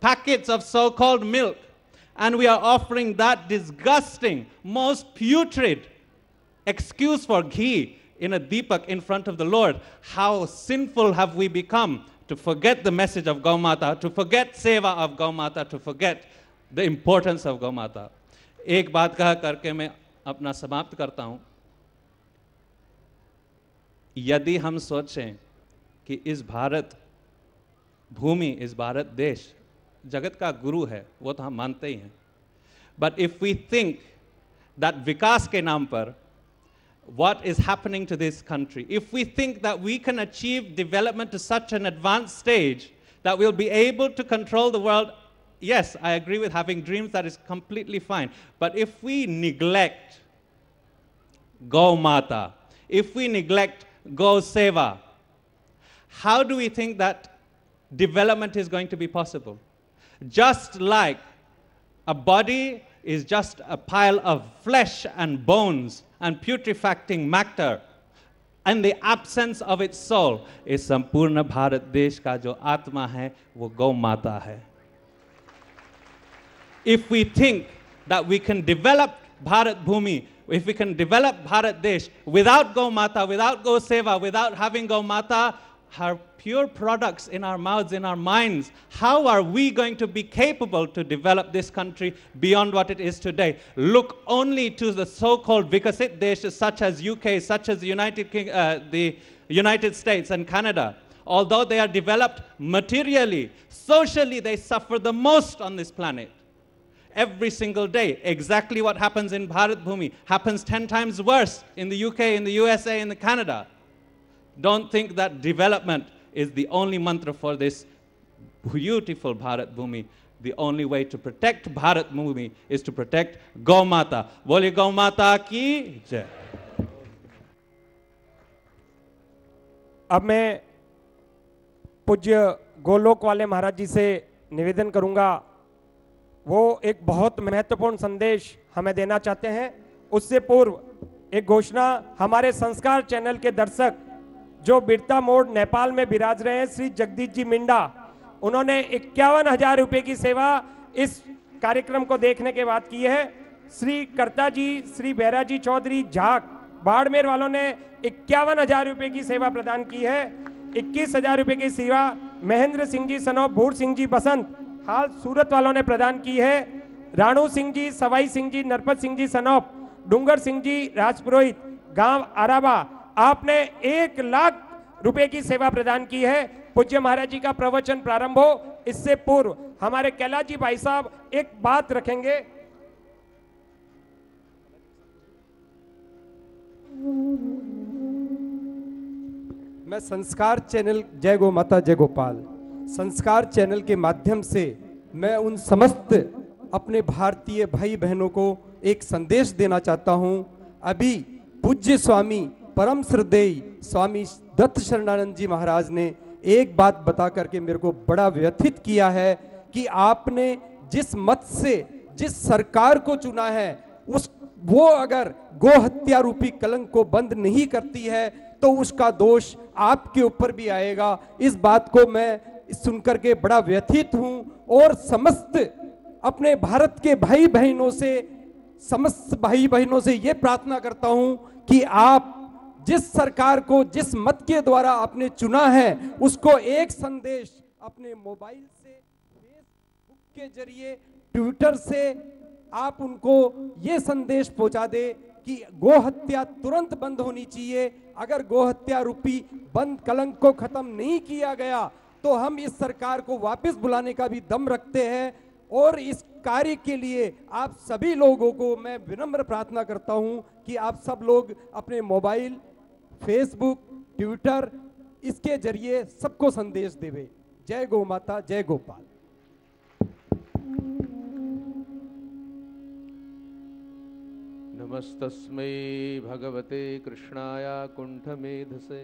packets of so called milk, and we are offering that disgusting, most putrid excuse for ghee in a deepak in front of the Lord. How sinful have we become to forget the message of Gaumata, to forget seva of Gaumata, to forget the importance of Gaumata. एक बात कहा करके मैं अपना समाप्त करता हूँ यदि हम सोचें कि इस भारत भूमि इस भारत देश जगत का गुरु है वो तो हम मानते ही हैं but if we think that विकास के नाम पर what is happening to this country. If we think that we can achieve development to such an advanced stage that we'll be able to control the world, yes, I agree with having dreams, that is completely fine. But if we neglect Go Mata, if we neglect Go Seva, how do we think that development is going to be possible? Just like a body is just a pile of flesh and bones and putrefacting matter. And the absence of its soul is Sampurna Bharat Desh ka jo atma hai, wo go Mata hai. If we think that we can develop Bharat Bhumi, if we can develop Bharat Desh without go Mata, without go Seva, without having go Mata, are pure products in our mouths, in our minds, how are we going to be capable to develop this country beyond what it is today? Look only to the so-called Vikasit deshes such as UK, such as the United, King, uh, the United States and Canada. Although they are developed materially, socially they suffer the most on this planet every single day. Exactly what happens in Bharat Bhumi happens 10 times worse in the UK, in the USA, in the Canada. Don't think that development is the only mantra for this beautiful Bharat Bhumi. The only way to protect Bharat Bhumi is to protect Gaumata. Boli Gaumata ki jai. अब मैं पूज्य गोलोक वाले महाराज जी से निवेदन करूँगा वो एक बहुत महत्वपूर्ण संदेश हमें देना चाहते हैं उससे पूर्व एक घोषणा हमारे संस्कार चैनल के दर्शक जो बिरता मोड़ नेपाल में विराज रहे हैं, श्री जगदीश जी मिंडा। उन्होंने इक्यावन हज़ार रुपए की सेवा इस कार्यक्रम को देखने के बाद की है। श्री कर्ता जी, श्री बैरा जी चौधरी, झाक, बाड़मेर वालों ने इक्यावन हज़ार रुपए की सेवा प्रदान की है। इक्कीस हज़ार रुपए की सेवा महेंद्र सिंह जी सनौ भूर सिंह जी, बसंत, हाल सूरत वालों ने प्रदान की है। राणू सिंह जी, सवाई सिंह जी, नरपत सिंह जी, सनौप, डूंगर सिंह जी, राजपुरोहित, गाँव आराबा आपने एक लाख रुपए की सेवा प्रदान की है। पूज्य महाराज जी का प्रवचन प्रारंभ हो। इससे पूर्व हमारे कैलाश जी भाई साहब एक बात रखेंगे। मैं संस्कार चैनल, जय गो माता, जय गोपाल संस्कार चैनल के माध्यम से मैं उन समस्त अपने भारतीय भाई बहनों को एक संदेश देना चाहता हूँ। अभी पूज्य स्वामी परम श्रद्धेय स्वामी दत्त शरणानंद जी महाराज ने एक बात बता करके मेरे को बड़ा व्यथित किया है कि आपने जिस मत से, जिस सरकार को चुना है, उस, वो अगर गो हत्या रूपी कलंक को बंद नहीं करती है तो उसका दोष आपके ऊपर भी आएगा। इस बात को मैं सुनकर के बड़ा व्यथित हूँ और समस्त अपने भारत के भाई बहनों से, समस्त भाई बहनों से यह प्रार्थना करता हूँ कि आप जिस सरकार को, जिस मत के द्वारा आपने चुना है, उसको एक संदेश अपने मोबाइल से फेसबुक के ज़रिए ट्विटर से आप उनको ये संदेश पहुँचा दे कि गोहत्या तुरंत बंद होनी चाहिए। अगर गोहत्या रूपी बंद कलंक को खत्म नहीं किया गया तो हम इस सरकार को वापस बुलाने का भी दम रखते हैं और इस कार्य के लिए आप सभी लोगों को मैं विनम्र प्रार्थना करता हूँ कि आप सब लोग अपने मोबाइल फेसबुक ट्विटर इसके ज़रिए सबको संदेश देवे। जय गौ माता, जय गोपाल। नमस्तस्मै भगवते कृष्णाय कुण्ठमेधसे।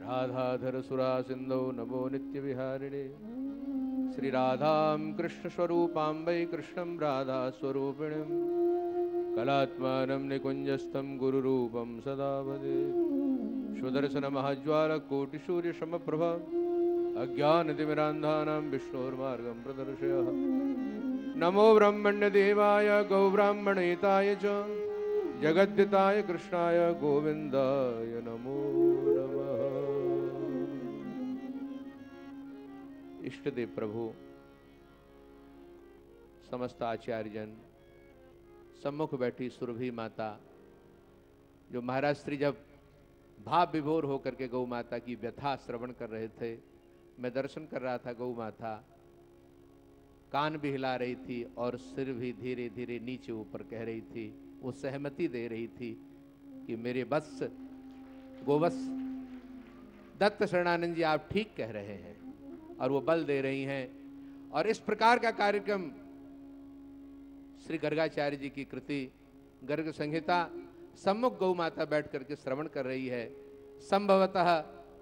राधाधरसुरासिन्धौ नमो नित्य विहारिणे नित्यविहारिणे। श्रीराधां कृष्णस्वरूपां वै कृष्णं राधास्वरूपिणीं कलात्मानं निकुञ्जस्थं गुरुरूपं सदा भजे स्वदर्शनमहाज्वालकोटिसूर्यशमप्रभ, अज्ञानतिमिरान्धानां विष्णोर्मार्गं प्रदर्शयः। नमो ब्रह्मण्यदेवाय गौब्राह्मणेताय च जगद्दिताय कृष्णाय गोविन्दाय नमो नमः। इष्टदेव प्रभु, समस्त आचार्यजन सम्मुख बैठी सुरभि माता, जो महाराज श्री जब भाव विभोर होकर के गौ माता की व्यथा श्रवण कर रहे थे, मैं दर्शन कर रहा था गौ माता, कान भी हिला रही थी और सिर भी धीरे धीरे नीचे ऊपर कह रही थी, वो सहमति दे रही थी कि मेरे बस, गोवस, दत्त शरणानंद जी आप ठीक कह रहे हैं और वो बल दे रही हैं। और इस प्रकार का कार्यक्रम श्री गर्गाचार्य जी की कृति, गर्ग संहिता, सम्मुख गौ माता बैठ करके श्रवण कर रही है। संभवतः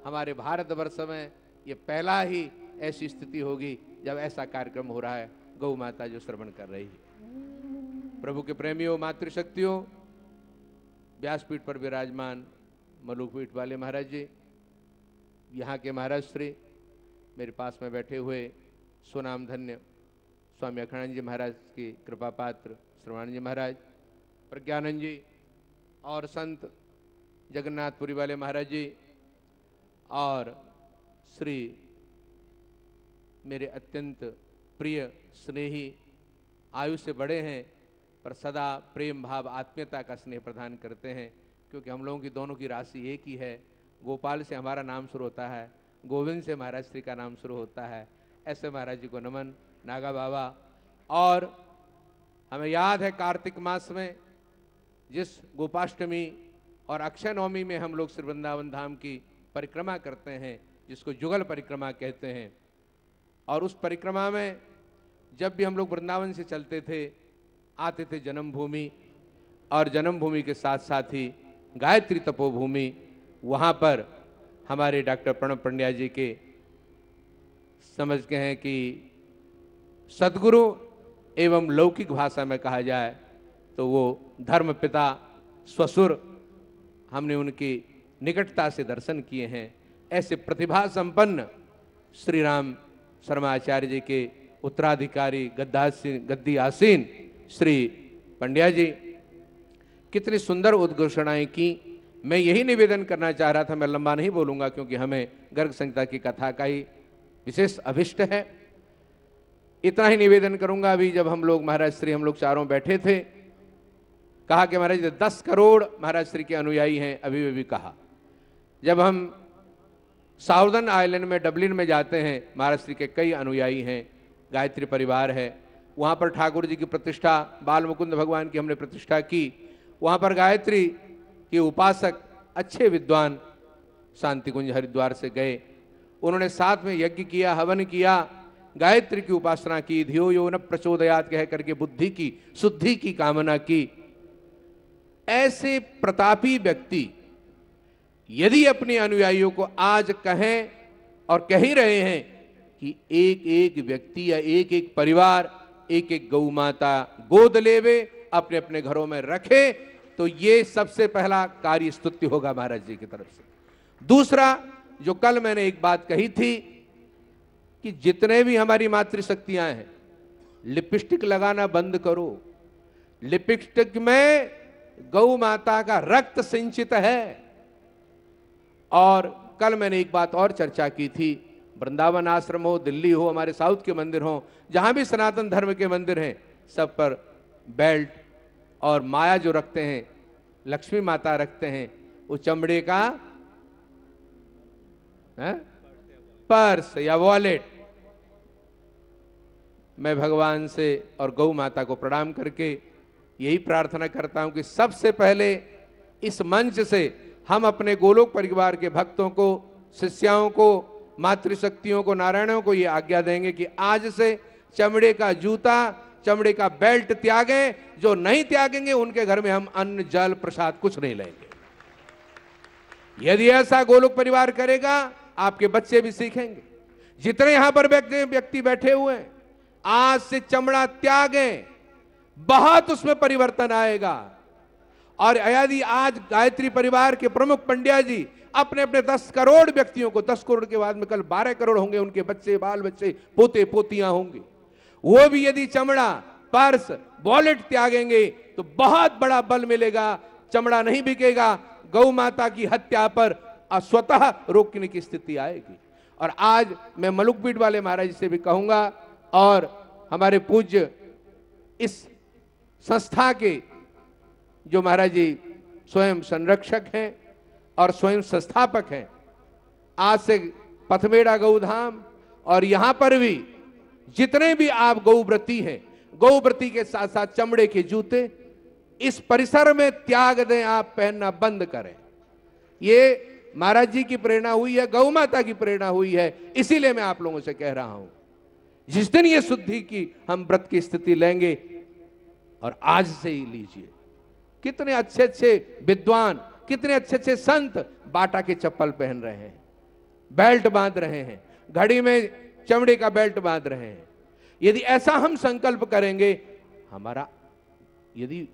हमारे भारतवर्ष में ये पहला ही ऐसी स्थिति होगी जब ऐसा कार्यक्रम हो रहा है, गौ माता जो श्रवण कर रही है। प्रभु के प्रेमियों, मातृशक्तियों, व्यासपीठ पर विराजमान मलुपीठ वाले महाराज जी, यहाँ के महाराज श्री, मेरे पास में बैठे हुए सुनाम धन्य स्वामी अखंडानंद जी महाराज की कृपा पात्र श्रवण जी महाराज, प्रज्ञानंद जी और संत जगन्नाथपुरी वाले महाराज जी और श्री मेरे अत्यंत प्रिय स्नेही आयु से बड़े हैं पर सदा प्रेम, भाव, आत्मीयता का स्नेह प्रदान करते हैं, क्योंकि हम लोगों की दोनों की राशि एक ही है। गोपाल से हमारा नाम शुरू होता है, गोविंद से महाराज श्री का नाम शुरू होता है। ऐसे महाराज जी को नमन। नागा बाबा। और हमें याद है कार्तिक मास में, जिस गोपाष्टमी और अक्षय नवमी में हम लोग श्री वृंदावन धाम की परिक्रमा करते हैं, जिसको जुगल परिक्रमा कहते हैं। और उस परिक्रमा में जब भी हम लोग वृंदावन से चलते थे, आते थे जन्मभूमि, और जन्मभूमि के साथ साथ ही गायत्री तपोभूमि, वहाँ पर हमारे डॉक्टर प्रणब पंड्या जी के समझ के हैं कि सदगुरु एवं लौकिक भाषा में कहा जाए तो वो धर्म पिता, ससुर, हमने उनकी निकटता से दर्शन किए हैं। ऐसे प्रतिभा संपन्न श्री राम शर्माचार्य जी के उत्तराधिकारी गद्दासीन गद्दी आसीन श्री पंड्या जी, कितनी सुंदर उद्घोषणाएँ की। मैं यही निवेदन करना चाह रहा था, मैं लंबा नहीं बोलूँगा क्योंकि हमें गर्ग संहिता की कथा का ही विशेष अभिष्ट है। इतना ही निवेदन करूँगा अभी जब हम लोग महाराज श्री हम लोग चारों बैठे थे। कहा कि महाराज दस करोड़ महाराज श्री के अनुयायी हैं, अभी भी कहा। जब हम साउदर्न आइलैंड में, डबलिन में जाते हैं, महाराज श्री के कई अनुयायी हैं, गायत्री परिवार है, वहाँ पर ठाकुर जी की प्रतिष्ठा बाल मुकुंद भगवान की हमने प्रतिष्ठा की, वहाँ पर गायत्री के उपासक, अच्छे विद्वान शांति कुंज हरिद्वार से गए। उन्होंने साथ में यज्ञ किया, हवन किया गायत्री की उपासना की, धियो यो न प्रचोदयात कह करके बुद्धि की, शुद्धि की कामना की। ऐसे प्रतापी व्यक्ति यदि अपने अनुयायियों को आज कहें और कह ही रहे हैं कि एक एक व्यक्ति या एक एक परिवार एक एक गौ माता गोद लेवे अपने अपने घरों में रखे तो ये सबसे पहला कार्य स्तुति होगा महाराज जी की तरफ़ से। दूसरा, जो कल मैंने एक बात कही थी कि जितने भी हमारी मातृशक्तियाँ हैं, लिपस्टिक लगाना बंद करो। लिपस्टिक में गौ माता का रक्त सिंचित है। और कल मैंने एक बात और चर्चा की थी, वृंदावन आश्रम हो, दिल्ली हो, हमारे साउथ के मंदिर हो, जहाँ भी सनातन धर्म के मंदिर हैं, सब पर बेल्ट और माया जो रखते हैं, लक्ष्मी माता रखते हैं वो चमड़े का, है? पर्स या वॉलेट। मैं भगवान से और गौ माता को प्रणाम करके यही प्रार्थना करता हूँ कि सबसे पहले इस मंच से हम अपने गोलोक परिवार के भक्तों को, शिष्याओं को, मातृशक्तियों को, नारायणों को ये आज्ञा देंगे कि आज से चमड़े का जूता, चमड़े का बेल्ट त्यागें, जो नहीं त्यागेंगे उनके घर में हम अन्न, जल, प्रसाद कुछ नहीं लेंगे। यदि ऐसा गोलोक परिवार करेगा, आपके बच्चे भी सीखेंगे। जितने यहाँ पर व्यक्ति बैठे हुए हैं आज से चमड़ा त्यागें, बहुत उसमें परिवर्तन आएगा। और यदि आज गायत्री परिवार के प्रमुख पंड्या जी अपने अपने दस करोड़ व्यक्तियों को, दस करोड़ के बाद में कल बारह करोड़ होंगे उनके बच्चे, बाल बच्चे, पोते, पोतियाँ होंगे। वो भी यदि चमड़ा, पर्स, वॉलेट त्यागेंगे तो बहुत बड़ा बल मिलेगा, चमड़ा नहीं बिकेगा। गौ माता की हत्या पर स्वतः रोकने की स्थिति आएगी। और आज मैं मलुकपीठ वाले महाराज से भी कहूँगा और हमारे पूज्य इस संस्था के जो महाराज जी स्वयं संरक्षक हैं और स्वयं संस्थापक हैं, आज से पथमेड़ा गौधाम और यहाँ पर भी जितने भी आप गौव्रती हैं गौव्रती के साथ साथ चमड़े के जूते, इस परिसर में त्याग दें आप, पहनना बंद करें। ये महाराज जी की प्रेरणा हुई है, गौ माता की प्रेरणा हुई है, इसीलिए मैं आप लोगों से कह रहा हूँ। जिस दिन ये शुद्धि की हम व्रत की स्थिति लेंगे, और आज से ही लीजिए। कितने अच्छे अच्छे विद्वान, कितने अच्छे अच्छे संत बाटा के चप्पल पहन रहे हैं, बेल्ट बाँध रहे हैं, घड़ी में चमड़े का बेल्ट बाँध रहे हैं। यदि ऐसा हम संकल्प करेंगे, हमारा, यदि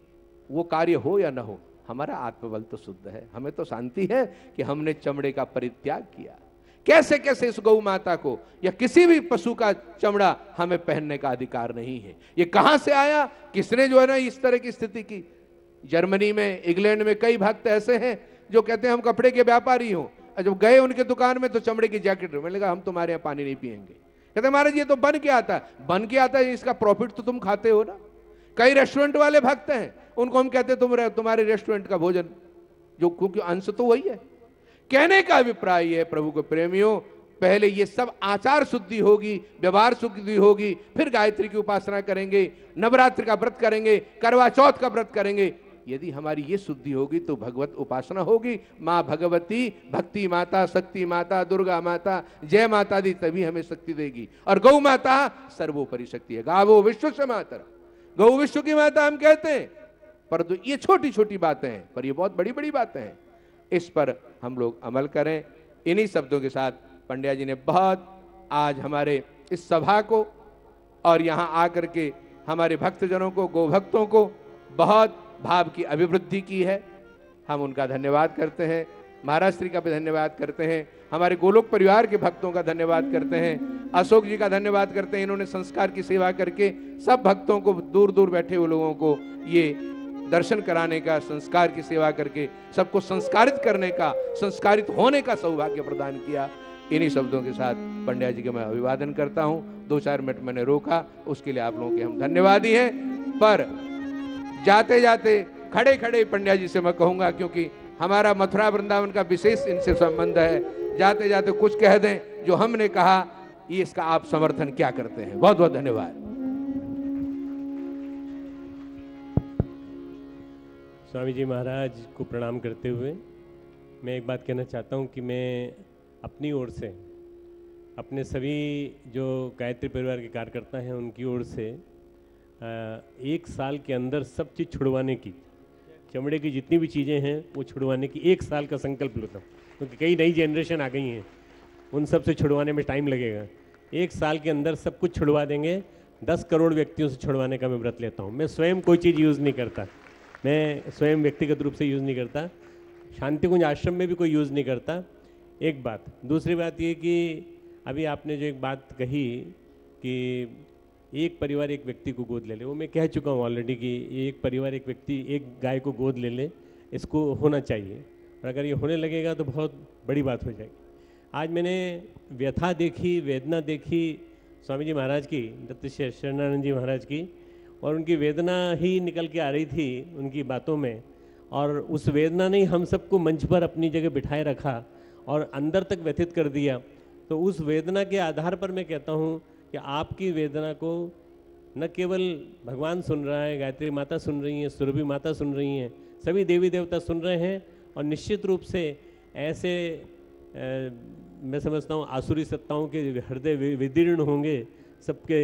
वो कार्य हो या ना हो, हमारा आत्मबल तो शुद्ध है, हमें तो शांति है कि हमने चमड़े का परित्याग किया। कैसे कैसे इस गौ माता को? या किसी भी पशु का चमड़ा हमें पहनने का अधिकार नहीं है। ये कहाँ से आया? किसने जो है ना इस तरह की स्थिति की? जर्मनी में, इंग्लैंड में कई भक्त ऐसे हैं जो कहते हैं, हम कपड़े के व्यापारी हो। जब गए उनके दुकान में तो चमड़े की जैकेट मैंने कहा हम तुम्हारे यहाँ पानी नहीं पियेंगे। कहते महाराज, ये तो बन के आता है? बन के आता है? इसका प्रॉफिट तो तुम खाते हो ना। कई रेस्टोरेंट वाले भक्त हैं, उनको हम कहते हैं, तुम तुम्हारे रेस्टोरेंट का भोजन, जो क्योंकि अंश तो वही है। कहने का अभिप्राय है, प्रभु के प्रेमियों, पहले ये सब आचार शुद्धि होगी, व्यवहार शुद्धि होगी, फिर गायत्री की उपासना करेंगे, नवरात्र का व्रत करेंगे, करवा चौथ का व्रत करेंगे। यदि हमारी ये शुद्धि होगी तो भगवत उपासना होगी। माँ भगवती, भक्ति माता, शक्ति माता, दुर्गा माता, जय माता दी तभी हमें शक्ति देगी। और गौ माता, सर्वोपरि शक्ति है। गावो विश्व से माता गौ विश्व की माता हम कहते हैं। परंतु ये छोटी छोटी बातें हैं, पर ये बहुत बड़ी बड़ी बातें हैं। इस पर हम लोग अमल करें। इन्हीं शब्दों के साथ पंड्या जी ने बहुत आज हमारे इस सभा को और यहाँ आकर के हमारे भक्तजनों को, गोभक्तों को बहुत भाव की अभिवृद्धि की है। हम उनका धन्यवाद करते हैं। महाराज श्री का भी धन्यवाद करते हैं। हमारे गोलोक परिवार के भक्तों का धन्यवाद करते हैं। अशोक जी का धन्यवाद करते हैं। इन्होंने संस्कार की सेवा करके सब भक्तों को दूर दूर बैठे हुए लोगों को ये दर्शन कराने का, संस्कार की सेवा करके, सबको संस्कारित करने का, संस्कारित होने का सौभाग्य प्रदान किया। इन्हीं शब्दों के साथ पंड्या जी का मैं अभिवादन करता हूँ। दो चार मिनट मैंने रोका, उसके लिए आप लोगों के हम धन्यवादी हैं। पर जाते जाते खड़े खड़े पंड्या जी से मैं कहूँगा, क्योंकि हमारा मथुरा वृंदावन का विशेष इनसे संबंध है। जाते जाते कुछ कह दें, जो हमने कहा, ये इसका आप समर्थन क्या करते हैं? बहुत बहुत धन्यवाद। स्वामी जी महाराज को प्रणाम करते हुए मैं एक बात कहना चाहता हूँ कि मैं अपनी ओर से, अपने सभी जो गायत्री परिवार के कार्यकर्ता हैं, उनकी ओर से एक साल के अंदर सब चीज़ छुड़वाने की, चमड़े की जितनी भी चीज़ें हैं, वो छुड़वाने की एक साल का संकल्प लेता हूँ। क्योंकि कई नई जनरेशन आ गई हैं, उन सबसे छुड़वाने में टाइम लगेगा। एक साल के अंदर सब कुछ छुड़वा देंगे, दस करोड़ व्यक्तियों से छुड़वाने का मैं व्रत लेता हूँ। मैं स्वयं कोई चीज़ यूज़ नहीं करता। मैं स्वयं व्यक्तिगत रूप से यूज़ नहीं करता। शांति कुंज आश्रम में भी कोई यूज़ नहीं करता। एक बात। दूसरी बात ये कि अभी आपने जो एक बात कही कि एक परिवार एक व्यक्ति को गोद ले ले, वो मैं कह चुका हूँ ऑलरेडी कि एक परिवार एक व्यक्ति एक गाय को गोद ले ले, इसको होना चाहिए। और अगर ये होने लगेगा तो बहुत बड़ी बात हो जाएगी। आज मैंने व्यथा देखी, वेदना देखी, स्वामी जी महाराज की, दत्त शरणानंद जी महाराज की और उनकी वेदना ही निकल के आ रही थी उनकी बातों में। और उस वेदना ने हम सबको मंच पर अपनी जगह बिठाए रखा और अंदर तक व्यथित कर दिया। तो उस वेदना के आधार पर मैं कहता हूँ कि आपकी वेदना को न केवल भगवान सुन रहा है गायत्री माता सुन रही हैं सुरभि माता सुन रही हैं सभी देवी देवता सुन रहे हैं और निश्चित रूप से ऐसे ए, मैं समझता हूँ आसुरी सत्ताओं के हृदय विदीर्ण होंगे सबके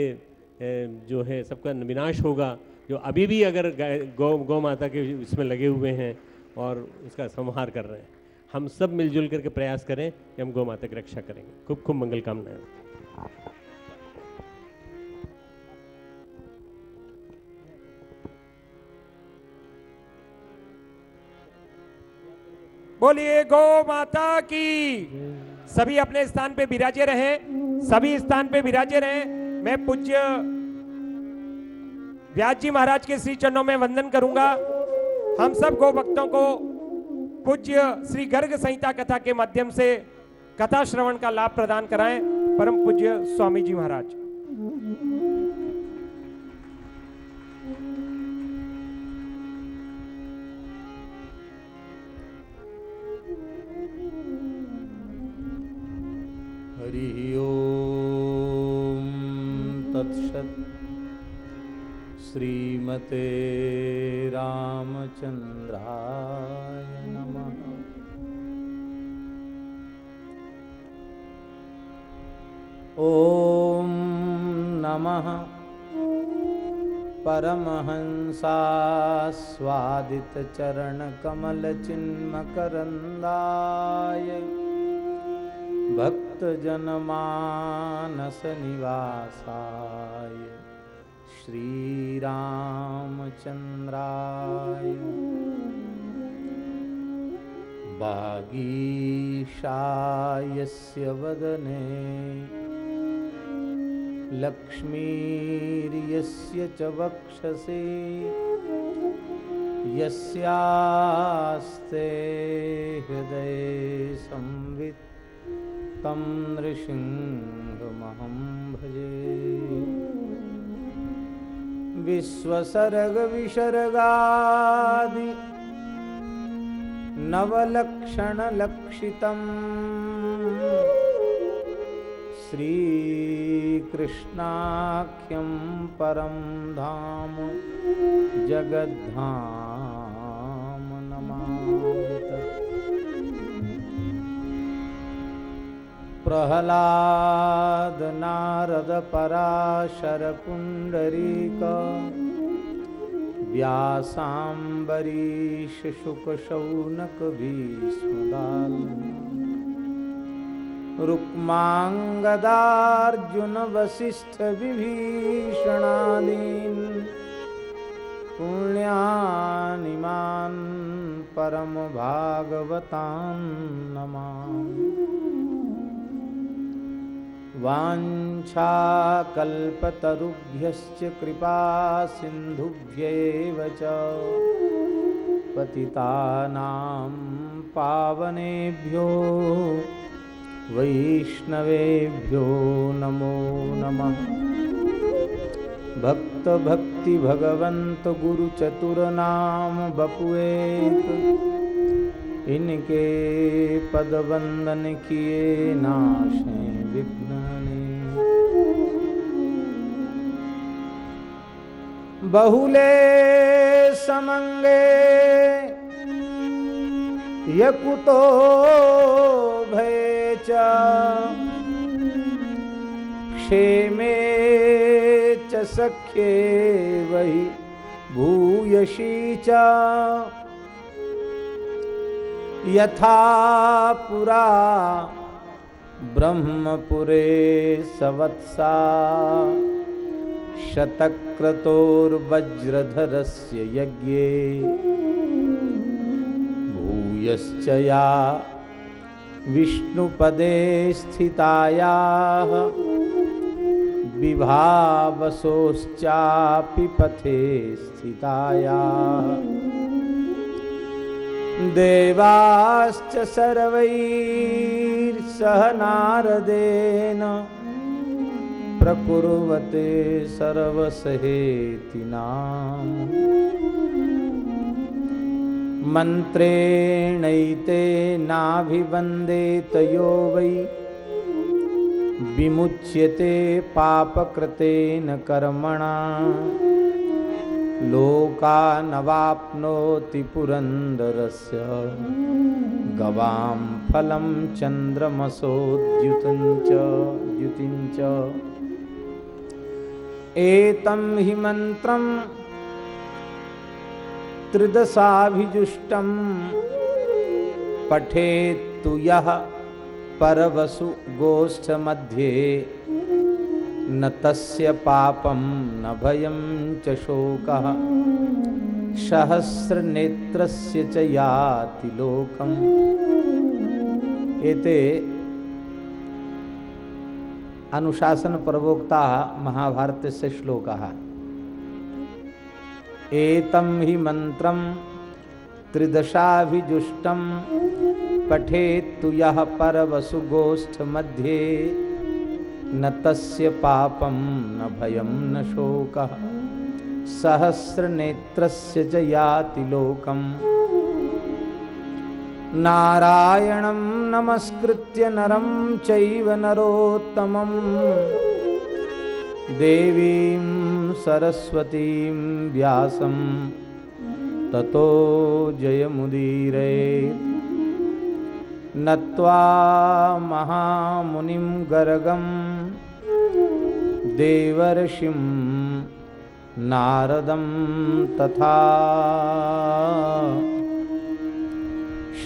जो है, सबका विनाश होगा, जो अभी भी अगर गौ गौ माता के इसमें लगे हुए हैं और उसका संहार कर रहे हैं, हम सब मिलजुल करके प्रयास करें कि हम गौ माता की रक्षा करेंगे। खूब खूब मंगल कामनाएँ। बोलिए, गौ माता की। सभी अपने स्थान पे विराजे रहे, सभी स्थान पे विराजे रहे। मैं पूज्य व्यास जी महाराज के श्री चरणों में वंदन करूँगा। हम सब गो भक्तों को पूज्य श्री गर्ग संहिता कथा के माध्यम से कथा श्रवण का लाभ प्रदान कराएँ। परम पूज्य स्वामी जी महाराज। श्रीमते रामचंद्राय नमः। ॐ नमः। परमहंसास्वादितचरणकमलचिन्मकरन्दाय। भक्तजनमानसनिवासाय। श्रीरामचन्द्राय बागीशायस्य वदने। लक्ष्मीर्यस्य च वक्षसे। यस्यास्ते हृदये संवित् तं नृसिंहमहं भजे। विश्वसर्गविसर्गादि नवलक्षणलक्षितम्। श्रीकृष्णाख्यं परं धाम जगद्धाम। प्रह्लाद नारद पराशर पुण्डरीक व्यासाम्बरीश शुकशौनक भीष्मदाल रुक्माङ्गदार्जुन वसिष्ठ विभीषणादीन् पुण्यानिमान् परम भागवतां नमामि। वाञ्छाकल्पतरुभ्यश्च कृपा सिन्धुभ्यैव च। पतितानां पावनेभ्यो वैष्णवेभ्यो नमो नमः। भक्त भक्ति भगवंत गुरु चतुर नाम बपुएक इनके पद वंदन किए नाशे विघ्न बहुले समंगे यकुतो भय क्षेमे च सख्ये वही भूयशी च। यथा पुरा ब्रह्मपुरे सवत्सा। शतक्रतोर्वज्रधरस्य यज्ञे। भूयश्च या विष्णुपदे स्थितायाः विभावसोश्चापि पथे स्थितायाः। देवाश्च सर्वैर्सह नारदेन प्रकुर्वते सर्वसहेति नाम मन्त्रेणैते नाभिवन्देत यो वै। विमुच्यते पापकृतेन कर्मणा। लोकानवाप्नोति पुरन्दरस्य। गवां फलं चन्द्रमसोद्युतं च द्युतिं च एतं हि मन्त्रं त्रिदशाभिजुष्टं पठेत्तु यः परवसु गोष्ठमध्ये न तस्य पापं न भयं च शोकः। सहस्रनेत्रस्य च याति लोकम्। एते अनुशासन प्रवोक्ता महाभारतस्य श्लोकः। एतं हि मन्त्रं त्रिदशाभिजुष्टं पठेत्तु यः परवसुगोष्ठमध्ये न तस्य पापं न भयं न शोकः। सहस्रनेत्रस्य च याति लोकम्। नारायणं नमस्कृत्य नरं चैव नरोत्तमं देवीं सरस्वतीं व्यासं ततो जयमुदीरयेत् नत्वा महामुनिं गर्गं देवर्षिं नारदं तथा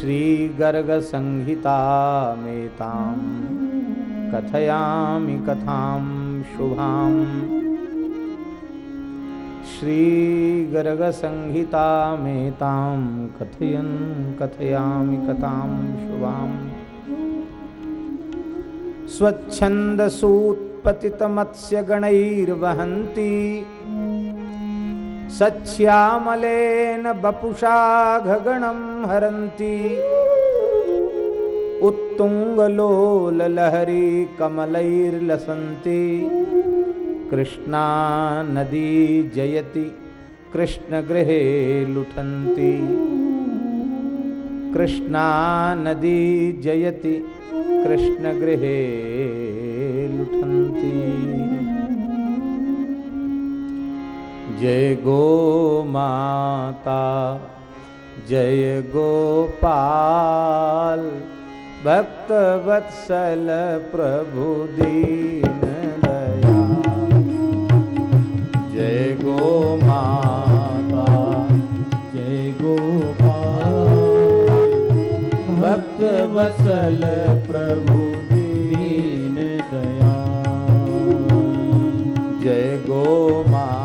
श्रीगर्गसंहितामेतां कथयामि कथां शुभाम्। श्रीगर्गसंहितामेतां कथयन् कथयामि कथां शुभाम्। स्वच्छन्दसूत्पतितमत्स्य गणैर्वहन्ति सच्छ्यामलेन बपुषा गगणं हरती उत्तुंगलोलहरी कमलैर्लसन्ति कृष्णा नदी जयति, कृष्णगृहे लुठन्ति। कृष्णा नदी जयति, कृष्णगृहे जय गो माता, जय गोपाल भक्त वत्सल प्रभु दीन दया। जय गो माता, जय प्रभु दीन दया। जय गो मा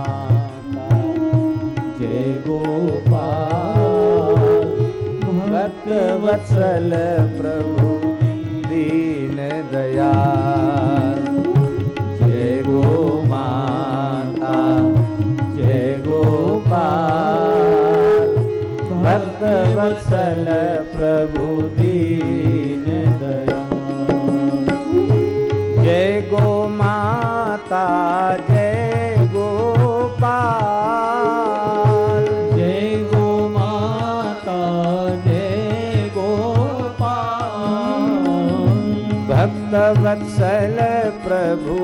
भक्तवत्सल प्रभु दीन दया जय गो माता जय गोपाल। भक्तवत्सल प्रभु दीन दया जय गो माता वत्सल प्रभु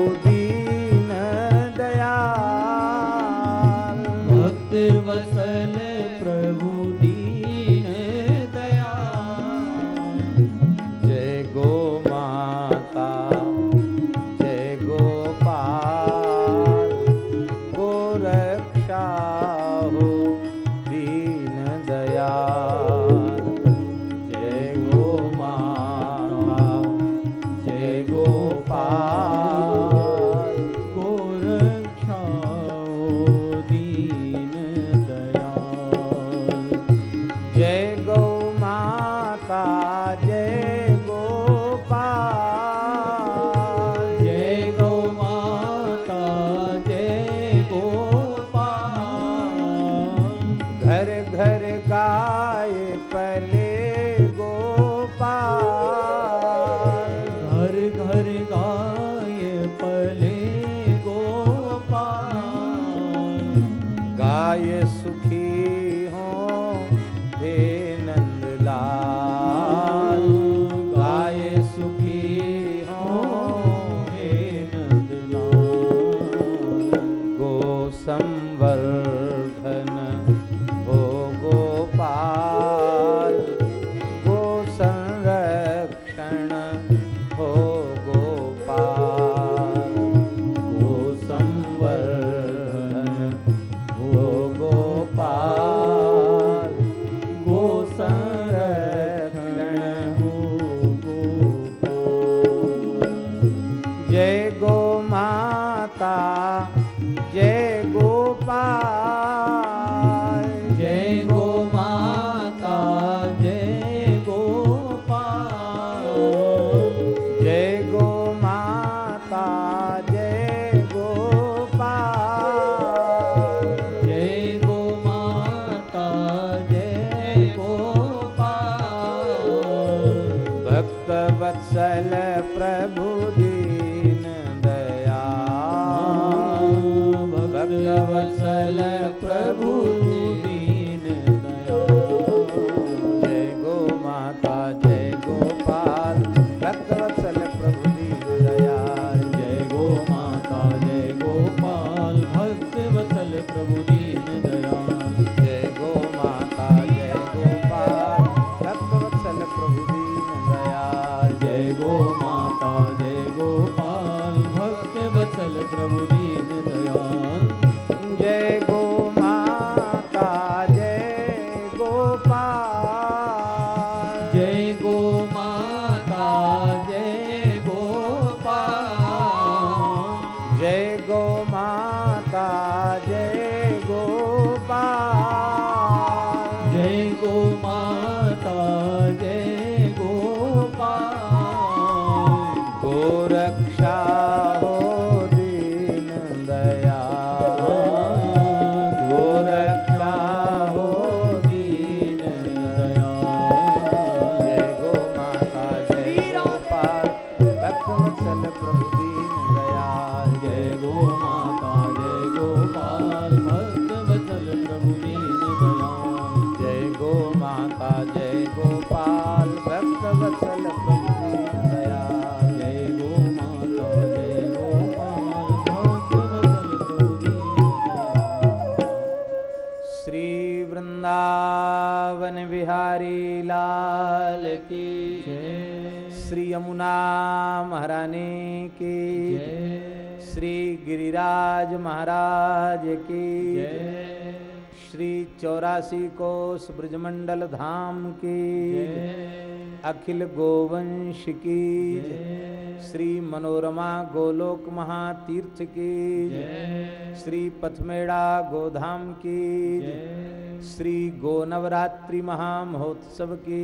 अखिल गोवंश की श्री मनोरमा गोलोक महातीर्थ की श्री पथमेड़ा गोधाम की श्री गोनवरात्रि महामहोत्सव की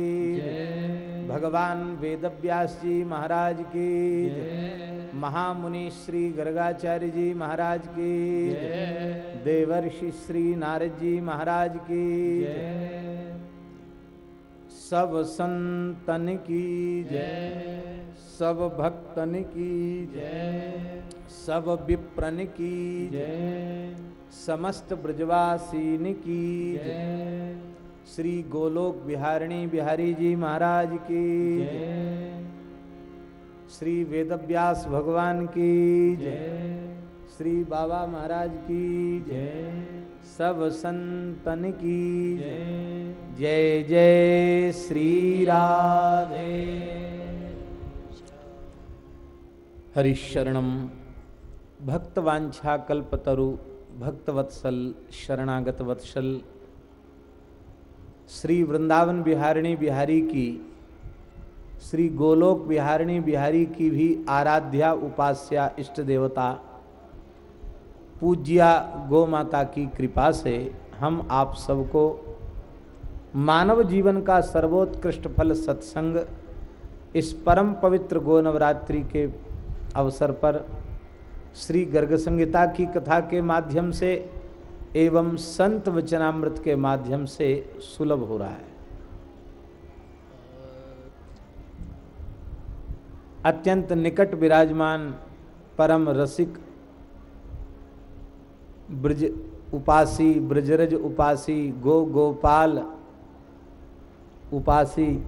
भगवान वेदव्यास जी महाराज की महामुनि श्री गर्गाचार्य जी महाराज की देवर्षि श्री नारद जी महाराज की सब संतन की जय। सब भक्तन की जय। सब विप्रन की जय। समस्त ब्रजवासीन की जय। श्री गोलोक बिहारिणी बिहारी जी महाराज की जय। श्री वेदव्यास भगवान की जय। श्री बाबा महाराज की जय। सब संतन की जय। जय जय श्री राधे। हरिशरणम भक्तवांछा कल्पतरु भक्तवत्सल शरणागत वत्सल श्री वृंदावन बिहारिणी बिहारी की, श्री गोलोक बिहारिणी बिहारी की भी आराध्या, उपास्या, इष्ट देवता, पूज्या गो माता की कृपा से हम आप सबको मानव जीवन का सर्वोत्कृष्ट फल सत्संग इस परम पवित्र गो नवरात्रि के अवसर पर श्री गर्ग संहिता की कथा के माध्यम से एवं संत वचनामृत के माध्यम से सुलभ हो रहा है। अत्यंत निकट विराजमान परम रसिक ब्रज उपासी, ब्रजरज उपासी, गो गोपाल उपासी,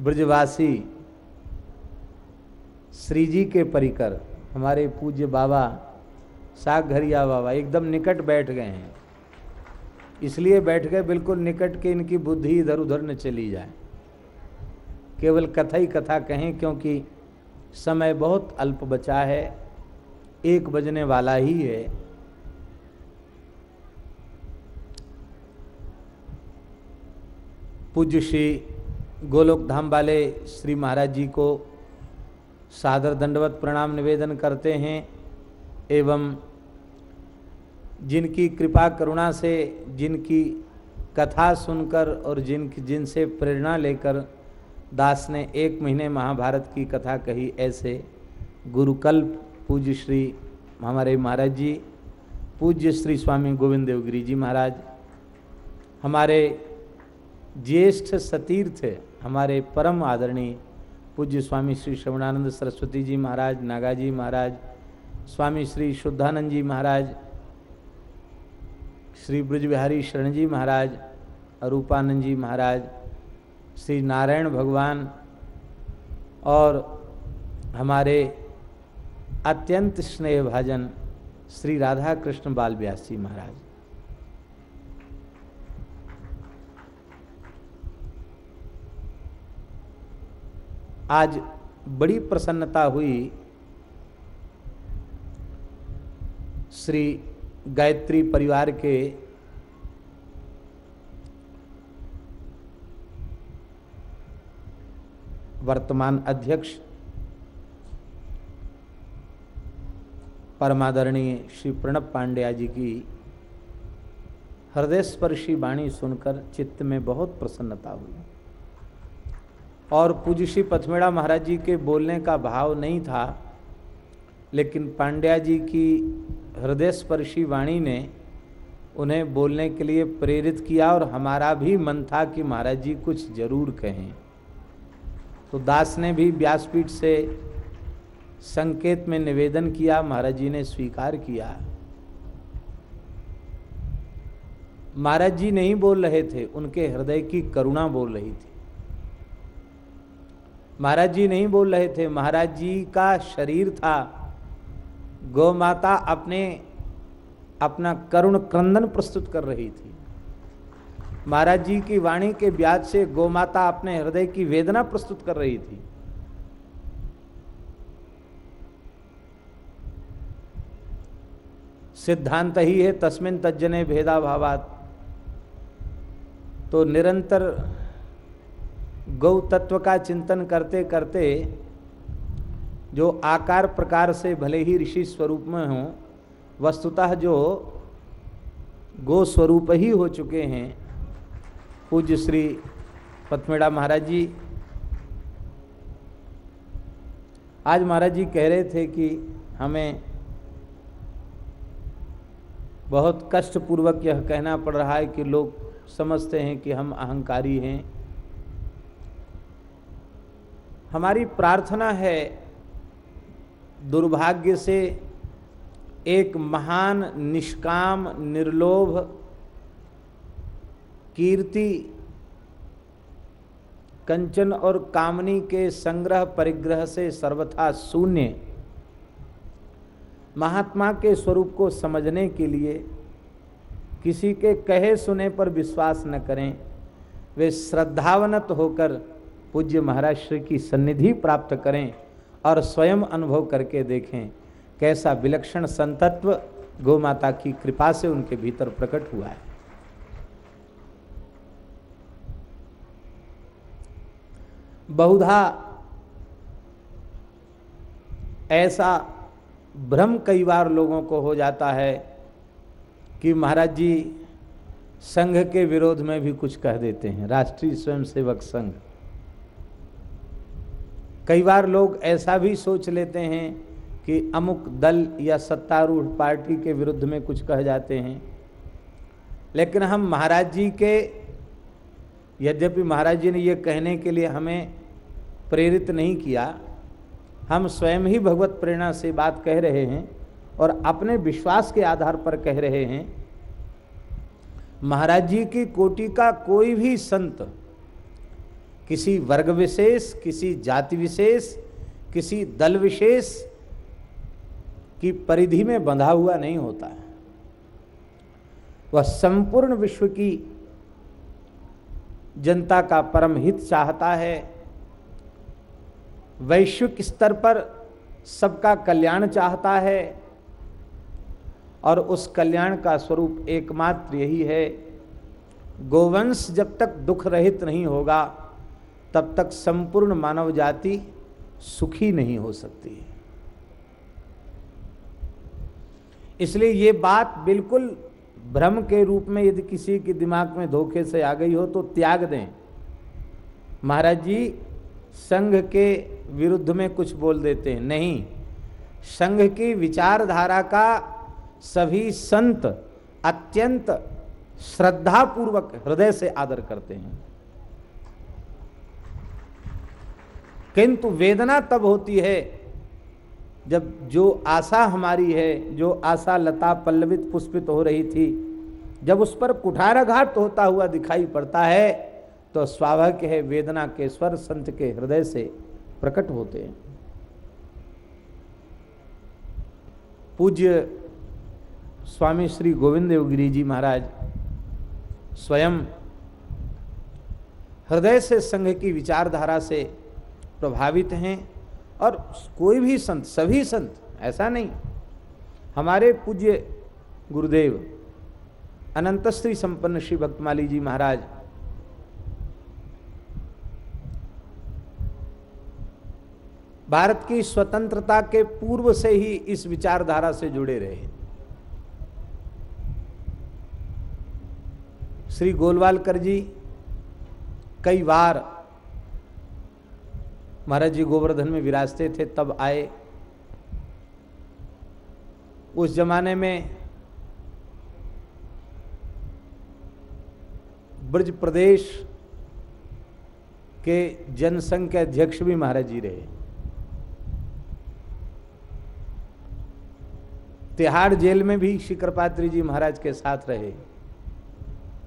ब्रजवासी श्री जी के परिकर, हमारे पूज्य बाबा सागघरिया बाबा, एकदम निकट बैठ गए हैं। इसलिए बैठ गए, बिल्कुल निकट के इनकी बुद्धि इधर उधर न चली जाए। केवल कथा ही कथा कहें, क्योंकि समय बहुत अल्प बचा है, एक बजने वाला ही है। पूज्य श्री गोलोक धाम वाले श्री महाराज जी को सादर दंडवत प्रणाम निवेदन करते हैं एवं जिनकी कृपा करुणा से, जिनकी कथा सुनकर और जिनकी, जिनसे प्रेरणा लेकर दास ने एक महीने महाभारत की कथा कही, ऐसे गुरुकल्प पूज्य श्री हमारे महाराज जी, पूज्य श्री स्वामी गोविंद देवगिरी जी महाराज, हमारे ज्येष्ठ सतीर्थ हमारे परम आदरणीय पूज्य स्वामी श्री श्रवणानंद सरस्वती जी महाराज नागाजी महाराज, स्वामी श्री शुद्धानंद जी महाराज, श्री ब्रज बिहारी शरण जी महाराज, अरूपानंद जी महाराज, श्री नारायण भगवान और हमारे अत्यंत स्नेह भाजन श्री राधा कृष्ण बाल व्यास जी महाराज। आज बड़ी प्रसन्नता हुई श्री गायत्री परिवार के वर्तमान अध्यक्ष परमादरणीय श्री प्रणब पांड्या जी की हृदय स्पर्शी वाणी सुनकर चित्त में बहुत प्रसन्नता हुई। और पूज्य श्री पथमेड़ा महाराज जी के बोलने का भाव नहीं था, लेकिन पांड्या जी की हृदय स्पर्शी वाणी ने उन्हें बोलने के लिए प्रेरित किया और हमारा भी मन था कि महाराज जी कुछ ज़रूर कहें। तो दास ने भी व्यासपीठ से संकेत में निवेदन किया, महाराज जी ने स्वीकार किया। महाराज जी नहीं बोल रहे थे, उनके हृदय की करुणा बोल रही थी। महाराज जी नहीं बोल रहे थे। महाराज जी का शरीर था। गौ माता अपने, अपना करुण क्रंदन प्रस्तुत कर रही थी। महाराज जी की वाणी के ब्याज से गौ माता अपने हृदय की वेदना प्रस्तुत कर रही थी। सिद्धांत ही है, तस्मिन तज्जने भेदाभावात। तो निरंतर गौ तत्व का चिंतन करते करते जो आकार प्रकार से भले ही ऋषि स्वरूप में हों, वस्तुतः जो गो स्वरूप ही हो चुके हैं, पूज्य श्री पथमेड़ा महाराज जी। आज महाराज जी कह रहे थे कि हमें बहुत कष्टपूर्वक यह कहना पड़ रहा है कि लोग समझते हैं कि हम अहंकारी हैं। हमारी प्रार्थना है दुर्भाग्य से एक महान निष्काम, निर्लोभ कीर्ति, कंचन और कामनी के संग्रह परिग्रह से सर्वथा शून्य महात्मा के स्वरूप को समझने के लिए किसी के कहे सुने पर विश्वास न करें। वे श्रद्धावनत होकर पूज्य महाराज श्री की सन्निधि प्राप्त करें और स्वयं अनुभव करके देखें कैसा विलक्षण संतत्व गौ माता की कृपा से उनके भीतर प्रकट हुआ है। बहुधा ऐसा भ्रम कई बार लोगों को हो जाता है कि महाराज जी संघ के विरोध में भी कुछ कह देते हैं, राष्ट्रीय स्वयंसेवक संघ। कई बार लोग ऐसा भी सोच लेते हैं कि अमुक दल या सत्तारूढ़ पार्टी के विरुद्ध में कुछ कह जाते हैं। लेकिन हम महाराज जी के, यद्यपि महाराज जी ने ये कहने के लिए हमें प्रेरित नहीं किया, हम स्वयं ही भगवत प्रेरणा से बात कह रहे हैं और अपने विश्वास के आधार पर कह रहे हैं, महाराज जी की कोटि का कोई भी संत किसी वर्ग विशेष, किसी जाति विशेष, किसी दल विशेष की परिधि में बंधा हुआ नहीं होता है। वह संपूर्ण विश्व की जनता का परम हित चाहता है। वैश्विक स्तर पर सबका कल्याण चाहता है और उस कल्याण का स्वरूप एकमात्र यही है। गोवंश जब तक दुख रहित नहीं होगा तब तक संपूर्ण मानव जाति सुखी नहीं हो सकती है। इसलिए ये बात बिल्कुल भ्रम के रूप में यदि किसी के दिमाग में धोखे से आ गई हो तो त्याग दें। महाराज जी, संघ के विरुद्ध में कुछ बोल देते हैं। नहीं, संघ की विचारधारा का सभी संत अत्यंत श्रद्धापूर्वक हृदय से आदर करते हैं। किंतु वेदना तब होती है जब जो आशा हमारी है, जो आशा लता पल्लवित पुष्पित हो रही थी, जब उस पर कुठाराघात होता हुआ दिखाई पड़ता है तो स्वाभाविक है वेदना के स्वर संत के हृदय से प्रकट होते हैं। पूज्य स्वामी श्री गोविंद देवगिरी जी महाराज स्वयं हृदय से संघ की विचारधारा से प्रभावित हैं और कोई भी संत, सभी संत, ऐसा नहीं। हमारे पूज्य गुरुदेव अनंत श्री संपन्न श्री भक्तमाली जी महाराज, भारत की स्वतंत्रता के पूर्व से ही इस विचारधारा से जुड़े रहे श्री गोलवालकर जी, कई बार महाराज जी गोवर्धन में विराजते थे, तब आए। उस जमाने में ब्रज प्रदेश के जनसंघ के अध्यक्ष भी महाराज जी रहे। तिहाड़ जेल में भी शिखरपात्री जी महाराज के साथ रहे।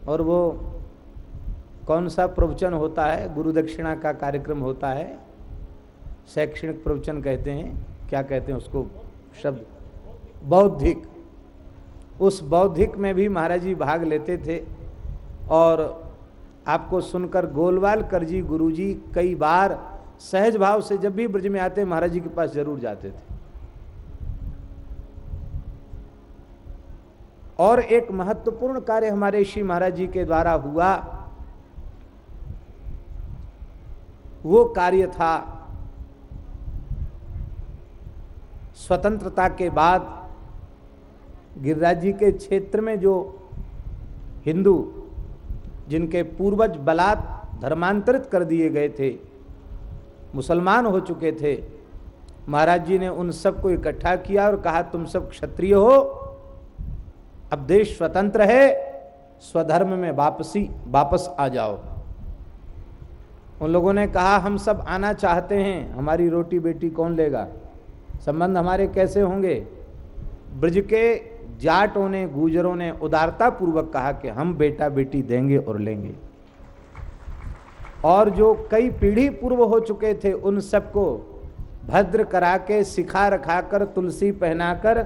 और वो कौन सा प्रवचन होता है? गुरु दक्षिणा का कार्यक्रम होता है। शैक्षणिक प्रवचन कहते हैं, क्या कहते हैं उसको? शब्द। बौद्धिक। उस बौद्धिक में भी महाराज जी भाग लेते थे और आपको सुनकर गोलवाल कर जी गुरु जी कई बार सहज भाव से जब भी ब्रज में आते महाराज जी के पास ज़रूर जाते थे। और एक महत्वपूर्ण कार्य हमारे श्री महाराज जी के द्वारा हुआ, वो कार्य था स्वतंत्रता के बाद गिरिराज जी के क्षेत्र में जो हिंदू, जिनके पूर्वज बलात् धर्मांतरित कर दिए गए थे, मुसलमान हो चुके थे, महाराज जी ने उन सबको इकट्ठा किया और कहा, तुम सब क्षत्रिय हो, अब देश स्वतंत्र है, स्वधर्म में वापसी, वापस आ जाओ। उन लोगों ने कहा, हम सब आना चाहते हैं, हमारी रोटी बेटी कौन लेगा? संबंध हमारे कैसे होंगे? ब्रज के जाटों ने, गुजरों ने उदारता पूर्वक कहा कि हम बेटा बेटी देंगे और लेंगे। और जो कई पीढ़ी पूर्व हो चुके थे, उन सबको भद्र करा के सिखा रखा कर तुलसी पहनाकर,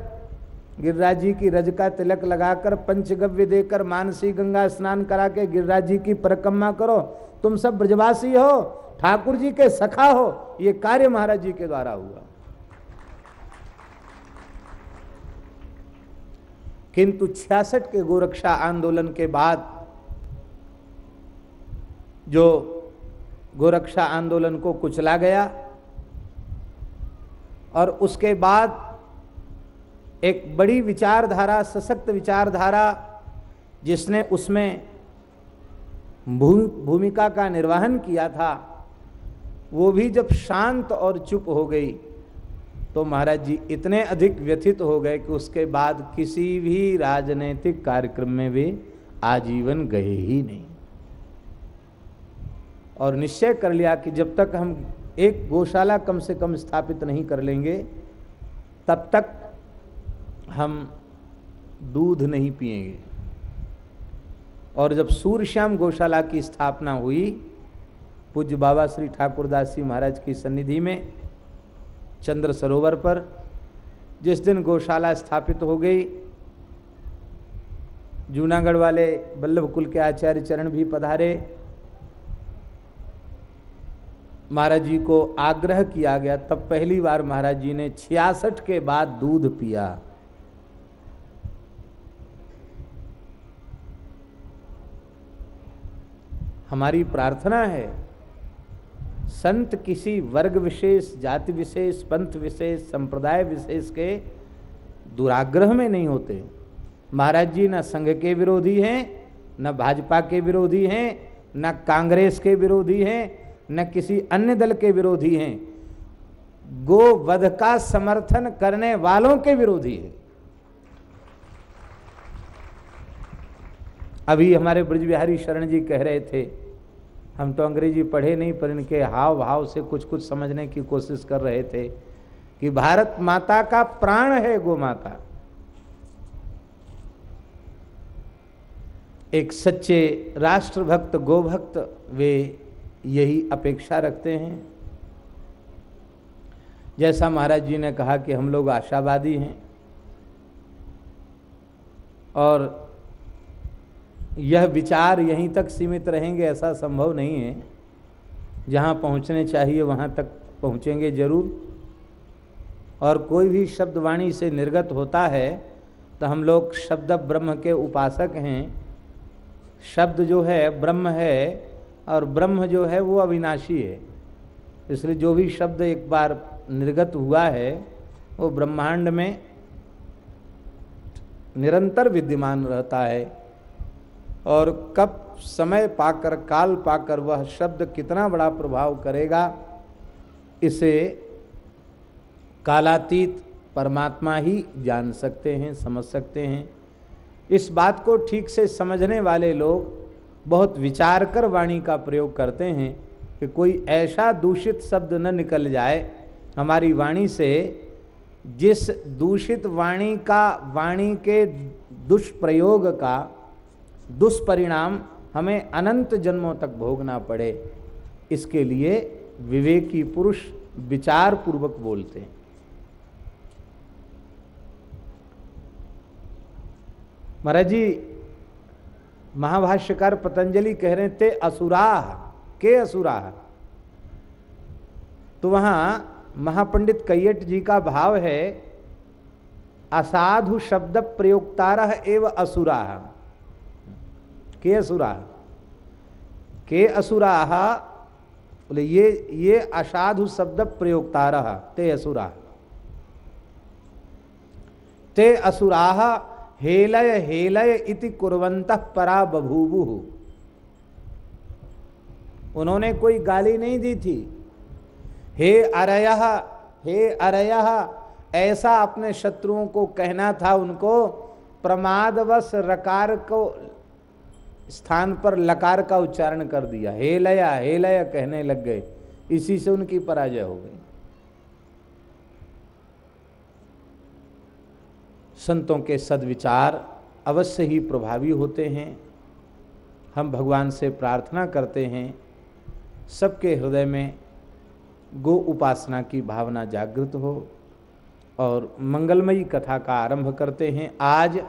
गिरिराज जी की रज का तिलक लगाकर, पंचगव्य देकर, मानसी गंगा स्नान करा के गिरिराज जी की परिक्रमा करो। तुम सब ब्रजवासी हो ठाकुर जी के सखा हो, ये कार्य महाराज जी के द्वारा हुआ। किंतु छियासठ के गोरक्षा आंदोलन के बाद जो गोरक्षा आंदोलन को कुचला गया और उसके बाद एक बड़ी विचारधारा, सशक्त विचारधारा जिसने उसमें भूमिका का निर्वहन किया था, वो भी जब शांत और चुप हो गई तो महाराज जी इतने अधिक व्यथित हो गए कि उसके बाद किसी भी राजनीतिक कार्यक्रम में वे आजीवन गए ही नहीं। और निश्चय कर लिया कि जब तक हम एक गौशाला कम से कम स्थापित नहीं कर लेंगे, तब तक हम दूध नहीं पिएँगे। और जब सूर्यश्याम गौशाला की स्थापना हुई, पूज्य बाबा श्री ठाकुरदास जी महाराज की सन्निधि में चंद्र सरोवर पर, जिस दिन गौशाला स्थापित हो गई, जूनागढ़ वाले बल्लभ कुल के आचार्य चरण भी पधारे। महाराज जी को आग्रह किया गया, तब पहली बार महाराज जी ने छियासठ के बाद दूध पिया। हमारी प्रार्थना है संत किसी वर्ग विशेष, जाति विशेष, पंथ विशेष, संप्रदाय विशेष के दुराग्रह में नहीं होते। महाराज जी न संघ के विरोधी हैं, न भाजपा के विरोधी हैं, न कांग्रेस के विरोधी हैं, न किसी अन्य दल के विरोधी हैं। गो वध का समर्थन करने वालों के विरोधी है। अभी हमारे ब्रज बिहारी शरण जी कह रहे थे हम तो अंग्रेज़ी पढ़े नहीं, पर इनके हाव भाव से कुछ कुछ समझने की कोशिश कर रहे थे कि भारत माता का प्राण है गो माता। एक सच्चे राष्ट्रभक्त, गोभक्त वे यही अपेक्षा रखते हैं। जैसा महाराज जी ने कहा कि हम लोग आशावादी हैं और यह विचार यहीं तक सीमित रहेंगे, ऐसा संभव नहीं है। जहाँ पहुँचने चाहिए, वहाँ तक पहुँचेंगे ज़रूर। और कोई भी शब्द वाणी से निर्गत होता है तो हम लोग शब्द ब्रह्म के उपासक हैं। शब्द जो है, ब्रह्म है, और ब्रह्म जो है, वो अविनाशी है। इसलिए जो भी शब्द एक बार निर्गत हुआ है, वो ब्रह्मांड में निरंतर विद्यमान रहता है। और कब समय पाकर, काल पाकर वह शब्द कितना बड़ा प्रभाव करेगा, इसे कालातीत परमात्मा ही जान सकते हैं, समझ सकते हैं। इस बात को ठीक से समझने वाले लोग बहुत विचार कर वाणी का प्रयोग करते हैं कि कोई ऐसा दूषित शब्द न निकल जाए हमारी वाणी से, जिस दूषित वाणी का, वाणी के दुष्प्रयोग का दुष्परिणाम हमें अनंत जन्मों तक भोगना पड़े, इसके लिए विवेकी पुरुष विचार पूर्वक बोलते हैं। महाराज जी, महाभाष्यकार पतंजलि कह रहे थे असुराह के असुराह तो वहाँ महापंडित कैयट जी का भाव है, असाधु शब्द प्रयोक्तार एव असुरा। के असुरा। के असुरा, बोले, ये ये असाधु शब्द प्रयोक्तार, ते असुरा। ते असुरा, हेलय हेलय इति कुरंत परा बभूवु। उन्होंने कोई गाली नहीं दी थी। हे अरय हे अरय, ऐसा अपने शत्रुओं को कहना था उनको, प्रमादवश रकार को स्थान पर लकार का उच्चारण कर दिया। हे लया हे लया कहने लग गए। इसी से उनकी पराजय हो गई। संतों के सदविचार अवश्य ही प्रभावी होते हैं। हम भगवान से प्रार्थना करते हैं। सबके हृदय में गो उपासना की भावना जागृत हो और मंगलमयी कथा का आरंभ करते हैं। आज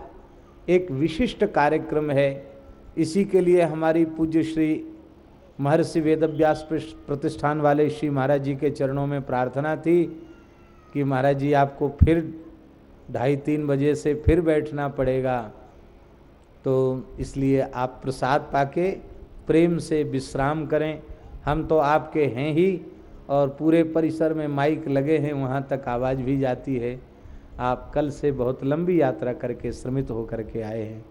एक विशिष्ट कार्यक्रम है। इसी के लिए हमारी पूज्य श्री महर्षि वेदव्यास प्रतिष्ठान वाले श्री महाराज जी के चरणों में प्रार्थना थी कि महाराज जी, आपको फिर ढाई तीन बजे से फिर बैठना पड़ेगा। तो इसलिए आप प्रसाद पाके प्रेम से विश्राम करें। हम तो आपके हैं ही और पूरे परिसर में माइक लगे हैं, वहाँ तक आवाज़ भी जाती है। आप कल से बहुत लंबी यात्रा करके, श्रमित होकर के आए हैं।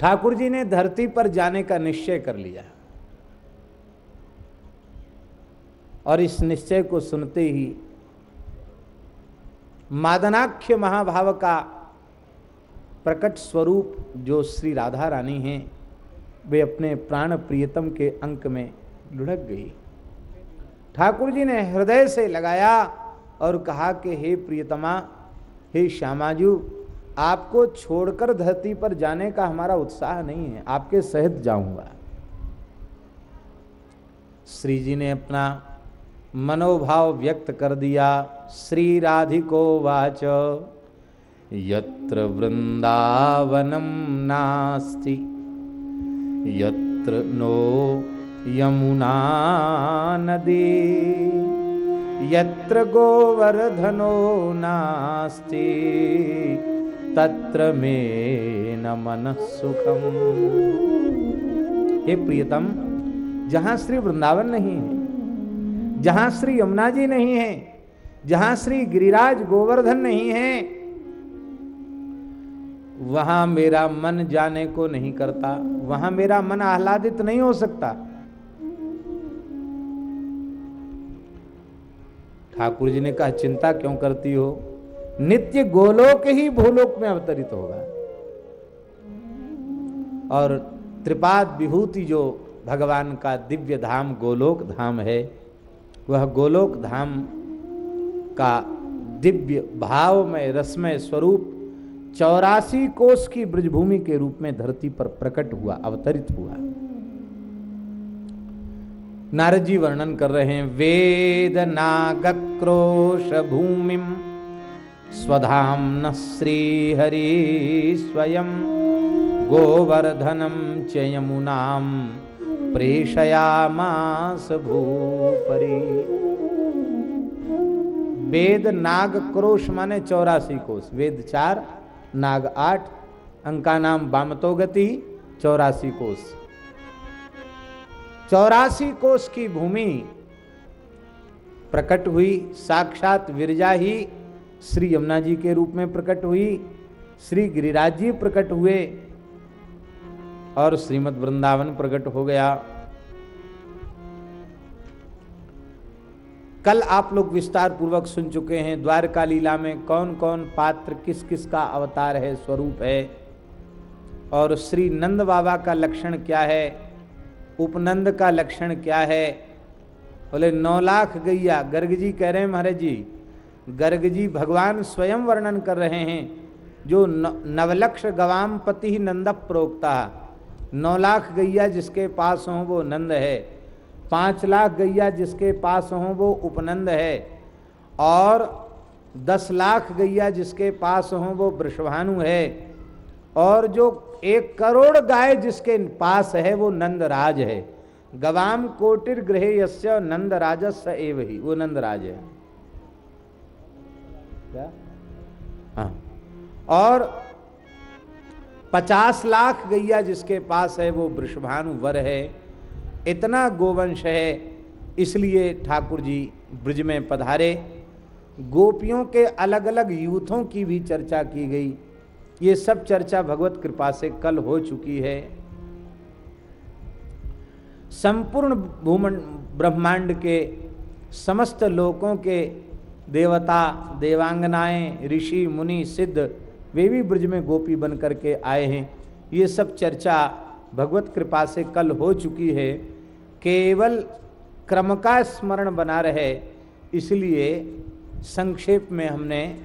ठाकुर जी ने धरती पर जाने का निश्चय कर लिया। और इस निश्चय को सुनते ही मादनाख्य महाभाव का प्रकट स्वरूप जो श्री राधा रानी हैं, वे अपने प्राण प्रियतम के अंक में लुढ़क गई। ठाकुर जी ने हृदय से लगाया और कहा कि, हे प्रियतमा, हे श्यामाजू आपको छोड़कर धरती पर जाने का हमारा उत्साह नहीं है। आपके सहित जाऊँगा। श्री जी ने अपना मनोभाव व्यक्त कर दिया। श्री राधिको वाच। यत्र वृंदावनम नास्ति। यत्र नो यमुना नदी। यत्र गोवर्धनो नास्ति। तत्र में न मन सुखम हे प्रियतम, जहाँ श्री वृंदावन नहीं है, जहाँ श्री यमुना जी नहीं है, जहाँ श्री गिरिराज गोवर्धन नहीं है, वहाँ मेरा मन जाने को नहीं करता, वहाँ मेरा मन आह्लादित नहीं हो सकता। ठाकुर जी ने कहा, चिंता क्यों करती हो? नित्य गोलोक ही भूलोक में अवतरित होगा। और त्रिपाद विभूति जो भगवान का दिव्य धाम गोलोक धाम है, वह गोलोक धाम का दिव्य भावमय रसमय स्वरूप चौरासी कोष की ब्रजभूमि के रूप में धरती पर प्रकट हुआ, अवतरित हुआ। नारद जी वर्णन कर रहे हैं, वेद नाग क्रोश भूमिम स्वधाम न श्रीहरि स्वयं। गोवर्धनम च यमुनाम प्रेषयामास भूपरी। वेद नाग क्रोश माने चौरासी कोष वेद चार, नाग आठ, अंका नाम बामतो गति चौरासी कोष चौरासी कोष की भूमि प्रकट हुई, साक्षात विरजा ही श्री यमुना जी के रूप में प्रकट हुई, श्री गिरिराज जी प्रकट हुए और श्रीमद वृंदावन प्रकट हो गया। कल आप लोग विस्तार पूर्वक सुन चुके हैं, द्वारका लीला में कौन कौन पात्र किस किस का अवतार है, स्वरूप है? और श्री नंद बाबा का लक्षण क्या है? उपनंद का लक्षण क्या है? बोले, नौ लाख गैया, गर्ग जी कह रहे हैं महाराज जी। गर्ग जी भगवान स्वयं वर्णन कर रहे हैं, जो नवलक्ष गवाम पति नंद प्रोक्ता। नौ लाख गैया जिसके पास हो वो नंद है, पाँच लाख गैया जिसके पास हो वो उपनंद है, और दस लाख गैया जिसके पास हो वो वृषभानु है, और जो एक करोड़ गाय जिसके पास है वो नंदराज है। गवाम कोटिर ग्रह यस्य नंद राजस्व एव ही, वो नंदराज है। क्या? हाँ। और पचास लाख गैया जिसके पास है, वो वृषभानु वर है। इतना गोवंश है, इसलिए ठाकुर जी ब्रज में पधारे। गोपियों के अलग अलग यूथों की भी चर्चा की गई। ये सब चर्चा भगवत कृपा से कल हो चुकी है। संपूर्ण भूमंड ब्रह्मांड के समस्त लोकों के देवता, देवांगनाएँ, ऋषि, मुनि, सिद्ध, वे भी ब्रज में गोपी बन करके आए हैं। ये सब चर्चा भगवत कृपा से कल हो चुकी है। केवल क्रम का स्मरण बना रहे, इसलिए संक्षेप में हमने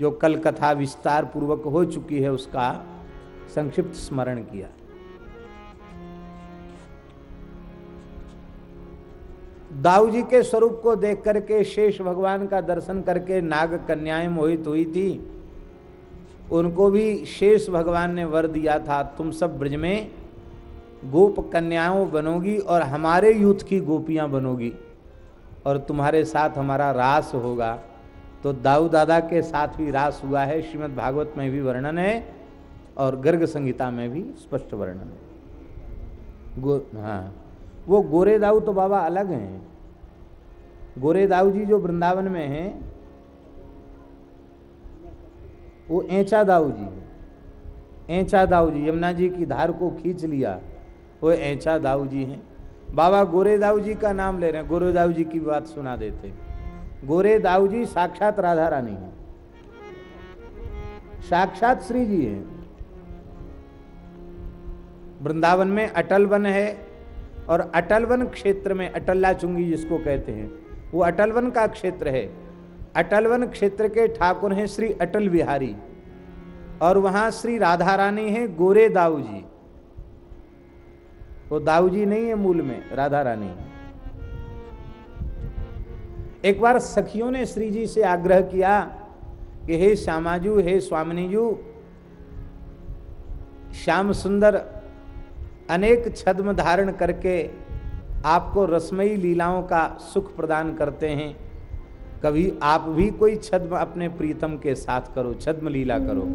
जो कल कथा विस्तार पूर्वक हो चुकी है, उसका संक्षिप्त स्मरण किया। दाऊ जी के स्वरूप को देख करके शेष भगवान का दर्शन करके नाग कन्याएँ मोहित हुई थी। उनको भी शेष भगवान ने वर दिया था, तुम सब ब्रज में गोप कन्याओं बनोगी और हमारे यूथ की गोपियाँ बनोगी और तुम्हारे साथ हमारा रास होगा। तो दाऊ दादा के साथ भी रास हुआ है, श्रीमद् भागवत में भी वर्णन है और गर्ग संहिता में भी स्पष्ट वर्णन है। गो हाँ। वो गोरे दाऊ तो बाबा अलग हैं। गोरे दाऊ जी जो वृंदावन में हैं, वो ऐचा दाऊ जी ऐचा दाऊ जी यमुना जी की धार को खींच लिया, वो ऐचा दाऊ जी हैं। बाबा गोरे दाऊ जी का नाम ले रहे हैं गोरे दाऊ जी की बात सुना देते। गोरे दाऊ जी साक्षात राधा रानी है। साक्षात श्री जी हैं। वृंदावन में अटल वन है और अटल वन क्षेत्र में अटल्ला चुंगी जिसको कहते हैं, वो अटल वन का क्षेत्र है। अटल वन क्षेत्र के ठाकुर हैं श्री अटल बिहारी और वहाँ श्री राधा रानी है गोरे दाऊ जी वो दाऊ जी नहीं है मूल में, राधा रानी। एक बार सखियों ने श्री जी से आग्रह किया कि हे श्यामाजू, हे स्वामिनीजू, श्याम सुंदर अनेक छद्म धारण करके आपको रसमयी लीलाओं का सुख प्रदान करते हैं। कभी आप भी कोई छद्म अपने प्रीतम के साथ करो, छद्म लीला करो।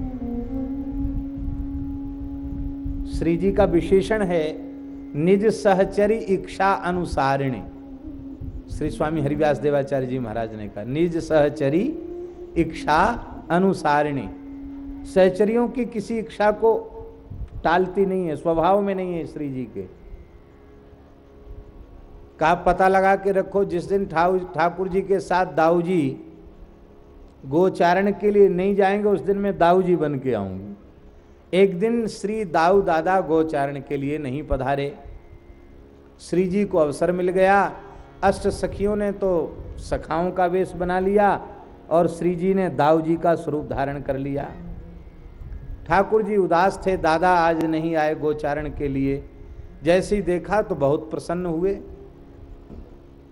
श्री जी का विशेषण है, निज सहचरी इच्छा अनुसारिणी। श्री स्वामी हरिव्यास देवाचार्य जी महाराज ने कहा, निज सहचरी इच्छा अनुसारिणी। सहचरियों की किसी इच्छा को टालती नहीं है, स्वभाव में नहीं है श्री जी के। का पता लगा के रखो, जिस दिन ठाकुर जी के साथ दाऊ जी गोचारण के लिए नहीं जाएँगे, उस दिन मैं दाऊ जी बन के आऊँगी। एक दिन श्री दाऊ दादा गोचारण के लिए नहीं पधारे। श्री जी को अवसर मिल गया। अष्ट सखियों ने तो सखाओं का वेश बना लिया और श्री जी ने दाऊ जी का स्वरूप धारण कर लिया। ठाकुर जी उदास थे, दादा, आज नहीं आए गोचारण के लिए। जैसे ही देखा तो बहुत प्रसन्न हुए।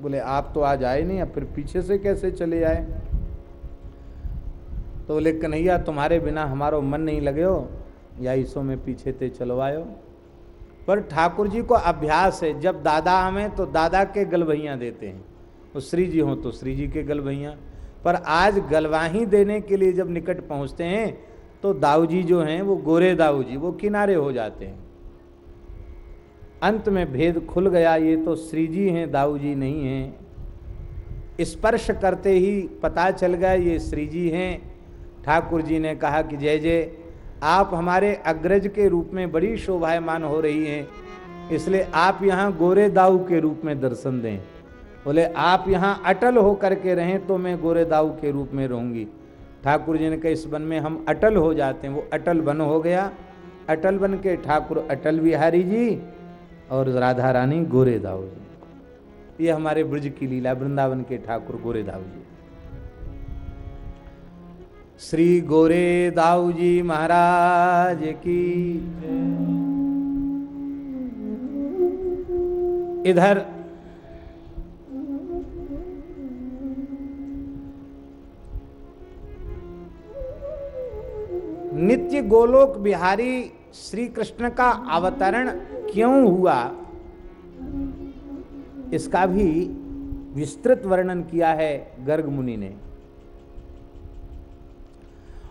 बोले, आप तो आज आए नहीं, अब फिर पीछे से कैसे चले आए? तो बोले, कन्हैया, तुम्हारे बिना हमारो मन नहीं लगे हो या ईसो में पीछे ते चलवायो। पर ठाकुर जी को अभ्यास है, जब दादा आवे तो दादा के गलवैया देते हैं। वो श्री जी हों तो श्री जी के गलवैया पर आज गलवाही देने के लिए जब निकट पहुँचते हैं तो दाऊ जी हैं, वो गोरे दाऊ जी वो किनारे हो जाते हैं। अंत में भेद खुल गया, ये तो श्री जी हैं दाऊ जी नहीं हैं। स्पर्श करते ही पता चल गया, ये श्री जी हैं। ठाकुर जी ने कहा कि जय जय, आप हमारे अग्रज के रूप में बड़ी शोभायमान हो रही हैं, इसलिए आप यहाँ गोरे दाऊ के रूप में दर्शन दें। बोले, आप यहाँ अटल हो करके रहें तो मैं गोरे दाऊ के रूप में रहूँगी। ठाकुर जी ने कहा, इस वन में हम अटल हो जाते हैं। वो अटल वन हो गया। अटल बन के ठाकुर अटल बिहारी जी और राधा रानी गोरे दाऊ जी। ये हमारे ब्रज की लीला, वृंदावन के ठाकुर गोरे दाऊ जी। श्री गोरे दाऊ जी महाराज की इधर नित्य गोलोक बिहारी श्री कृष्ण का अवतरण क्यों हुआ? इसका भी विस्तृत वर्णन किया है गर्ग मुनि ने।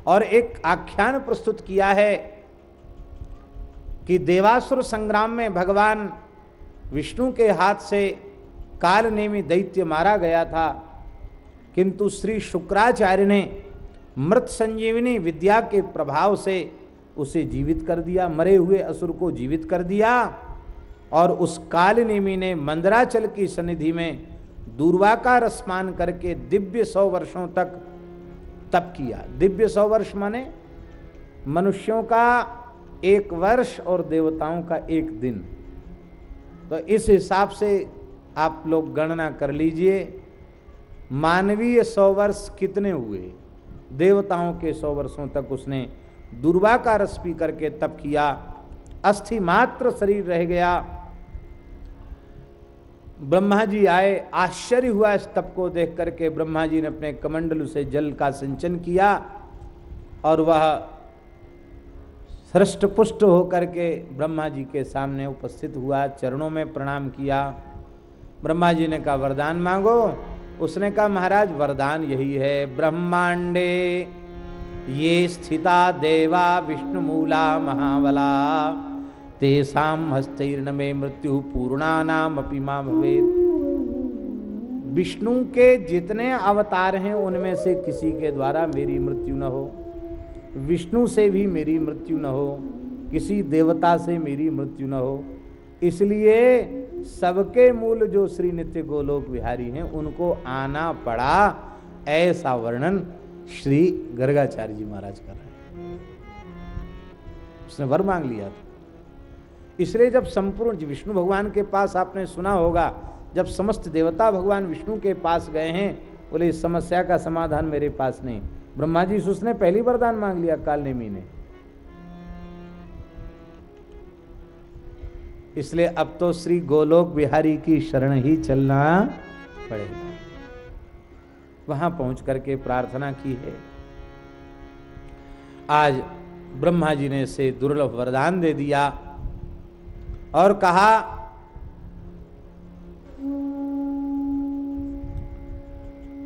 और एक आख्यान प्रस्तुत किया है कि देवासुर संग्राम में भगवान विष्णु के हाथ से काल नेमी दैत्य मारा गया था, किंतु श्री शुक्राचार्य ने मृत संजीवनी विद्या के प्रभाव से उसे जीवित कर दिया, मरे हुए असुर को जीवित कर दिया और उस काल नेमी ने मंदराचल की सनिधि में दूर्वाकार स्मान करके दिव्य सौ वर्षों तक तप किया। दिव्य सौ वर्ष माने मनुष्यों का एक वर्ष और देवताओं का एक दिन। तो इस हिसाब से आप लोग गणना कर लीजिए, मानवीय सौ वर्ष कितने हुए? देवताओं के सौ वर्षों तक उसने दुर्वा का रस पी करके तप किया। अस्थि मात्र शरीर रह गया। ब्रह्मा जी आए, आश्चर्य हुआ इस तप को देख करके। ब्रह्मा जी ने अपने कमंडल से जल का सिंचन किया और वह हृष्ट पुष्ट होकर के ब्रह्मा जी के सामने उपस्थित हुआ, चरणों में प्रणाम किया। ब्रह्मा जी ने कहा, वरदान मांगो। उसने कहा, महाराज, वरदान यही है। ब्रह्मांडे ये स्थिता देवा विष्णु मूला महावला तेसाम हस्तैर्न में मृत्यु पूर्णा नाम अपी माँ भवेद विष्णु के जितने अवतार हैं, उनमें से किसी के द्वारा मेरी मृत्यु न हो। विष्णु से भी मेरी मृत्यु न हो। किसी देवता से मेरी मृत्यु न हो। इसलिए सबके मूल जो श्री नित्य गोलोक विहारी हैं, उनको आना पड़ा। ऐसा वर्णन श्री गर्गाचार्य जी महाराज कर रहे हैं। उसने वर मांग लिया था। इसलिए जब संपूर्ण विष्णु भगवान के पास आपने सुना होगा, जब समस्त देवता भगवान विष्णु के पास गए हैं, बोले, इस समस्या का समाधान मेरे पास नहीं। ब्रह्मा जी उसने पहली वरदान मांग लिया काल नेमी ने। इसलिए अब तो श्री गोलोक बिहारी की शरण ही चलना पड़ेगा। वहाँ पहुँच करके प्रार्थना की है। आज ब्रह्मा जी ने से दुर्लभ वरदान दे दिया और कहा,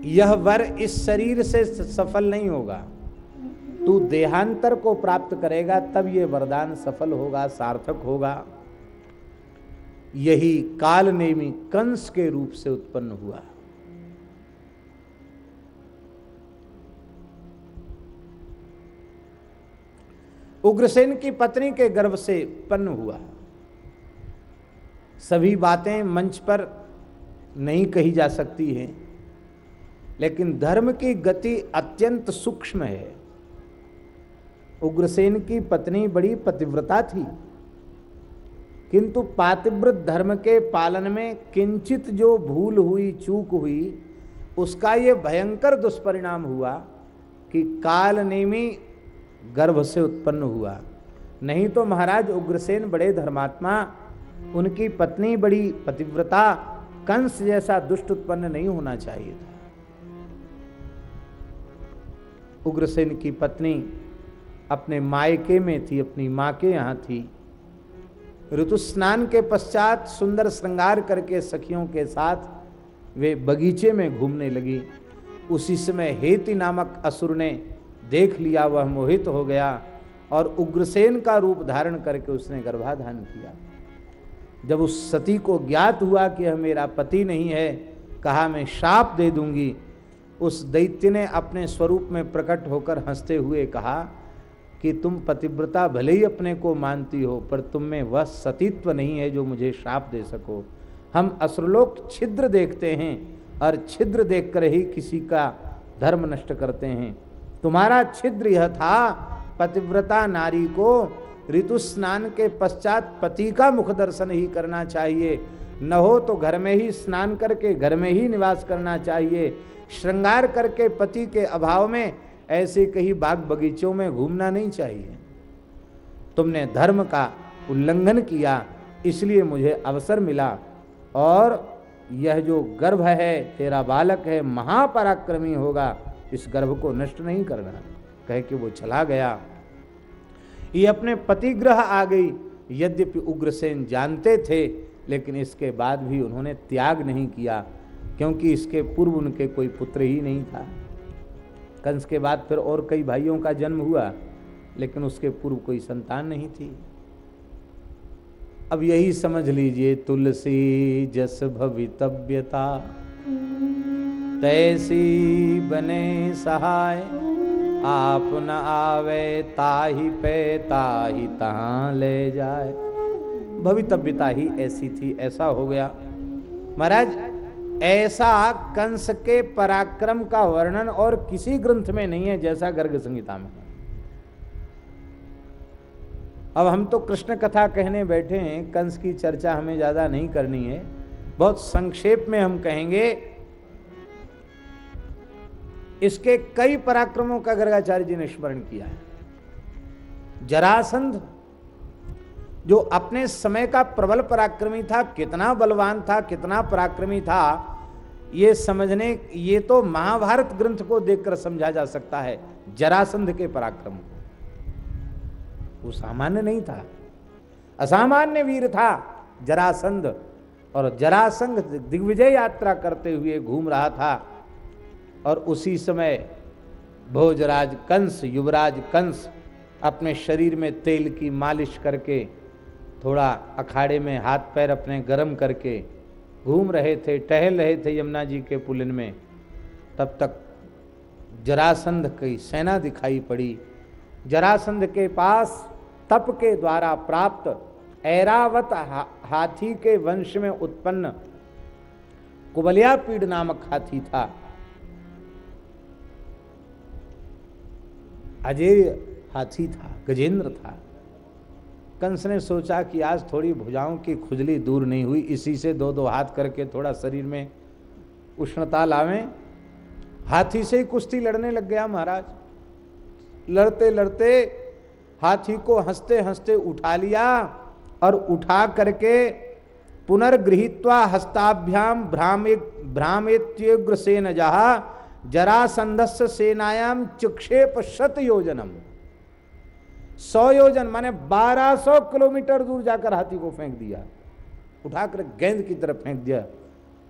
यह वर इस शरीर से सफल नहीं होगा। तू देहांतर को प्राप्त करेगा, तब यह वरदान सफल होगा, सार्थक होगा। यही काल नेमी कंस के रूप से उत्पन्न हुआ। उग्रसेन की पत्नी के गर्भ से उत्पन्न हुआ। सभी बातें मंच पर नहीं कही जा सकती हैं, लेकिन धर्म की गति अत्यंत सूक्ष्म है। उग्रसेन की पत्नी बड़ी पतिव्रता थी। किंतु पातिव्रत धर्म के पालन में किंचित जो भूल हुई, चूक हुई, उसका ये भयंकर दुष्परिणाम हुआ कि काल नेमी गर्भ से उत्पन्न हुआ। नहीं तो महाराज उग्रसेन बड़े धर्मात्मा, उनकी पत्नी बड़ी पतिव्रता, कंस जैसा दुष्ट उत्पन्न नहीं होना चाहिए था। उग्रसेन की पत्नी अपने मायके में थी, अपनी माँ के यहाँ थी। ऋतु स्नान के पश्चात सुंदर श्रृंगार करके सखियों के साथ वे बगीचे में घूमने लगी। उसी समय हेति नामक असुर ने देख लिया, वह मोहित हो गया और उग्रसेन का रूप धारण करके उसने गर्भाधान किया। जब उस सती को ज्ञात हुआ कि यह मेरा पति नहीं है, कहा, मैं शाप दे दूँगी, उस दैत्य ने अपने स्वरूप में प्रकट होकर हँसते हुए कहा कि तुम पतिव्रता भले ही अपने को मानती हो, पर तुम में वह सतीत्व नहीं है जो मुझे श्राप दे सको। हम असुरलोक छिद्र देखते हैं और छिद्र देखकर ही किसी का धर्म नष्ट करते हैं। तुम्हारा छिद्र यह था, पतिव्रता नारी को ऋतु स्नान के पश्चात पति का मुख दर्शन ही करना चाहिए। न हो तो घर में ही स्नान करके घर में ही निवास करना चाहिए। श्रृंगार करके पति के अभाव में ऐसे कहीं बाग बगीचों में घूमना नहीं चाहिए। तुमने धर्म का उल्लंघन किया, इसलिए मुझे अवसर मिला। और यह जो गर्भ है, तेरा बालक है, महापराक्रमी होगा। इस गर्भ को नष्ट नहीं करना। कह के वो चला गया। ये अपने पतिग्रह आ गई। यद्यपि उग्रसेन जानते थे, लेकिन इसके बाद भी उन्होंने त्याग नहीं किया, क्योंकि इसके पूर्व उनके कोई पुत्र ही नहीं था। कंस के बाद फिर और कई भाइयों का जन्म हुआ, लेकिन उसके पूर्व कोई संतान नहीं थी। अब यही समझ लीजिए तुलसी जस भवितव्यता। तैसी बने सहाय, आप न आवे ताही पे, ताही तहां ले जाए। भवितव्यता ही ऐसी थी, ऐसा हो गया। महाराज ऐसा कंस के पराक्रम का वर्णन और किसी ग्रंथ में नहीं है जैसा गर्ग संहिता में अब हम तो कृष्ण कथा कहने बैठे हैं, कंस की चर्चा हमें ज़्यादा नहीं करनी है। बहुत संक्षेप में हम कहेंगे, इसके कई पराक्रमों का गर्गाचार्य जी ने स्मरण किया है। जरासंध जो अपने समय का प्रबल पराक्रमी था, कितना बलवान था, कितना पराक्रमी था, ये समझने, ये तो महाभारत ग्रंथ को देखकर समझा जा सकता है, जरासंध के पराक्रम को। वो सामान्य नहीं था। असामान्य वीर था, जरासंध। और जरासंध दिग्विजय यात्रा करते हुए घूम रहा था। और उसी समय भोजराज कंस, युवराज कंस, अपने शरीर में तेल की मालिश करके थोड़ा अखाड़े में हाथ पैर अपने गर्म करके घूम रहे थे टहल रहे थे यमुना जी के पुलिन में। तब तक जरासंध की सेना दिखाई पड़ी। जरासंध के पास तप के द्वारा प्राप्त ऐरावत हा, हाथी के वंश में उत्पन्न कुबलिया पीड़ नामक हाथी था। अजय हाथी था गजेंद्र था। कंस ने सोचा कि आज थोड़ी भुजाओं की खुजली दूर नहीं हुई, इसी से दो दो हाथ करके थोड़ा शरीर में उष्णता लावें। हाथी से ही कुश्ती लड़ने लग गया महाराज। लड़ते लड़ते हाथी को हँसते हँसते उठा लिया और उठा करके पुनर्गृहित्वा हस्ताभ्याम भ्रामे भ्रामेत्युग्र सेन जहा जरासंधस्य सेनायाम चुक्षेप शत योजनम सौ योजन, माने बारह सौ किलोमीटर दूर जाकर हाथी को फेंक दिया। उठाकर गेंद की तरफ़ फेंक दिया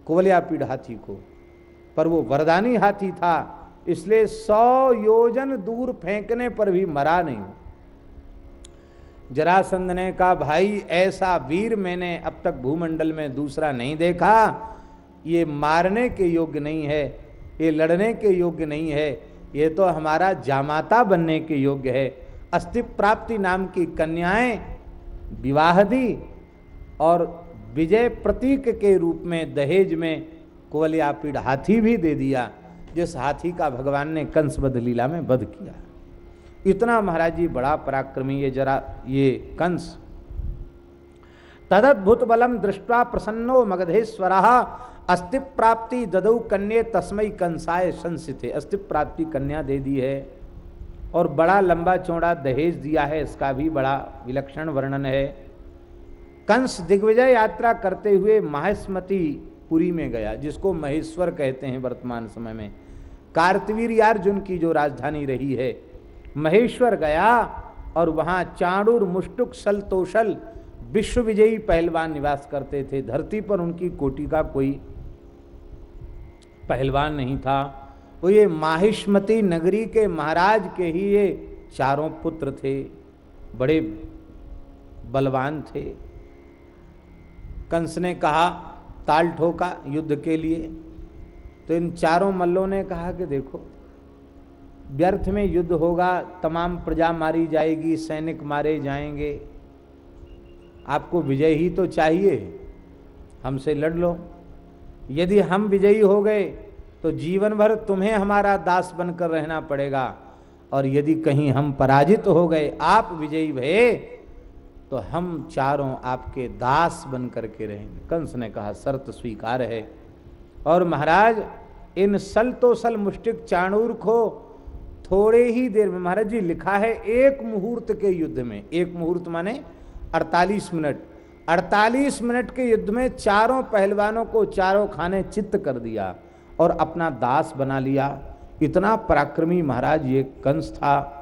कुवलिया पीड़ हाथी को। पर वो वरदानी हाथी था, इसलिए सौ योजन दूर फेंकने पर भी मरा नहीं। जरासंध ने कहा, भाई, ऐसा वीर मैंने अब तक भूमंडल में दूसरा नहीं देखा। ये मारने के योग्य नहीं है, ये लड़ने के योग्य नहीं है, ये तो हमारा जामाता बनने के योग्य है। अस्थि प्राप्ति नाम की कन्याएँ विवाह दी और विजय प्रतीक के रूप में दहेज में कोवलिया पीड़ हाथी भी दे दिया, जिस हाथी का भगवान ने कंस बध लीला में वध किया। इतना महाराज जी बड़ा पराक्रमी ये जरा ये कंस। तदद्भुत बलम दृष्टवा प्रसन्नो मगधेश्वर अस्थि प्राप्ति ददौ कन्या तस्मय कंसाय संसित। अस्थि प्राप्ति कन्या दे दी है। और बड़ा लंबा चौड़ा दहेज दिया है, इसका भी बड़ा विलक्षण वर्णन है। कंस दिग्विजय यात्रा करते हुए माहेस्मती पुरी में गया, जिसको महेश्वर कहते हैं वर्तमान समय में। कार्तवीर अर्जुन की जो राजधानी रही है, महेश्वर गया और वहाँ चाणुर मुष्टुक सल तोशल विश्व विजयी पहलवान निवास करते थे। धरती पर उनकी कोटि का कोई पहलवान नहीं था। वो ये माहिष्मती नगरी के महाराज के ही ये चारों पुत्र थे, बड़े बलवान थे। कंस ने कहा, ताल ठोका युद्ध के लिए। तो इन चारों मल्लों ने कहा कि देखो, व्यर्थ में युद्ध होगा, तमाम प्रजा मारी जाएगी, सैनिक मारे जाएँगे। आपको विजय ही तो चाहिए, हमसे लड़ लो। यदि हम विजयी हो गए तो जीवन भर तुम्हें हमारा दास बनकर रहना पड़ेगा। और यदि कहीं हम पराजित हो गए, आप विजयी भये तो हम चारों आपके दास बन करके रहेंगे। कंस ने कहा, शर्त स्वीकार है। और महाराज, इन सल तो सल मुष्टिक चाणूर को थोड़े ही देर में, महाराज जी, लिखा है एक मुहूर्त के युद्ध में। एक मुहूर्त माने 48 मिनट। 48 मिनट के युद्ध में चारों पहलवानों को चारों खाने चित्त कर दिया। और अपना दास बना लिया। इतना पराक्रमी महाराज ये कंस था।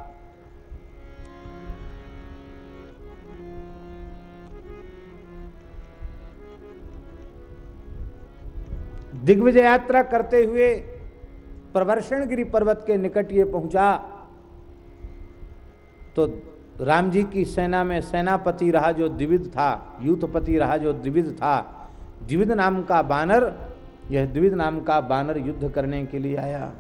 दिग्विजय यात्रा करते हुए प्रवर्षणगिरी पर्वत के निकट ये पहुँचा। तो राम जी की सेना में सेनापति रहा जो द्विविध था यूथपति रहा जो द्विविध था। द्विविध नाम का बानर यह द्विविध नाम का बानर युद्ध करने के लिए आया।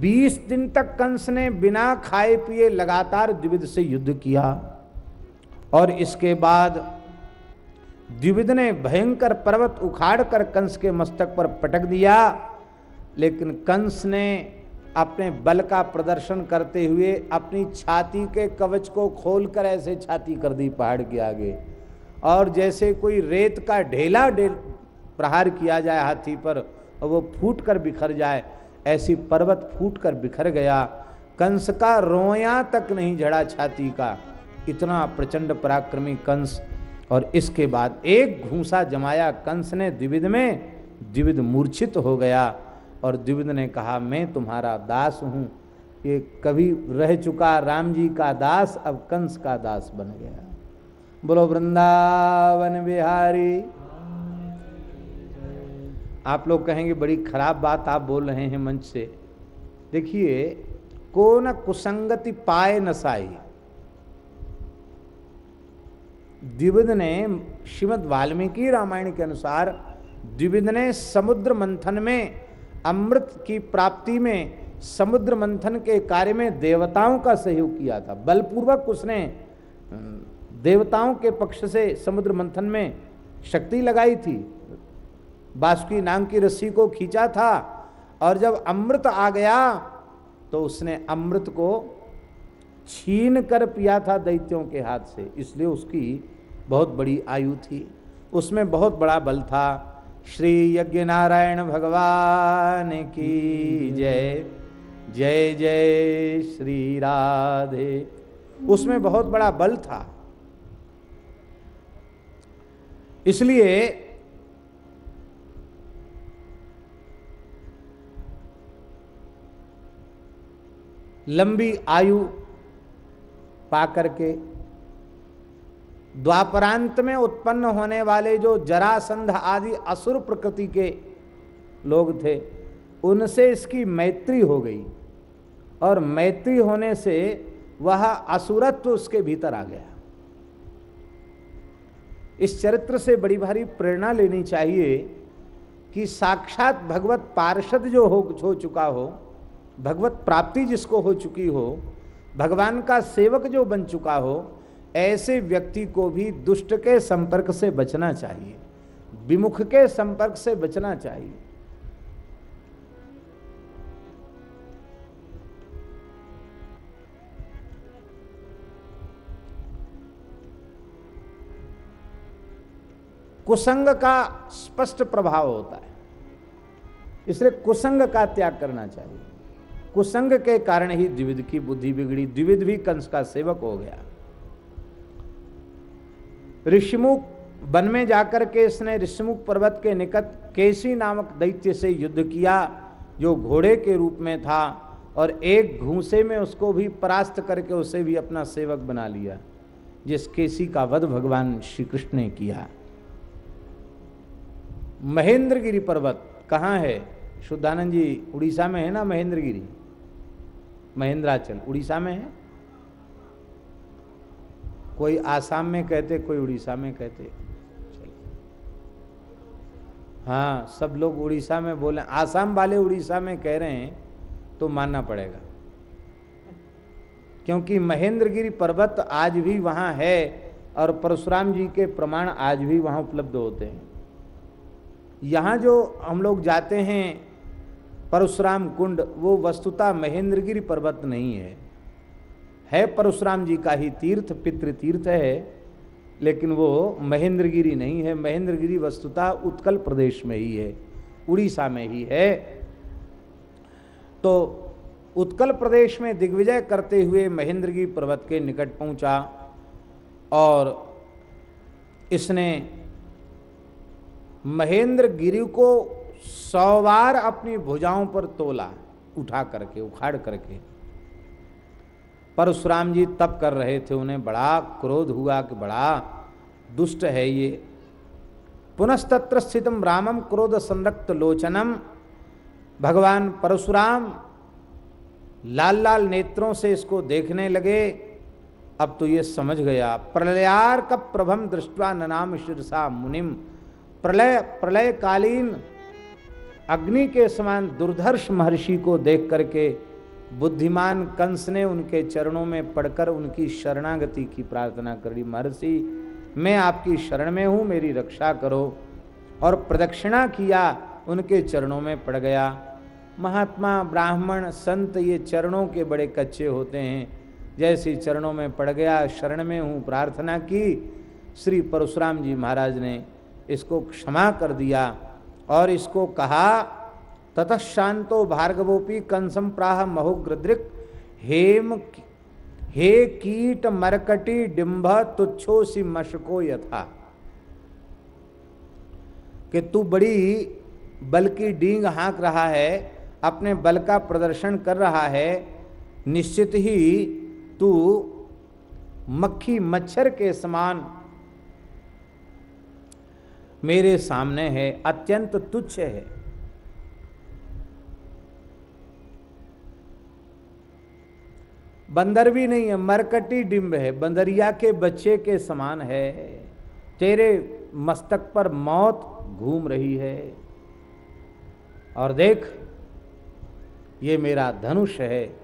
बीस दिन तक कंस ने बिना खाए पिए लगातार द्विविध से युद्ध किया और इसके बाद द्विविध ने भयंकर पर्वत उखाड़कर कंस के मस्तक पर पटक दिया, लेकिन कंस ने अपने बल का प्रदर्शन करते हुए अपनी छाती के कवच को खोलकर ऐसे छाती कर दी पहाड़ के आगे। और जैसे कोई रेत का ढेल प्रहार किया जाए हाथी पर और वो फूट कर बिखर जाए, ऐसी पर्वत फूट कर बिखर गया। कंस का रोया तक नहीं झड़ा छाती का। इतना प्रचंड पराक्रमी कंस और इसके बाद एक घूसा जमाया कंस ने द्विविध में। द्विविध मूर्छित हो गया और द्विविद ने कहा, मैं तुम्हारा दास हूँ। ये कभी रह चुका राम जी का दास, अब कंस का दास बन गया। बोलो, वृंदावन बिहारी आप लोग कहेंगे, बड़ी खराब बात आप बोल रहे हैं मंच से। देखिए को न कुसंगति पाए न साई। द्विविद ने श्रीमद वाल्मीकि रामायण के अनुसार, द्विविद ने समुद्र मंथन में, अमृत की प्राप्ति में, समुद्र मंथन के कार्य में देवताओं का सहयोग किया था। बलपूर्वक उसने देवताओं के पक्ष से समुद्र मंथन में शक्ति लगाई थी। बासुकी नाम की रस्सी को खींचा था और जब अमृत आ गया तो उसने अमृत को छीन कर पिया था दैत्यों के हाथ से। इसलिए उसकी बहुत बड़ी आयु थी। उसमें बहुत बड़ा बल था। श्री यज्ञ नारायण भगवान की जय जय जय श्री राधे। उसमें बहुत बड़ा बल था। इसलिए लंबी आयु पा करके द्वापरांत में उत्पन्न होने वाले जो जरासंध आदि असुर प्रकृति के लोग थे, उनसे इसकी मैत्री हो गई। और मैत्री होने से वह असुरत्व उसके भीतर आ गया। इस चरित्र से बड़ी भारी प्रेरणा लेनी चाहिए कि साक्षात भगवत पार्षद जो हो हो चुका हो भगवत प्राप्ति जिसको हो चुकी हो, भगवान का सेवक जो बन चुका हो, ऐसे व्यक्ति को भी दुष्ट के संपर्क से बचना चाहिए, विमुख के संपर्क से बचना चाहिए। कुसंग का स्पष्ट प्रभाव होता है, इसलिए कुसंग का त्याग करना चाहिए। कुसंग के कारण ही द्विविध की बुद्धि बिगड़ी, द्विविध भी कंस का सेवक हो गया। ऋषिमुख वन में जाकर के इसने ऋषिमुख पर्वत के निकट केसी नामक दैत्य से युद्ध किया, जो घोड़े के रूप में था, और एक घूसे में उसको भी परास्त करके उसे भी अपना सेवक बना लिया, जिस केसी का वध भगवान श्री कृष्ण ने किया। महेंद्रगिरी पर्वत कहाँ है? शुद्धानंद जी, उड़ीसा में है ना महेंद्रगिरी? महेंद्राचल, उड़ीसा में है? कोई आसाम में कहते, कोई उड़ीसा में कहते। हाँ सब लोग उड़ीसा में बोले आसाम वाले उड़ीसा में कह रहे हैं तो मानना पड़ेगा। क्योंकि महेंद्रगिरी पर्वत आज भी वहाँ है और परशुराम जी के प्रमाण आज भी वहाँ उपलब्ध होते हैं। यहाँ जो हम लोग जाते हैं परशुराम कुंड, वो वस्तुता महेंद्रगिरी पर्वत नहीं है। है परशुराम जी का ही तीर्थ पितृ तीर्थ है, लेकिन वो महेंद्रगिरी नहीं है। महेंद्रगिरी वस्तुता उत्कल प्रदेश में ही है, उड़ीसा में ही है। तो उत्कल प्रदेश में दिग्विजय करते हुए महेंद्रगिरी पर्वत के निकट पहुँचा और इसने महेंद्र गिरी को सौ बार अपनी भुजाओं पर तोला, उठा करके, उखाड़ करके। परशुराम जी तप कर रहे थे उन्हें, बड़ा क्रोध हुआ कि बड़ा दुष्ट है ये। पुनस्तत्र स्थितम रामम क्रोध संरक्त लोचनम। भगवान परशुराम लाल लाल नेत्रों से इसको देखने लगे। अब तो ये समझ गया प्रलयार का प्रभम दृष्टवा ननाम शीर्षा मुनिम। प्रलय प्रलय कालीन अग्नि के समान दुर्धर्ष महर्षि को देख करके बुद्धिमान कंस ने उनके चरणों में पढ़कर उनकी शरणागति की प्रार्थना करी महर्षि, मैं आपकी शरण में हूँ, मेरी रक्षा करो। और प्रदक्षिणा किया, उनके चरणों में पड़ गया। महात्मा, ब्राह्मण, संत ये चरणों के बड़े कच्चे होते हैं। जैसे चरणों में पड़ गया, शरण में हूँ, प्रार्थना की, श्री परशुराम जी महाराज ने इसको क्षमा कर दिया। और इसको कहा, ततः शांतो भार्गवोपी कंसम प्राह महोग्रदृक हेम हे कीट मरकटी डिंभ तुच्छो सी मशको यथा। कि तू बड़ी बल की डींग हाँक रहा है, अपने बल का प्रदर्शन कर रहा है, निश्चित ही तू मक्खी मच्छर के समान मेरे सामने है, अत्यंत तुच्छ है। बंदर भी नहीं है, मरकटी डिम्ब है, बंदरिया के बच्चे के समान है। तेरे मस्तक पर मौत घूम रही है। और देख, ये मेरा धनुष है।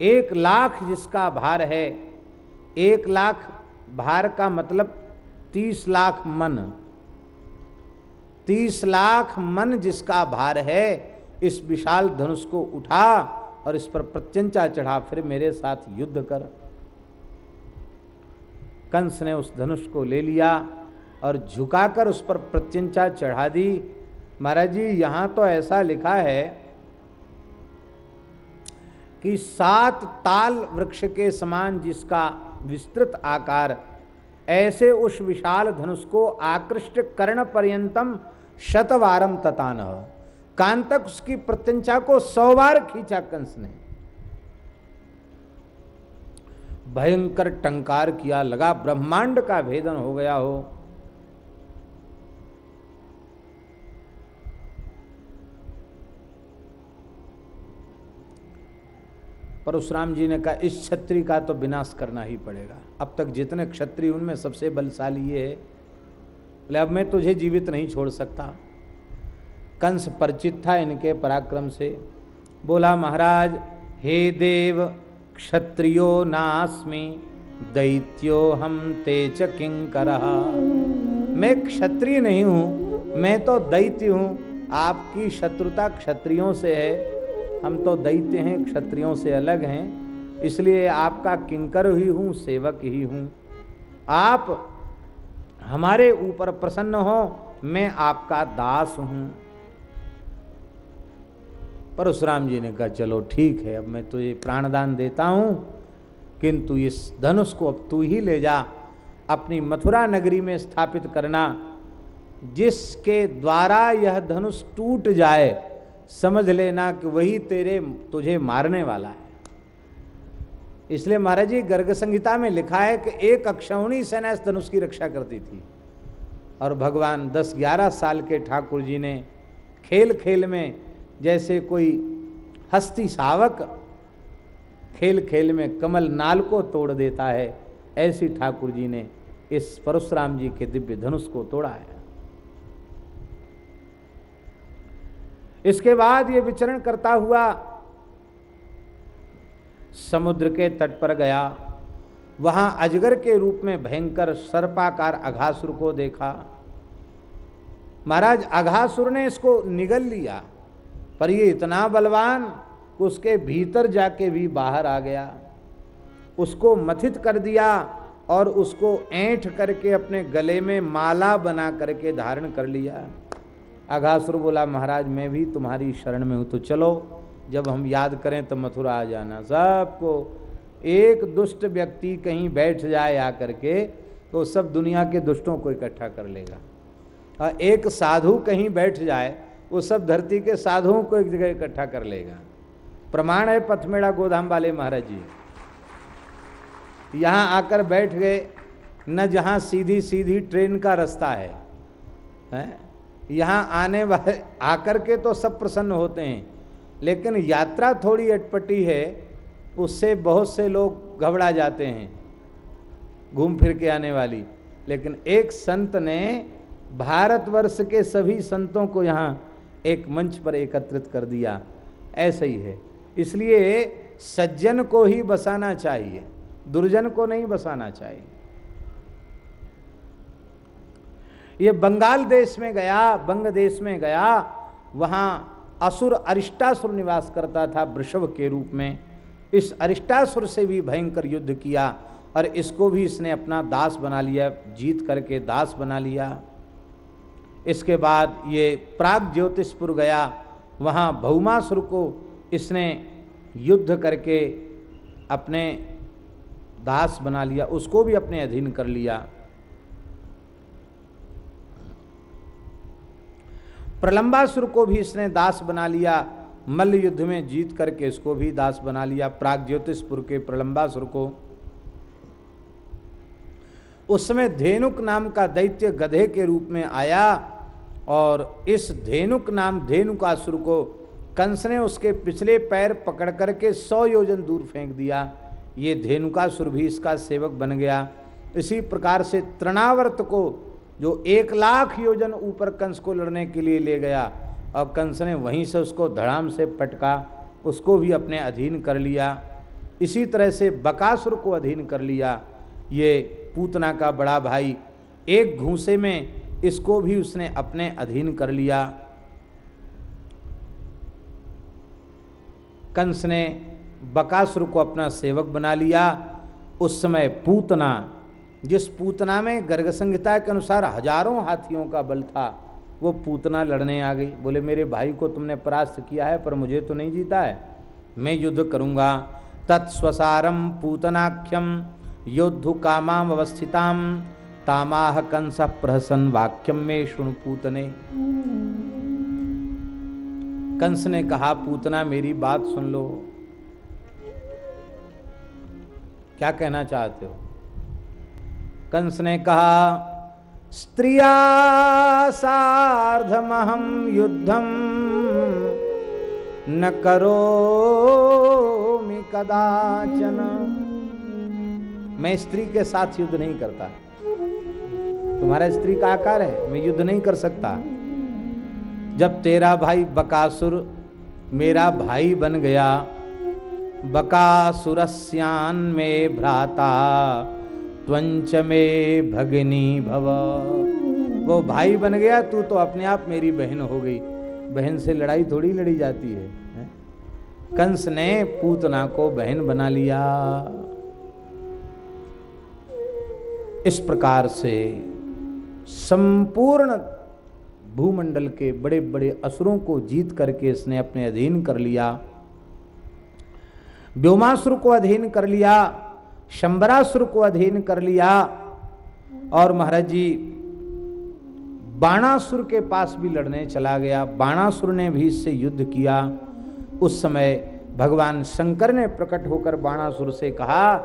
एक लाख जिसका भार है, एक लाख भार का मतलब तीस लाख मन। तीस लाख मन जिसका भार है, इस विशाल धनुष को उठा और इस पर प्रत्यंचा चढ़ा, फिर मेरे साथ युद्ध कर। कंस ने उस धनुष को ले लिया और झुकाकर उस पर प्रत्यंचा चढ़ा दी। महाराज जी, यहाँ तो ऐसा लिखा है कि सात ताल वृक्ष के समान जिसका विस्तृत आकार ऐसे उस विशाल धनुष को आकृष्ट कर्ण पर्यंतम शतवारम ततान। कान तक उसकी प्रत्यंचा को सौ बार खींचा कंस ने। भयंकर टंकार किया, लगा ब्रह्मांड का भेदन हो गया हो। परशुराम जी ने कहा, इस छत्री का तो विनाश करना ही पड़ेगा। अब तक जितने क्षत्रिय उनमें सबसे बलशाली ये है। बोले, अब मैं तुझे जीवित नहीं छोड़ सकता। कंस परिचित था इनके पराक्रम से। बोला, महाराज, हे देव, क्षत्रियो नास्मि, दैत्यो हम तेज किंकर मैं क्षत्रिय नहीं हूँ, मैं तो दैत्य हूँ। आपकी शत्रुता क्षत्रियों से है। हम तो दैत्य हैं, क्षत्रियों से अलग हैं। इसलिए आपका किंकर ही हूँ, सेवक ही हूँ। आप हमारे ऊपर प्रसन्न हो, मैं आपका दास हूँ। परशुराम जी ने कहा, चलो ठीक है, अब मैं तुझे प्राणदान देता हूँ, किंतु इस धनुष को अब तू ही ले जा। अपनी मथुरा नगरी में स्थापित करना, जिसके द्वारा यह धनुष टूट जाए, समझ लेना कि वही तेरे, तुझे मारने वाला है। इसलिए महाराज जी, गर्ग संहिता में लिखा है कि एक अक्षौणी सेना इस धनुष की रक्षा करती थी। और भगवान 10-11 साल के ठाकुर जी ने खेल खेल में, जैसे कोई हस्ती सावक खेल खेल में कमल नाल को तोड़ देता है, ऐसी ठाकुर जी ने इस परशुराम जी के दिव्य धनुष को तोड़ा है। इसके बाद ये विचरण करता हुआ समुद्र के तट पर गया। वहाँ अजगर के रूप में भयंकर सर्पाकार अघासुर को देखा। महाराज, अघासुर ने इसको निगल लिया, पर ये इतना बलवान उसके भीतर जाके भी बाहर आ गया। उसको मथित कर दिया और उसको ऐंठ करके अपने गले में माला बना करके धारण कर लिया। अघासुर बोला, महाराज, मैं भी तुम्हारी शरण में हूँ तो चलो। जब हम याद करें तो मथुरा आ जाना। सबको एक दुष्ट व्यक्ति कहीं बैठ जाए आ करके तो सब दुनिया के दुष्टों को इकट्ठा कर लेगा। और एक साधु कहीं बैठ जाए वो सब धरती के साधुओं को एक जगह इकट्ठा कर लेगा। प्रमाण है पथमेड़ा गोधाम वाले महाराज जी। यहाँ आकर बैठ गए न जहाँ सीधी सीधी ट्रेन का रास्ता है, है? यहाँ आने वाले आकर के तो सब प्रसन्न होते हैं। लेकिन यात्रा थोड़ी अटपटी है, उससे बहुत से लोग घबरा जाते हैं, घूम फिर के आने वाली। लेकिन एक संत ने भारतवर्ष के सभी संतों को यहाँ एक मंच पर एकत्रित कर दिया। ऐसे ही है। इसलिए सज्जन को ही बसाना चाहिए, दुर्जन को नहीं बसाना चाहिए। ये बंगाल देश में गया बंग देश में गया, वहाँ असुर अरिष्टासुर निवास करता था वृषभ के रूप में। इस अरिष्टासुर से भी भयंकर युद्ध किया और इसको भी इसने अपना दास बना लिया, जीत करके दास बना लिया। इसके बाद ये प्राग ज्योतिषपुर गया। वहाँ भौमासुर को इसने युद्ध करके अपने दास बना लिया, उसको भी अपने अधीन कर लिया। प्रलंबासुर को भी इसने दास बना लिया मल्ल युद्ध में जीत करके इसको भी दास बना लिया प्राग ज्योतिषपुर के प्रलंबासुर को। उस समय धेनुक नाम का दैत्य गधे के रूप में आया और इस धेनुक नाम धेनुकासुर को कंस ने उसके पिछले पैर पकड़ करके सौ योजन दूर फेंक दिया। ये धेनुकासुर भी इसका सेवक बन गया। इसी प्रकार से तृणावर्त को जो एक लाख योजन ऊपर कंस को लड़ने के लिए ले गया और कंस ने वहीं से उसको धड़ाम से पटका, उसको भी अपने अधीन कर लिया। इसी तरह से बकासुर को अधीन कर लिया। ये पूतना का बड़ा भाई एक घूसे में इसको भी उसने अपने अधीन कर लिया। कंस ने बकासुर को अपना सेवक बना लिया। उस समय पूतना जिस पूतना में गर्ग संहिता के अनुसार हज़ारों हाथियों का बल था, वो पूतना लड़ने आ गई। बोले, मेरे भाई को तुमने परास्त किया है, पर मुझे तो नहीं जीता है। मैं युद्ध करूँगा। तत्स्वसारम पूतनाख्यम योद्धु कामाम अवस्थिताम तामाह कंस प्रहसन वाक्यम में शुण पूतने। कंस ने कहा, पूतना, मेरी बात सुन लो। क्या कहना चाहते हो? कंस ने कहा, स्त्रिया सार्धमहम युद्धम न करो कदाचन। मैं स्त्री के साथ युद्ध नहीं करता। तुम्हारा स्त्री का आकार है, मैं युद्ध नहीं कर सकता। जब तेरा भाई बकासुर मेरा भाई बन गया बकासुरस्यान में भ्राता त्वंच भगनी भव। वो भाई बन गया तू तो अपने आप मेरी बहन हो गई। बहन से लड़ाई थोड़ी लड़ी जाती है, है? कंस ने पूतना को बहन बना लिया। इस प्रकार से संपूर्ण भूमंडल के बड़े बड़े असुरों को जीत करके इसने अपने अधीन कर लिया। व्योमासुर को अधीन कर लिया। शंबरासुर को अधीन कर लिया। और महाराज जी, बाणासुर के पास भी लड़ने चला गया। बाणासुर ने भी इससे युद्ध किया। उस समय भगवान शंकर ने प्रकट होकर बाणासुर से कहा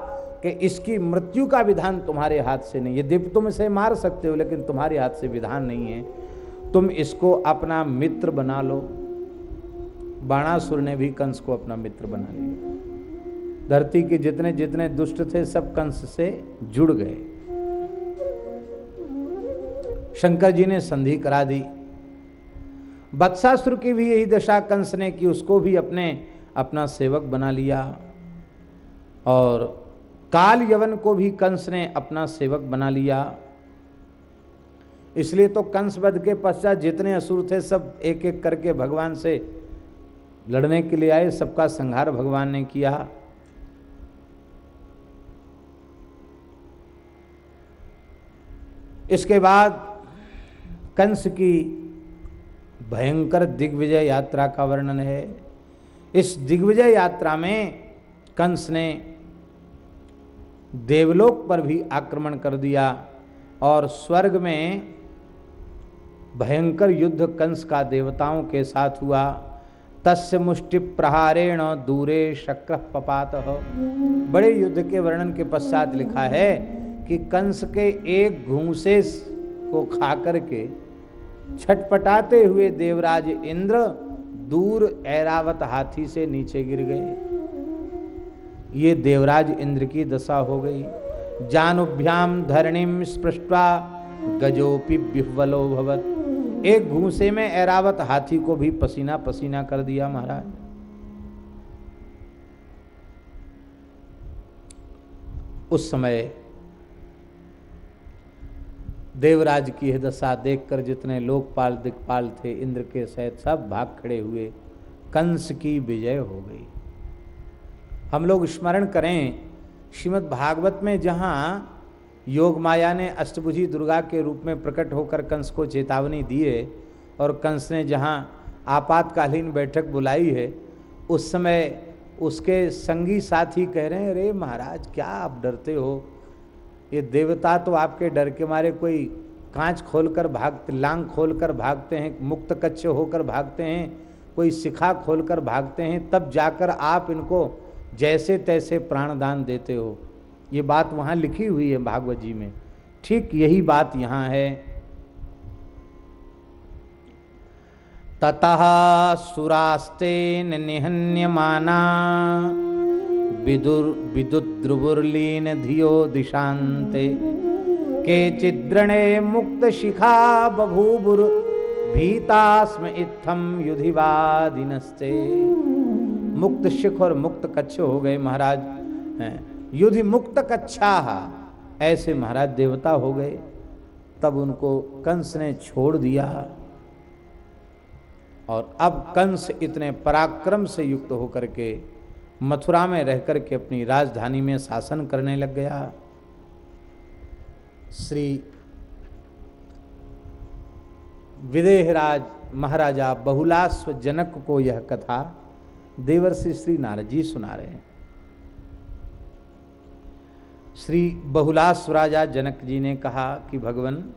कि इसकी मृत्यु का विधान तुम्हारे हाथ से नहीं दिप तुम इसे मार सकते हो, लेकिन तुम्हारे हाथ से विधान नहीं है। तुम इसको अपना मित्र बना लो। बाणासुर ने भी कंस को अपना मित्र बना लिया। धरती के जितने जितने दुष्ट थे, सब कंस से जुड़ गए। शंकर जी ने संधि करा दी। बत्सासुर की भी यही दशा, कंस ने की उसको भी अपने, अपना सेवक बना लिया। और काल यवन को भी कंस ने अपना सेवक बना लिया। इसलिए तो कंस वध के पश्चात जितने असुर थे, सब एक एक करके भगवान से लड़ने के लिए आए, सबका संहार भगवान ने किया। इसके बाद कंस की भयंकर दिग्विजय यात्रा का वर्णन है। इस दिग्विजय यात्रा में कंस ने देवलोक पर भी आक्रमण कर दिया और स्वर्ग में भयंकर युद्ध कंस का देवताओं के साथ हुआ। तस्य मुष्टि प्रहारेण दूरे शक्र पपात। बड़े युद्ध के वर्णन के पश्चात लिखा है कि कंस के एक घूसे को खा करके छटपटाते हुए देवराज इंद्र दूर ऐरावत हाथी से नीचे गिर गए। ये देवराज इंद्र की दशा हो गई। जानुभ्याम धरणिम स्पृष्टवा गजोपि बिहवलो भवत। एक घूसे में ऐरावत हाथी को भी पसीना पसीना कर दिया महाराज। उस समय देवराज की दशा देखकर जितने लोकपाल दिक्पाल थे, इंद्र के सहित सब भाग खड़े हुए। कंस की विजय हो गई। हम लोग स्मरण करें, श्रीमद् भागवत में जहाँ योग माया ने अष्टभुजी दुर्गा के रूप में प्रकट होकर कंस को चेतावनी दी है और कंस ने जहाँ आपातकालीन बैठक बुलाई है, उस समय उसके संगी साथी कह रहे हैं, अरे महाराज, क्या आप डरते हो? ये देवता तो आपके डर के मारे कोई कांच खोलकर भागते लांग खोलकर भागते हैं, मुक्त कच्छ होकर भागते हैं, कोई शिखा खोलकर भागते हैं, तब जाकर आप इनको जैसे तैसे प्राणदान देते हो। ये बात वहाँ लिखी हुई है भागवत जी में। ठीक यही बात यहाँ है। ततः सुरास्ते निहन्यमाना विदुर विदुद्रुबुर्लीन धियो दिशांते के चिद्रणे मुक्त शिखा बभूबुर भीतास्म इत्थम युधिवादिनस्ते। मुक्त शिख और मुक्त कच्छ हो गए महाराज। युधि मुक्त कच्छा ऐसे महाराज देवता हो गए। तब उनको कंस ने छोड़ दिया। और अब कंस इतने पराक्रम से युक्त होकर के मथुरा में रहकर के अपनी राजधानी में शासन करने लग गया। श्री विदेहराज महाराजा बहुलास्व जनक को यह कथा देवर्षि श्री नारद जी सुना रहे हैं। श्री बहुलास्व राजा जनक जी ने कहा कि, भगवान,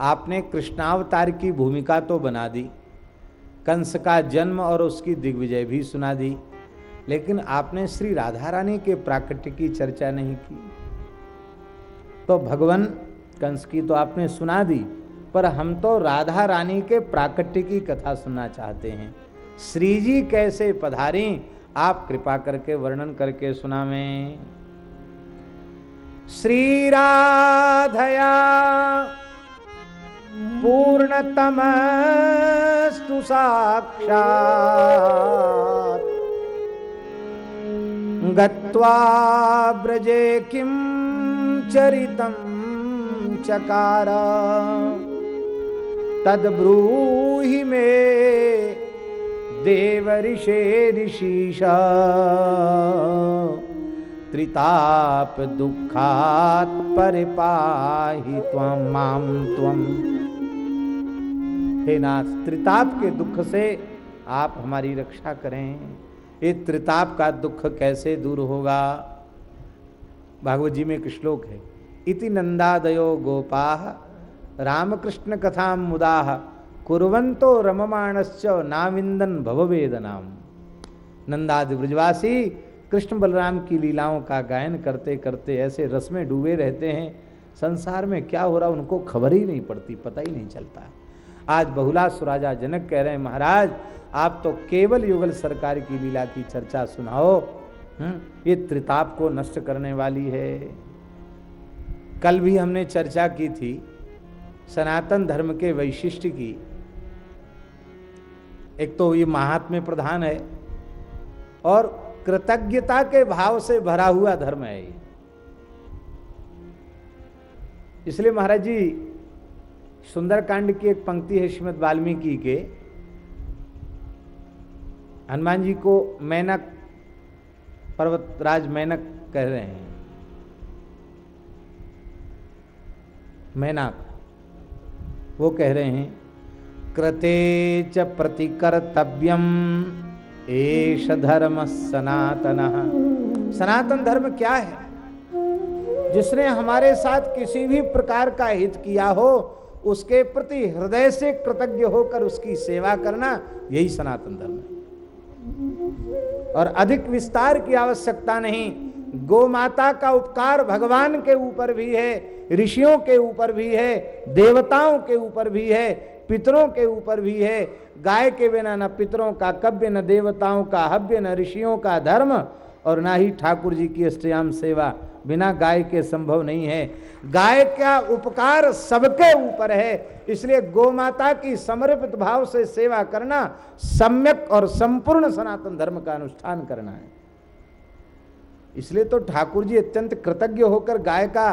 आपने कृष्णावतार की भूमिका तो बना दी, कंस का जन्म और उसकी दिग्विजय भी सुना दी लेकिन आपने श्री राधा रानी के प्राकट्य की चर्चा नहीं की। तो भगवान कंस की तो आपने सुना दी, पर हम तो राधा रानी के प्राकट्य की कथा सुनना चाहते हैं। श्री जी कैसे पधारी, आप कृपा करके वर्णन करके सुना में श्री राधया पूर्णतम पूर्णतमस्तु साक्षात्। गत्वा ब्रजे किं चरितं चकार। तद्ब्रूहि मे देवऋषे ऋषिष त्रिताप दुखात् परिपाहि त्वं, माँ त्वम् हे नाथ, त्रिताप के दुख से आप हमारी रक्षा करें। ये त्रिताप का दुख कैसे दूर होगा? भागवत जी में एक श्लोक है। इति नंदादयो गोपा, रामकृष्ण कथा मुदाह कुरंतो रममाणश्च नाविंदन भववेदनाम। नंदादि ब्रजवासी, कृष्ण बलराम की लीलाओं का गायन करते करते ऐसे रस में डूबे रहते हैं। संसार में क्या हो रहा, उनको खबर ही नहीं पड़ती, पता ही नहीं चलता। आज बहुला सुराजा जनक कह रहे हैं, महाराज आप तो केवल युगल सरकार की लीला की चर्चा सुनाओ हम्म, ये त्रिताप को नष्ट करने वाली है। कल भी हमने चर्चा की थी सनातन धर्म के वैशिष्ट की। एक तो ये महात्म्य प्रधान है और कृतज्ञता के भाव से भरा हुआ धर्म है इसलिए महाराज जी सुंदरकांड की एक पंक्ति है श्रीमद वाल्मीकि के। हनुमान जी को मैनक पर्वतराज मैनक कह रहे हैं। मैनाक, वो कह रहे हैं, कृते च प्रतिकर्तव्यम, एष धर्म सनातन। सनातन धर्म क्या है? जिसने हमारे साथ किसी भी प्रकार का हित किया हो, उसके प्रति हृदय से कृतज्ञ होकर उसकी सेवा करना, यही सनातन धर्म है। और अधिक विस्तार की आवश्यकता नहीं गो माता का उपकार भगवान के ऊपर भी है, ऋषियों के ऊपर भी है, देवताओं के ऊपर भी है, पितरों के ऊपर भी है। गाय के बिना न पितरों का कव्य, न देवताओं का हव्य, न ऋषियों का धर्म और ना ही ठाकुर जी की अष्टयाम सेवा। बिना गाय के संभव नहीं है। गाय का उपकार सबके ऊपर है, इसलिए गौ माता की समर्पित भाव से सेवा करना सम्यक और संपूर्ण सनातन धर्म का अनुष्ठान करना है। इसलिए तो ठाकुर जी अत्यंत कृतज्ञ होकर गाय का,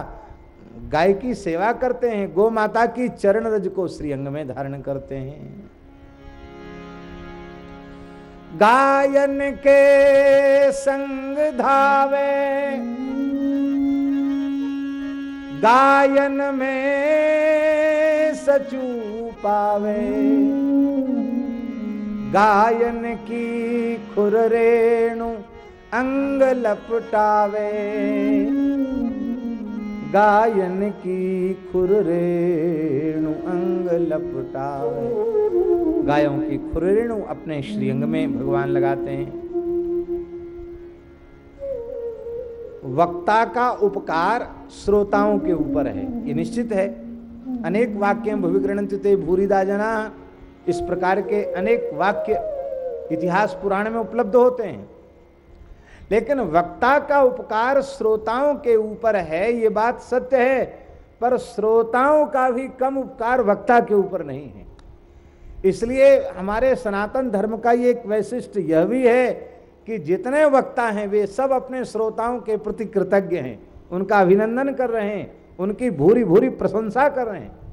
गाय की सेवा करते हैं गौ माता की चरण रज को श्रीअंग में धारण करते हैं। गायन के संग धावे। गायन में सचू पावे। गायन की खुर रेणु अंग लपटावे। गायन की खुर रेणु अंग लपटावे। गायों की खुर रेणु अपने श्रीअंग में भगवान लगाते हैं। वक्ता का उपकार श्रोताओं के ऊपर है, ये निश्चित है। अनेक वाक्य भविग्रहणते भूरिदा जना, इस प्रकार के अनेक वाक्य इतिहास पुराण में उपलब्ध होते हैं। लेकिन वक्ता का उपकार श्रोताओं के ऊपर है, ये बात सत्य है, पर श्रोताओं का भी कम उपकार वक्ता के ऊपर नहीं है। इसलिए हमारे सनातन धर्म का ये एक वैशिष्ट यह भी है कि जितने वक्ता हैं, वे सब अपने श्रोताओं के प्रति कृतज्ञ हैं। उनका अभिनंदन कर रहे हैं, उनकी भूरी भूरी प्रशंसा कर रहे हैं।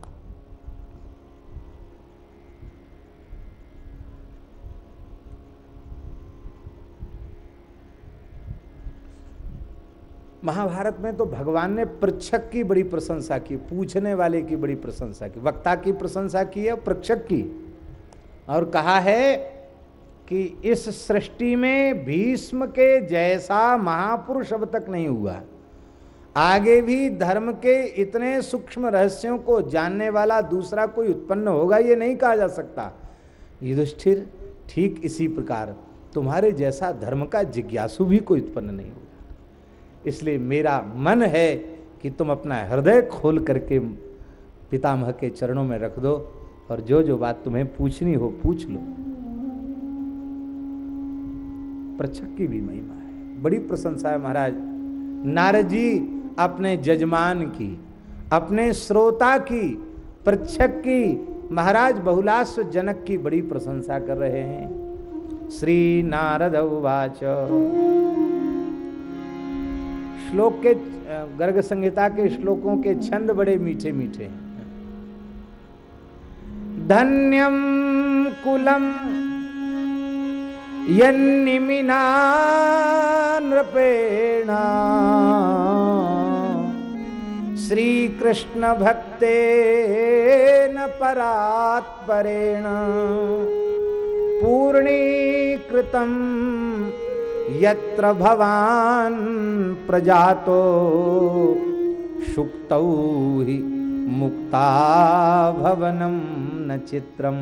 महाभारत में तो भगवान ने पृक्षक की बड़ी प्रशंसा की, पूछने वाले की बड़ी प्रशंसा की, वक्ता की प्रशंसा की है पृक्षक की। और कहा है कि इस सृष्टि में भीष्म के जैसा महापुरुष अब तक नहीं हुआ। आगे भी धर्म के इतने सूक्ष्म रहस्यों को जानने वाला दूसरा कोई उत्पन्न होगा ये नहीं कहा जा सकता। युधिष्ठिर, ठीक इसी प्रकार, तुम्हारे जैसा धर्म का जिज्ञासु भी कोई उत्पन्न नहीं होगा। इसलिए मेरा मन है कि तुम अपना हृदय खोल करके पितामह के चरणों में रख दो और जो जो बात तुम्हें पूछनी हो पूछ लो। प्रचक की भी महिमा है। बड़ी प्रशंसा है महाराज। नारद जी, अपने जजमान की, अपने श्रोता की प्रच्छक की, महाराज बहुलास जनक की बड़ी प्रशंसा कर रहे हैं। श्री नारद उवाच। श्लोक के गर्ग संहिता के श्लोकों के छंद बड़े मीठे मीठे हैं। धन्यम कुलम यन्निमिना नृपेणा। श्री कृष्ण भक्ते न परात्परेण पूर्णीकृतम यत्र भवान प्रजातो सुक्त ही मुक्ता भवनम न चित्रम।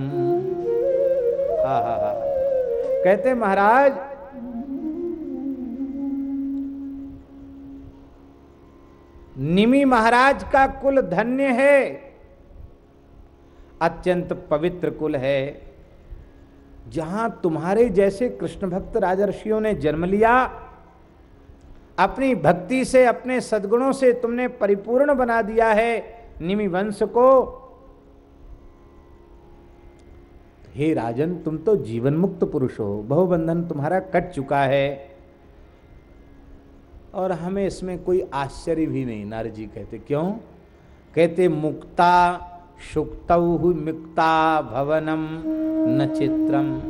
कहते महाराज, निमी महाराज का कुल धन्य है, अत्यंत पवित्र कुल है। जहाँ तुम्हारे जैसे कृष्ण भक्त राजर्षियों ने जन्म लिया, अपनी भक्ति से, अपने सद्गुणों से तुमने परिपूर्ण बना दिया है निमि वंश को। हे राजन, तुम तो जीवन मुक्त पुरुष हो। बहुबंधन तुम्हारा कट चुका है। और हमें इसमें कोई आश्चर्य भी नहीं, नारद जी कहते, क्यों? कहते, मुक्ता सुक्त मुक्ता भवनम न चित्रम।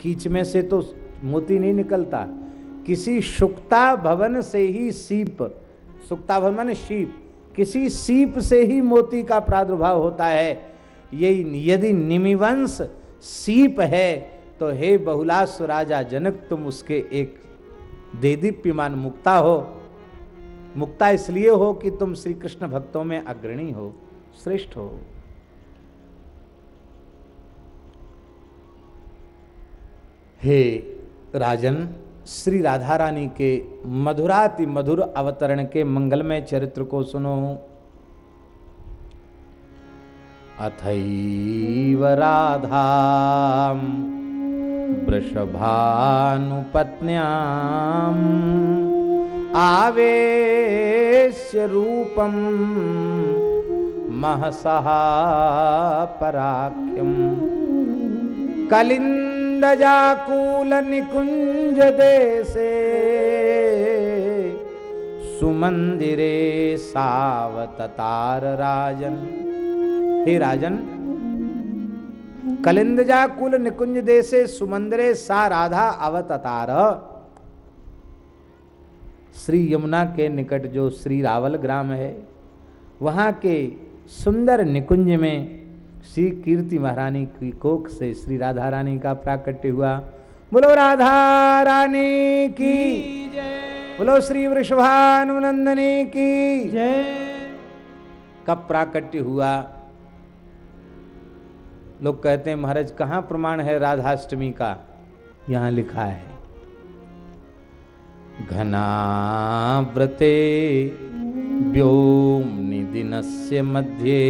कीच में से तो मोती नहीं निकलता। किसी सुक्ता भवन से ही सीप सुक्ता भवन माने शीप किसी सीप से ही मोती का प्रादुर्भाव होता है। यही यदि निमिवंश सीप है तो हे बहुलास राजा, जनक तुम उसके एक देदीप्यमान मुक्ता हो। मुक्ता इसलिए हो कि तुम श्री कृष्ण भक्तों में अग्रणी हो, श्रेष्ठ हो। हे राजन, श्री राधा रानी के मधुराति मधुर अवतरण के मंगलमय चरित्र को सुनो। अथैव राधाम, वृषभानुपत्न्याम् आवेश्य रूपम महसः पराख्यम। कलिंदजाकूल निकुंज देशे सुमंदिरे सावतार राजन हे राजन कलिंदजा कुल निकुंज देशे सुमंदरे सा राधा अवतार श्री यमुना के निकट जो श्री रावल ग्राम है वहाँ के सुंदर निकुंज में श्री कीर्ति महारानी की कोख से श्री राधा रानी का प्राकट्य हुआ। बोलो राधा रानी की बोलो श्री वृषभानुनंदनी की कब प्राकट्य हुआ। लोग कहते हैं महाराज कहाँ प्रमाण है राधाष्टमी का? यहाँ लिखा है। घनाव्रते व्योम्नि दिनस्य मध्ये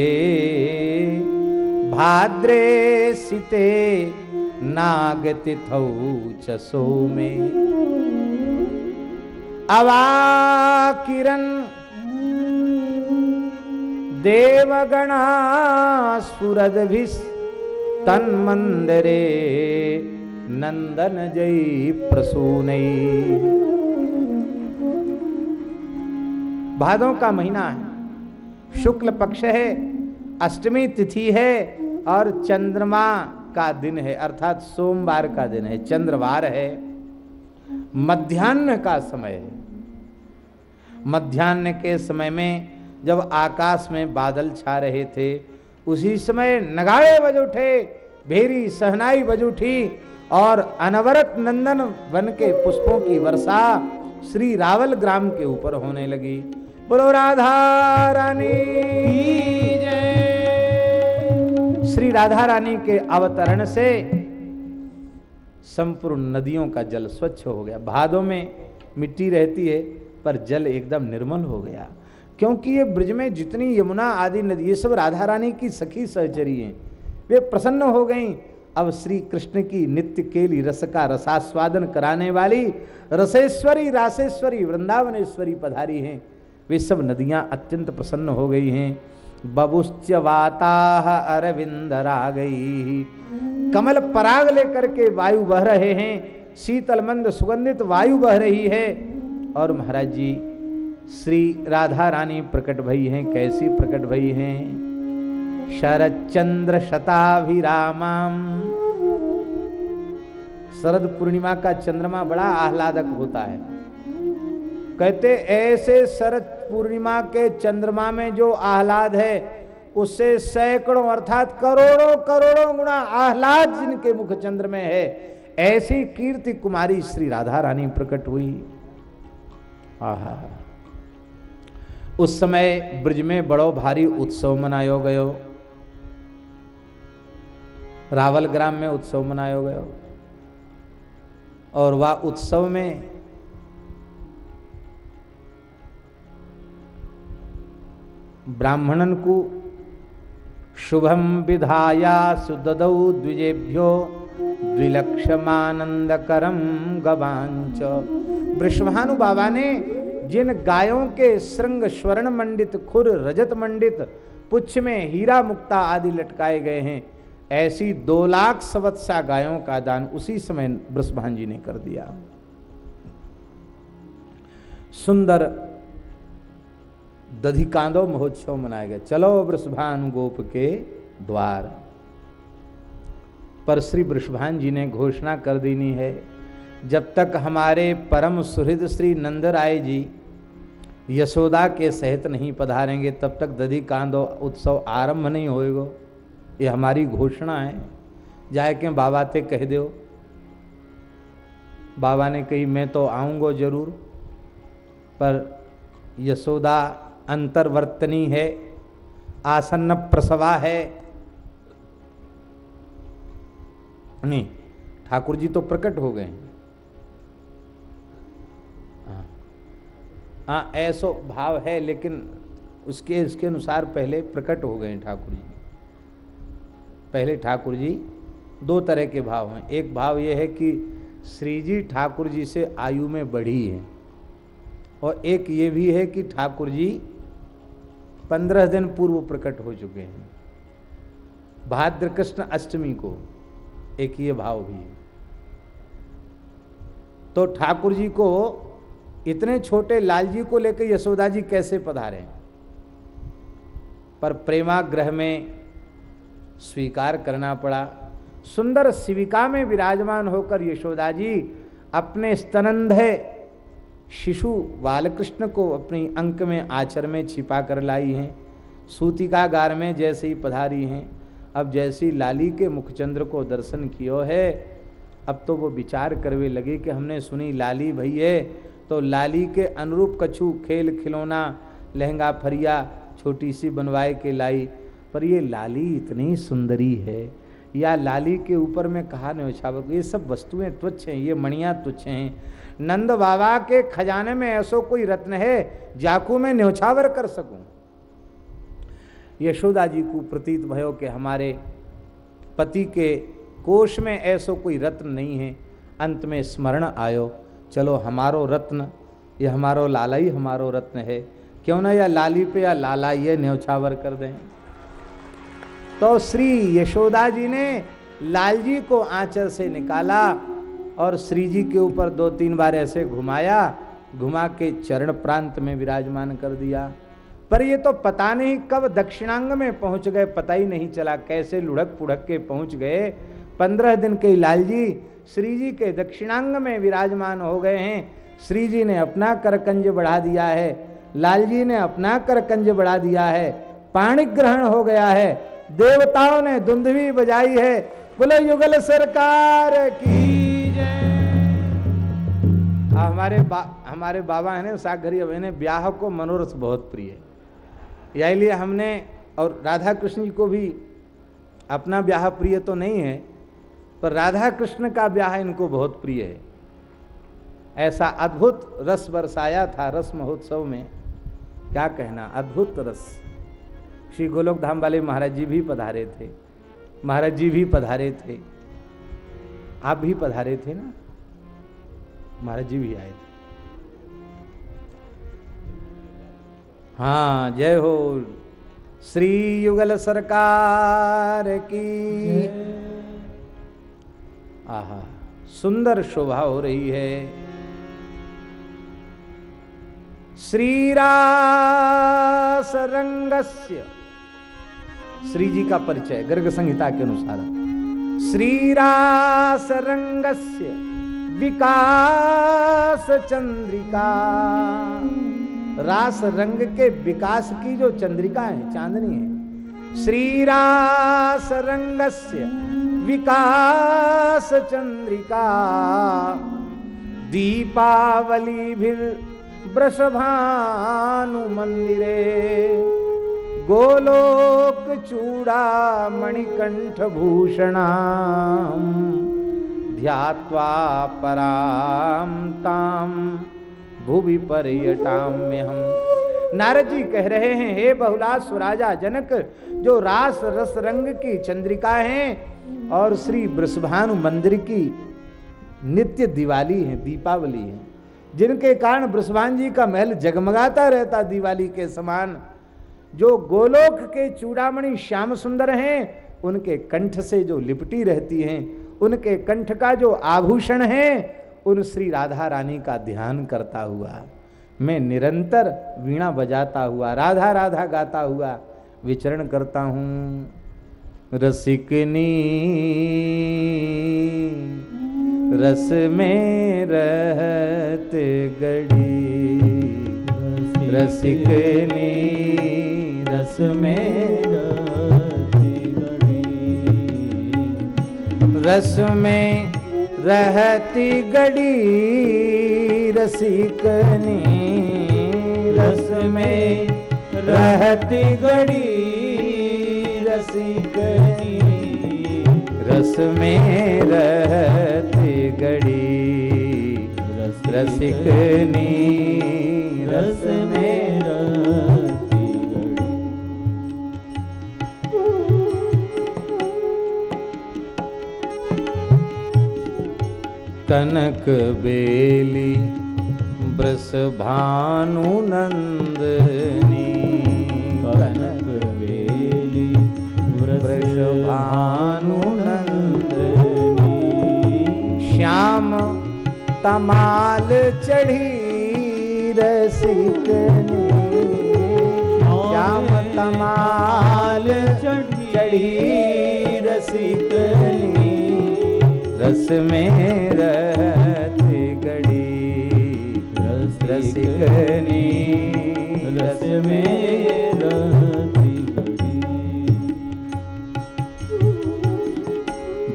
भाद्रे सिते नागतिथौ च सोमे। अवाकिरन् देवगणा स्फुरद्भिस् तन्मंदरे नंदन जय प्रसूनई भादों का महीना है। शुक्ल पक्ष है, अष्टमी तिथि है और चंद्रमा का दिन है, अर्थात सोमवार का दिन है, चंद्रवार है। मध्यान्ह का समय है। मध्यान्ह के समय में जब आकाश में बादल छा रहे थे, उसी समय नगाड़े बज उठे, भेरी सहनाई बज उठी और अनवरत नंदन बन के पुष्पों की वर्षा श्री रावल ग्राम के ऊपर होने लगी। बोलो, राधा रानी। श्री राधा रानी के अवतरण से संपूर्ण नदियों का जल स्वच्छ हो गया। भादों में मिट्टी रहती है, पर जल एकदम निर्मल हो गया। क्योंकि ये ब्रज में जितनी यमुना आदि नदी, ये सब राधा रानी की सखी सहचरी हैं। वे प्रसन्न हो गईं। अब श्री कृष्ण की नित्य केली रस का रसास्वादन कराने वाली रसेश्वरी, रासेश्वरी, वृंदावनेश्वरी पधारी हैं। वे सब नदियाँ अत्यंत प्रसन्न हो गई हैं। बबुश्च वाता अरविंद आ गई कमल पराग लेकर के वायु बह रहे हैं। शीतल मंद सुगंधित वायु बह रही है। और महाराज जी, श्री राधा रानी प्रकट भई हैं। कैसी प्रकट भई हैं? शरद चंद्र शताभिरामाम। शरद पूर्णिमा का चंद्रमा बड़ा आह्लादक होता है। कहते, ऐसे शरद पूर्णिमा के चंद्रमा में जो आह्लाद है, उससे सैकड़ों अर्थात करोड़ों करोड़ों गुणा आह्लाद जिनके मुख चंद्र में है। ऐसी कीर्ति कुमारी श्री राधा रानी प्रकट हुई। आहा। उस समय ब्रज में बड़ो भारी उत्सव मनायो गयो। रावल ग्राम में उत्सव मनायो गयो। और वह उत्सव में ब्राह्मणन को शुभम विधाया सुददौ द्विजेभ्यो द्विलक्षमानंदकरम गवांच वृषभानु बाबा ने जिन गायों के श्रृंग स्वर्ण मंडित, खुर रजत मंडित, पुच्छ में हीरा मुक्ता आदि लटकाए गए हैं, ऐसी दो लाख सवत्सा गायों का दान उसी समय ब्रसभान जी ने कर दिया। सुंदर दधिकांदो महोत्सव मनाया गया। चलो वृषभान गोप के द्वार। पर श्री वृषभान जी ने घोषणा कर देनी है, जब तक हमारे परम सुहृद श्री नंदराय जी यशोदा के सहित नहीं पधारेंगे, तब तक दधि कांदो उत्सव आरंभ नहीं होएगा। ये हमारी घोषणा है। जाए के बाबा ते कह दो। बाबा ने कही, मैं तो आऊँगा ज़रूर, पर यशोदा अंतर्वर्तनी है, आसन्न प्रसवा है। नहीं, ठाकुर जी तो प्रकट हो गए हैं। हाँ ऐसो भाव है, लेकिन उसके, इसके अनुसार पहले प्रकट हो गए ठाकुर जी। पहले ठाकुर जी दो तरह के भाव हैं। एक भाव यह है कि श्री जी ठाकुर जी से आयु में बढ़ी है, और एक ये भी है कि ठाकुर जी पंद्रह दिन पूर्व प्रकट हो चुके हैं। भाद्र कृष्ण अष्टमी को एक ये भाव भी है। तो ठाकुर जी को इतने छोटे लाल जी को लेकर यशोदा जी कैसे पधारे? पर प्रेमाग्रह में स्वीकार करना पड़ा। सुंदर शिविका में विराजमान होकर यशोदा जी अपने स्तनंधे शिशु बालकृष्ण को अपनी अंक में, आचर में छिपा कर लाई हैं। सूतिका गार में जैसे ही पधारी हैं। अब जैसी लाली के मुखचंद्र को दर्शन कियो है, अब तो वो विचार करवे लगे कि हमने सुनी लाली भैये तो लाली के अनुरूप कछु खेल खिलौना, लहंगा फरिया, छोटी सी बनवाए के लाई। पर ये लाली इतनी सुंदरी है, या लाली के ऊपर में कहा न्यौछावर ये सब वस्तुएँ तुच्छ हैं, ये मणियाँ तुच्छ हैं। नंद बाबा के खजाने में ऐसो कोई रत्न है, जाकू में न्यौछावर कर सकूँ? यशोदा जी को प्रतीत भयो कि हमारे पति के कोष में ऐसो कोई रत्न नहीं है। अंत में स्मरण आयो, चलो हमारो रत्न ये हमारो लाला ही हमारो रत्न है। क्यों ना या लाली पे या लाला ये न्यौछावर कर दें? तो श्री यशोदा जी ने लाल जी को आंचल से निकाला और श्री जी के ऊपर दो तीन बार ऐसे घुमाया, घुमा के चरण प्रांत में विराजमान कर दिया। पर ये तो पता नहीं कब दक्षिणांग में पहुँच गए, पता ही नहीं चला कैसे लुढ़क पुढ़क के पहुँच गए। पंद्रह दिन के लाल जी श्री जी के दक्षिणांग में विराजमान हो गए हैं। श्री जी ने अपना करकंज बढ़ा दिया है। लाल जी ने अपना करकंज बढ़ा दिया है। पाणी ग्रहण हो गया है। देवताओं ने धुंधवी बजाई है। बोले युगल सरकार की हमारे बा, हमारे बाबा है ना सागरी अब इन्हें ब्याह को मनोरथ बहुत प्रिय है। यही लिए हमने और राधा कृष्ण जी को भी अपना ब्याह प्रिय तो नहीं है पर राधा कृष्ण का ब्याह इनको बहुत प्रिय है। ऐसा अद्भुत रस बरसाया था रस महोत्सव में क्या कहना अद्भुत रस। श्री गोलोक धाम वाले महाराज जी भी पधारे थे महाराज जी भी पधारे थे। आप भी पधारे थे ना? महाराज जी भी आए थे। हाँ जय हो। श्री युगल सरकार की। आहा, सुंदर शोभा हो रही है। श्रीरास रंगस्य श्री जी का परिचय, गर्ग संहिता के अनुसार। श्रीरास रंगस्य विकास चंद्रिका रास रंग के विकास की जो चंद्रिका है, चांदनी है श्रीरास रंगस्य विकास चंद्रिका दीपावली भी वृषभानु मंदिरे गोलोक चूड़ा मणिकंठ भूषणा ध्यात्वा पराम ताम, भुवि हम नारद जी कह रहे हैं, हे बहुला सुराजा जनक, जो रास रस रंग की चंद्रिका हैं और श्री वृषभानु मंदिर की नित्य दिवाली है, दीपावली है, जिनके कारण वृषभान जी का महल जगमगाता रहता दिवाली के समान जो गोलोक के चूड़ामणि श्याम सुंदर हैं, उनके कंठ से जो लिपटी रहती हैं, उनके कंठ का जो आभूषण है, उन श्री राधा रानी का ध्यान करता हुआ, मैं निरंतर वीणा बजाता हुआ, राधा राधा गाता हुआ विचरण करता हूँ। रसिकनी रस में रहते गड़ी रसिकनी रस में रस में रहती गड़ी रसिकनी रस में रहती गड़ी रसिकनी रस में रहती गड़ी रसिकनी रस में कनक बेली ब्रस भानु नंदनी कनक बेली ब्रस भानु नंदनी श्याम तमाल चढ़ी रसिकनी श्याम तमाल चढ़ी रसिकनी रस में रहत गड़ी रसिकनी रस में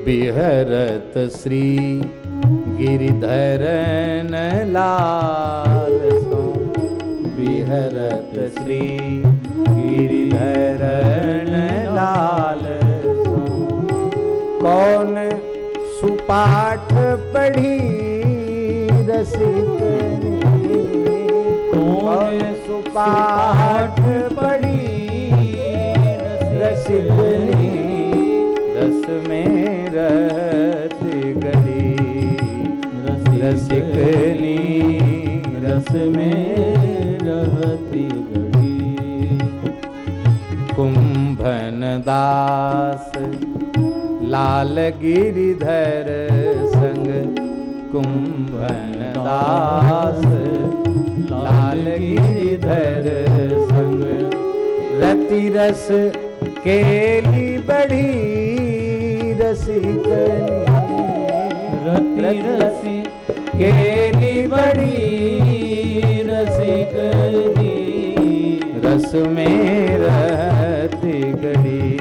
बिहरत श्री गिरिधरन लाल सो। बिहरत श्री गिरिधरन लाल सो। कौन सुपाठ पढ़ी रसिकनी कौन सुपाठ पढ़ी रसिकनी रस में रहत गली। रसिकनी रस में रहती गली। कुंभन दास लाल गिरिधर संग कुंभन दास। लाल गिरिधर संग रति रस केली बड़ी रसिकनी। रति रस केली बड़ी रसिकनी। रस में रहती गड़ी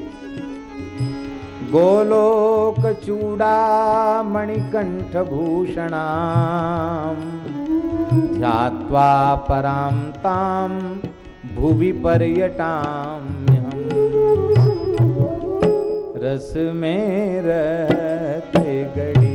चूड़ामणिकण्ठभूषणा ध्यात्वा परां तां भुवि पर्यटाम्यहम्। रस में रहते गए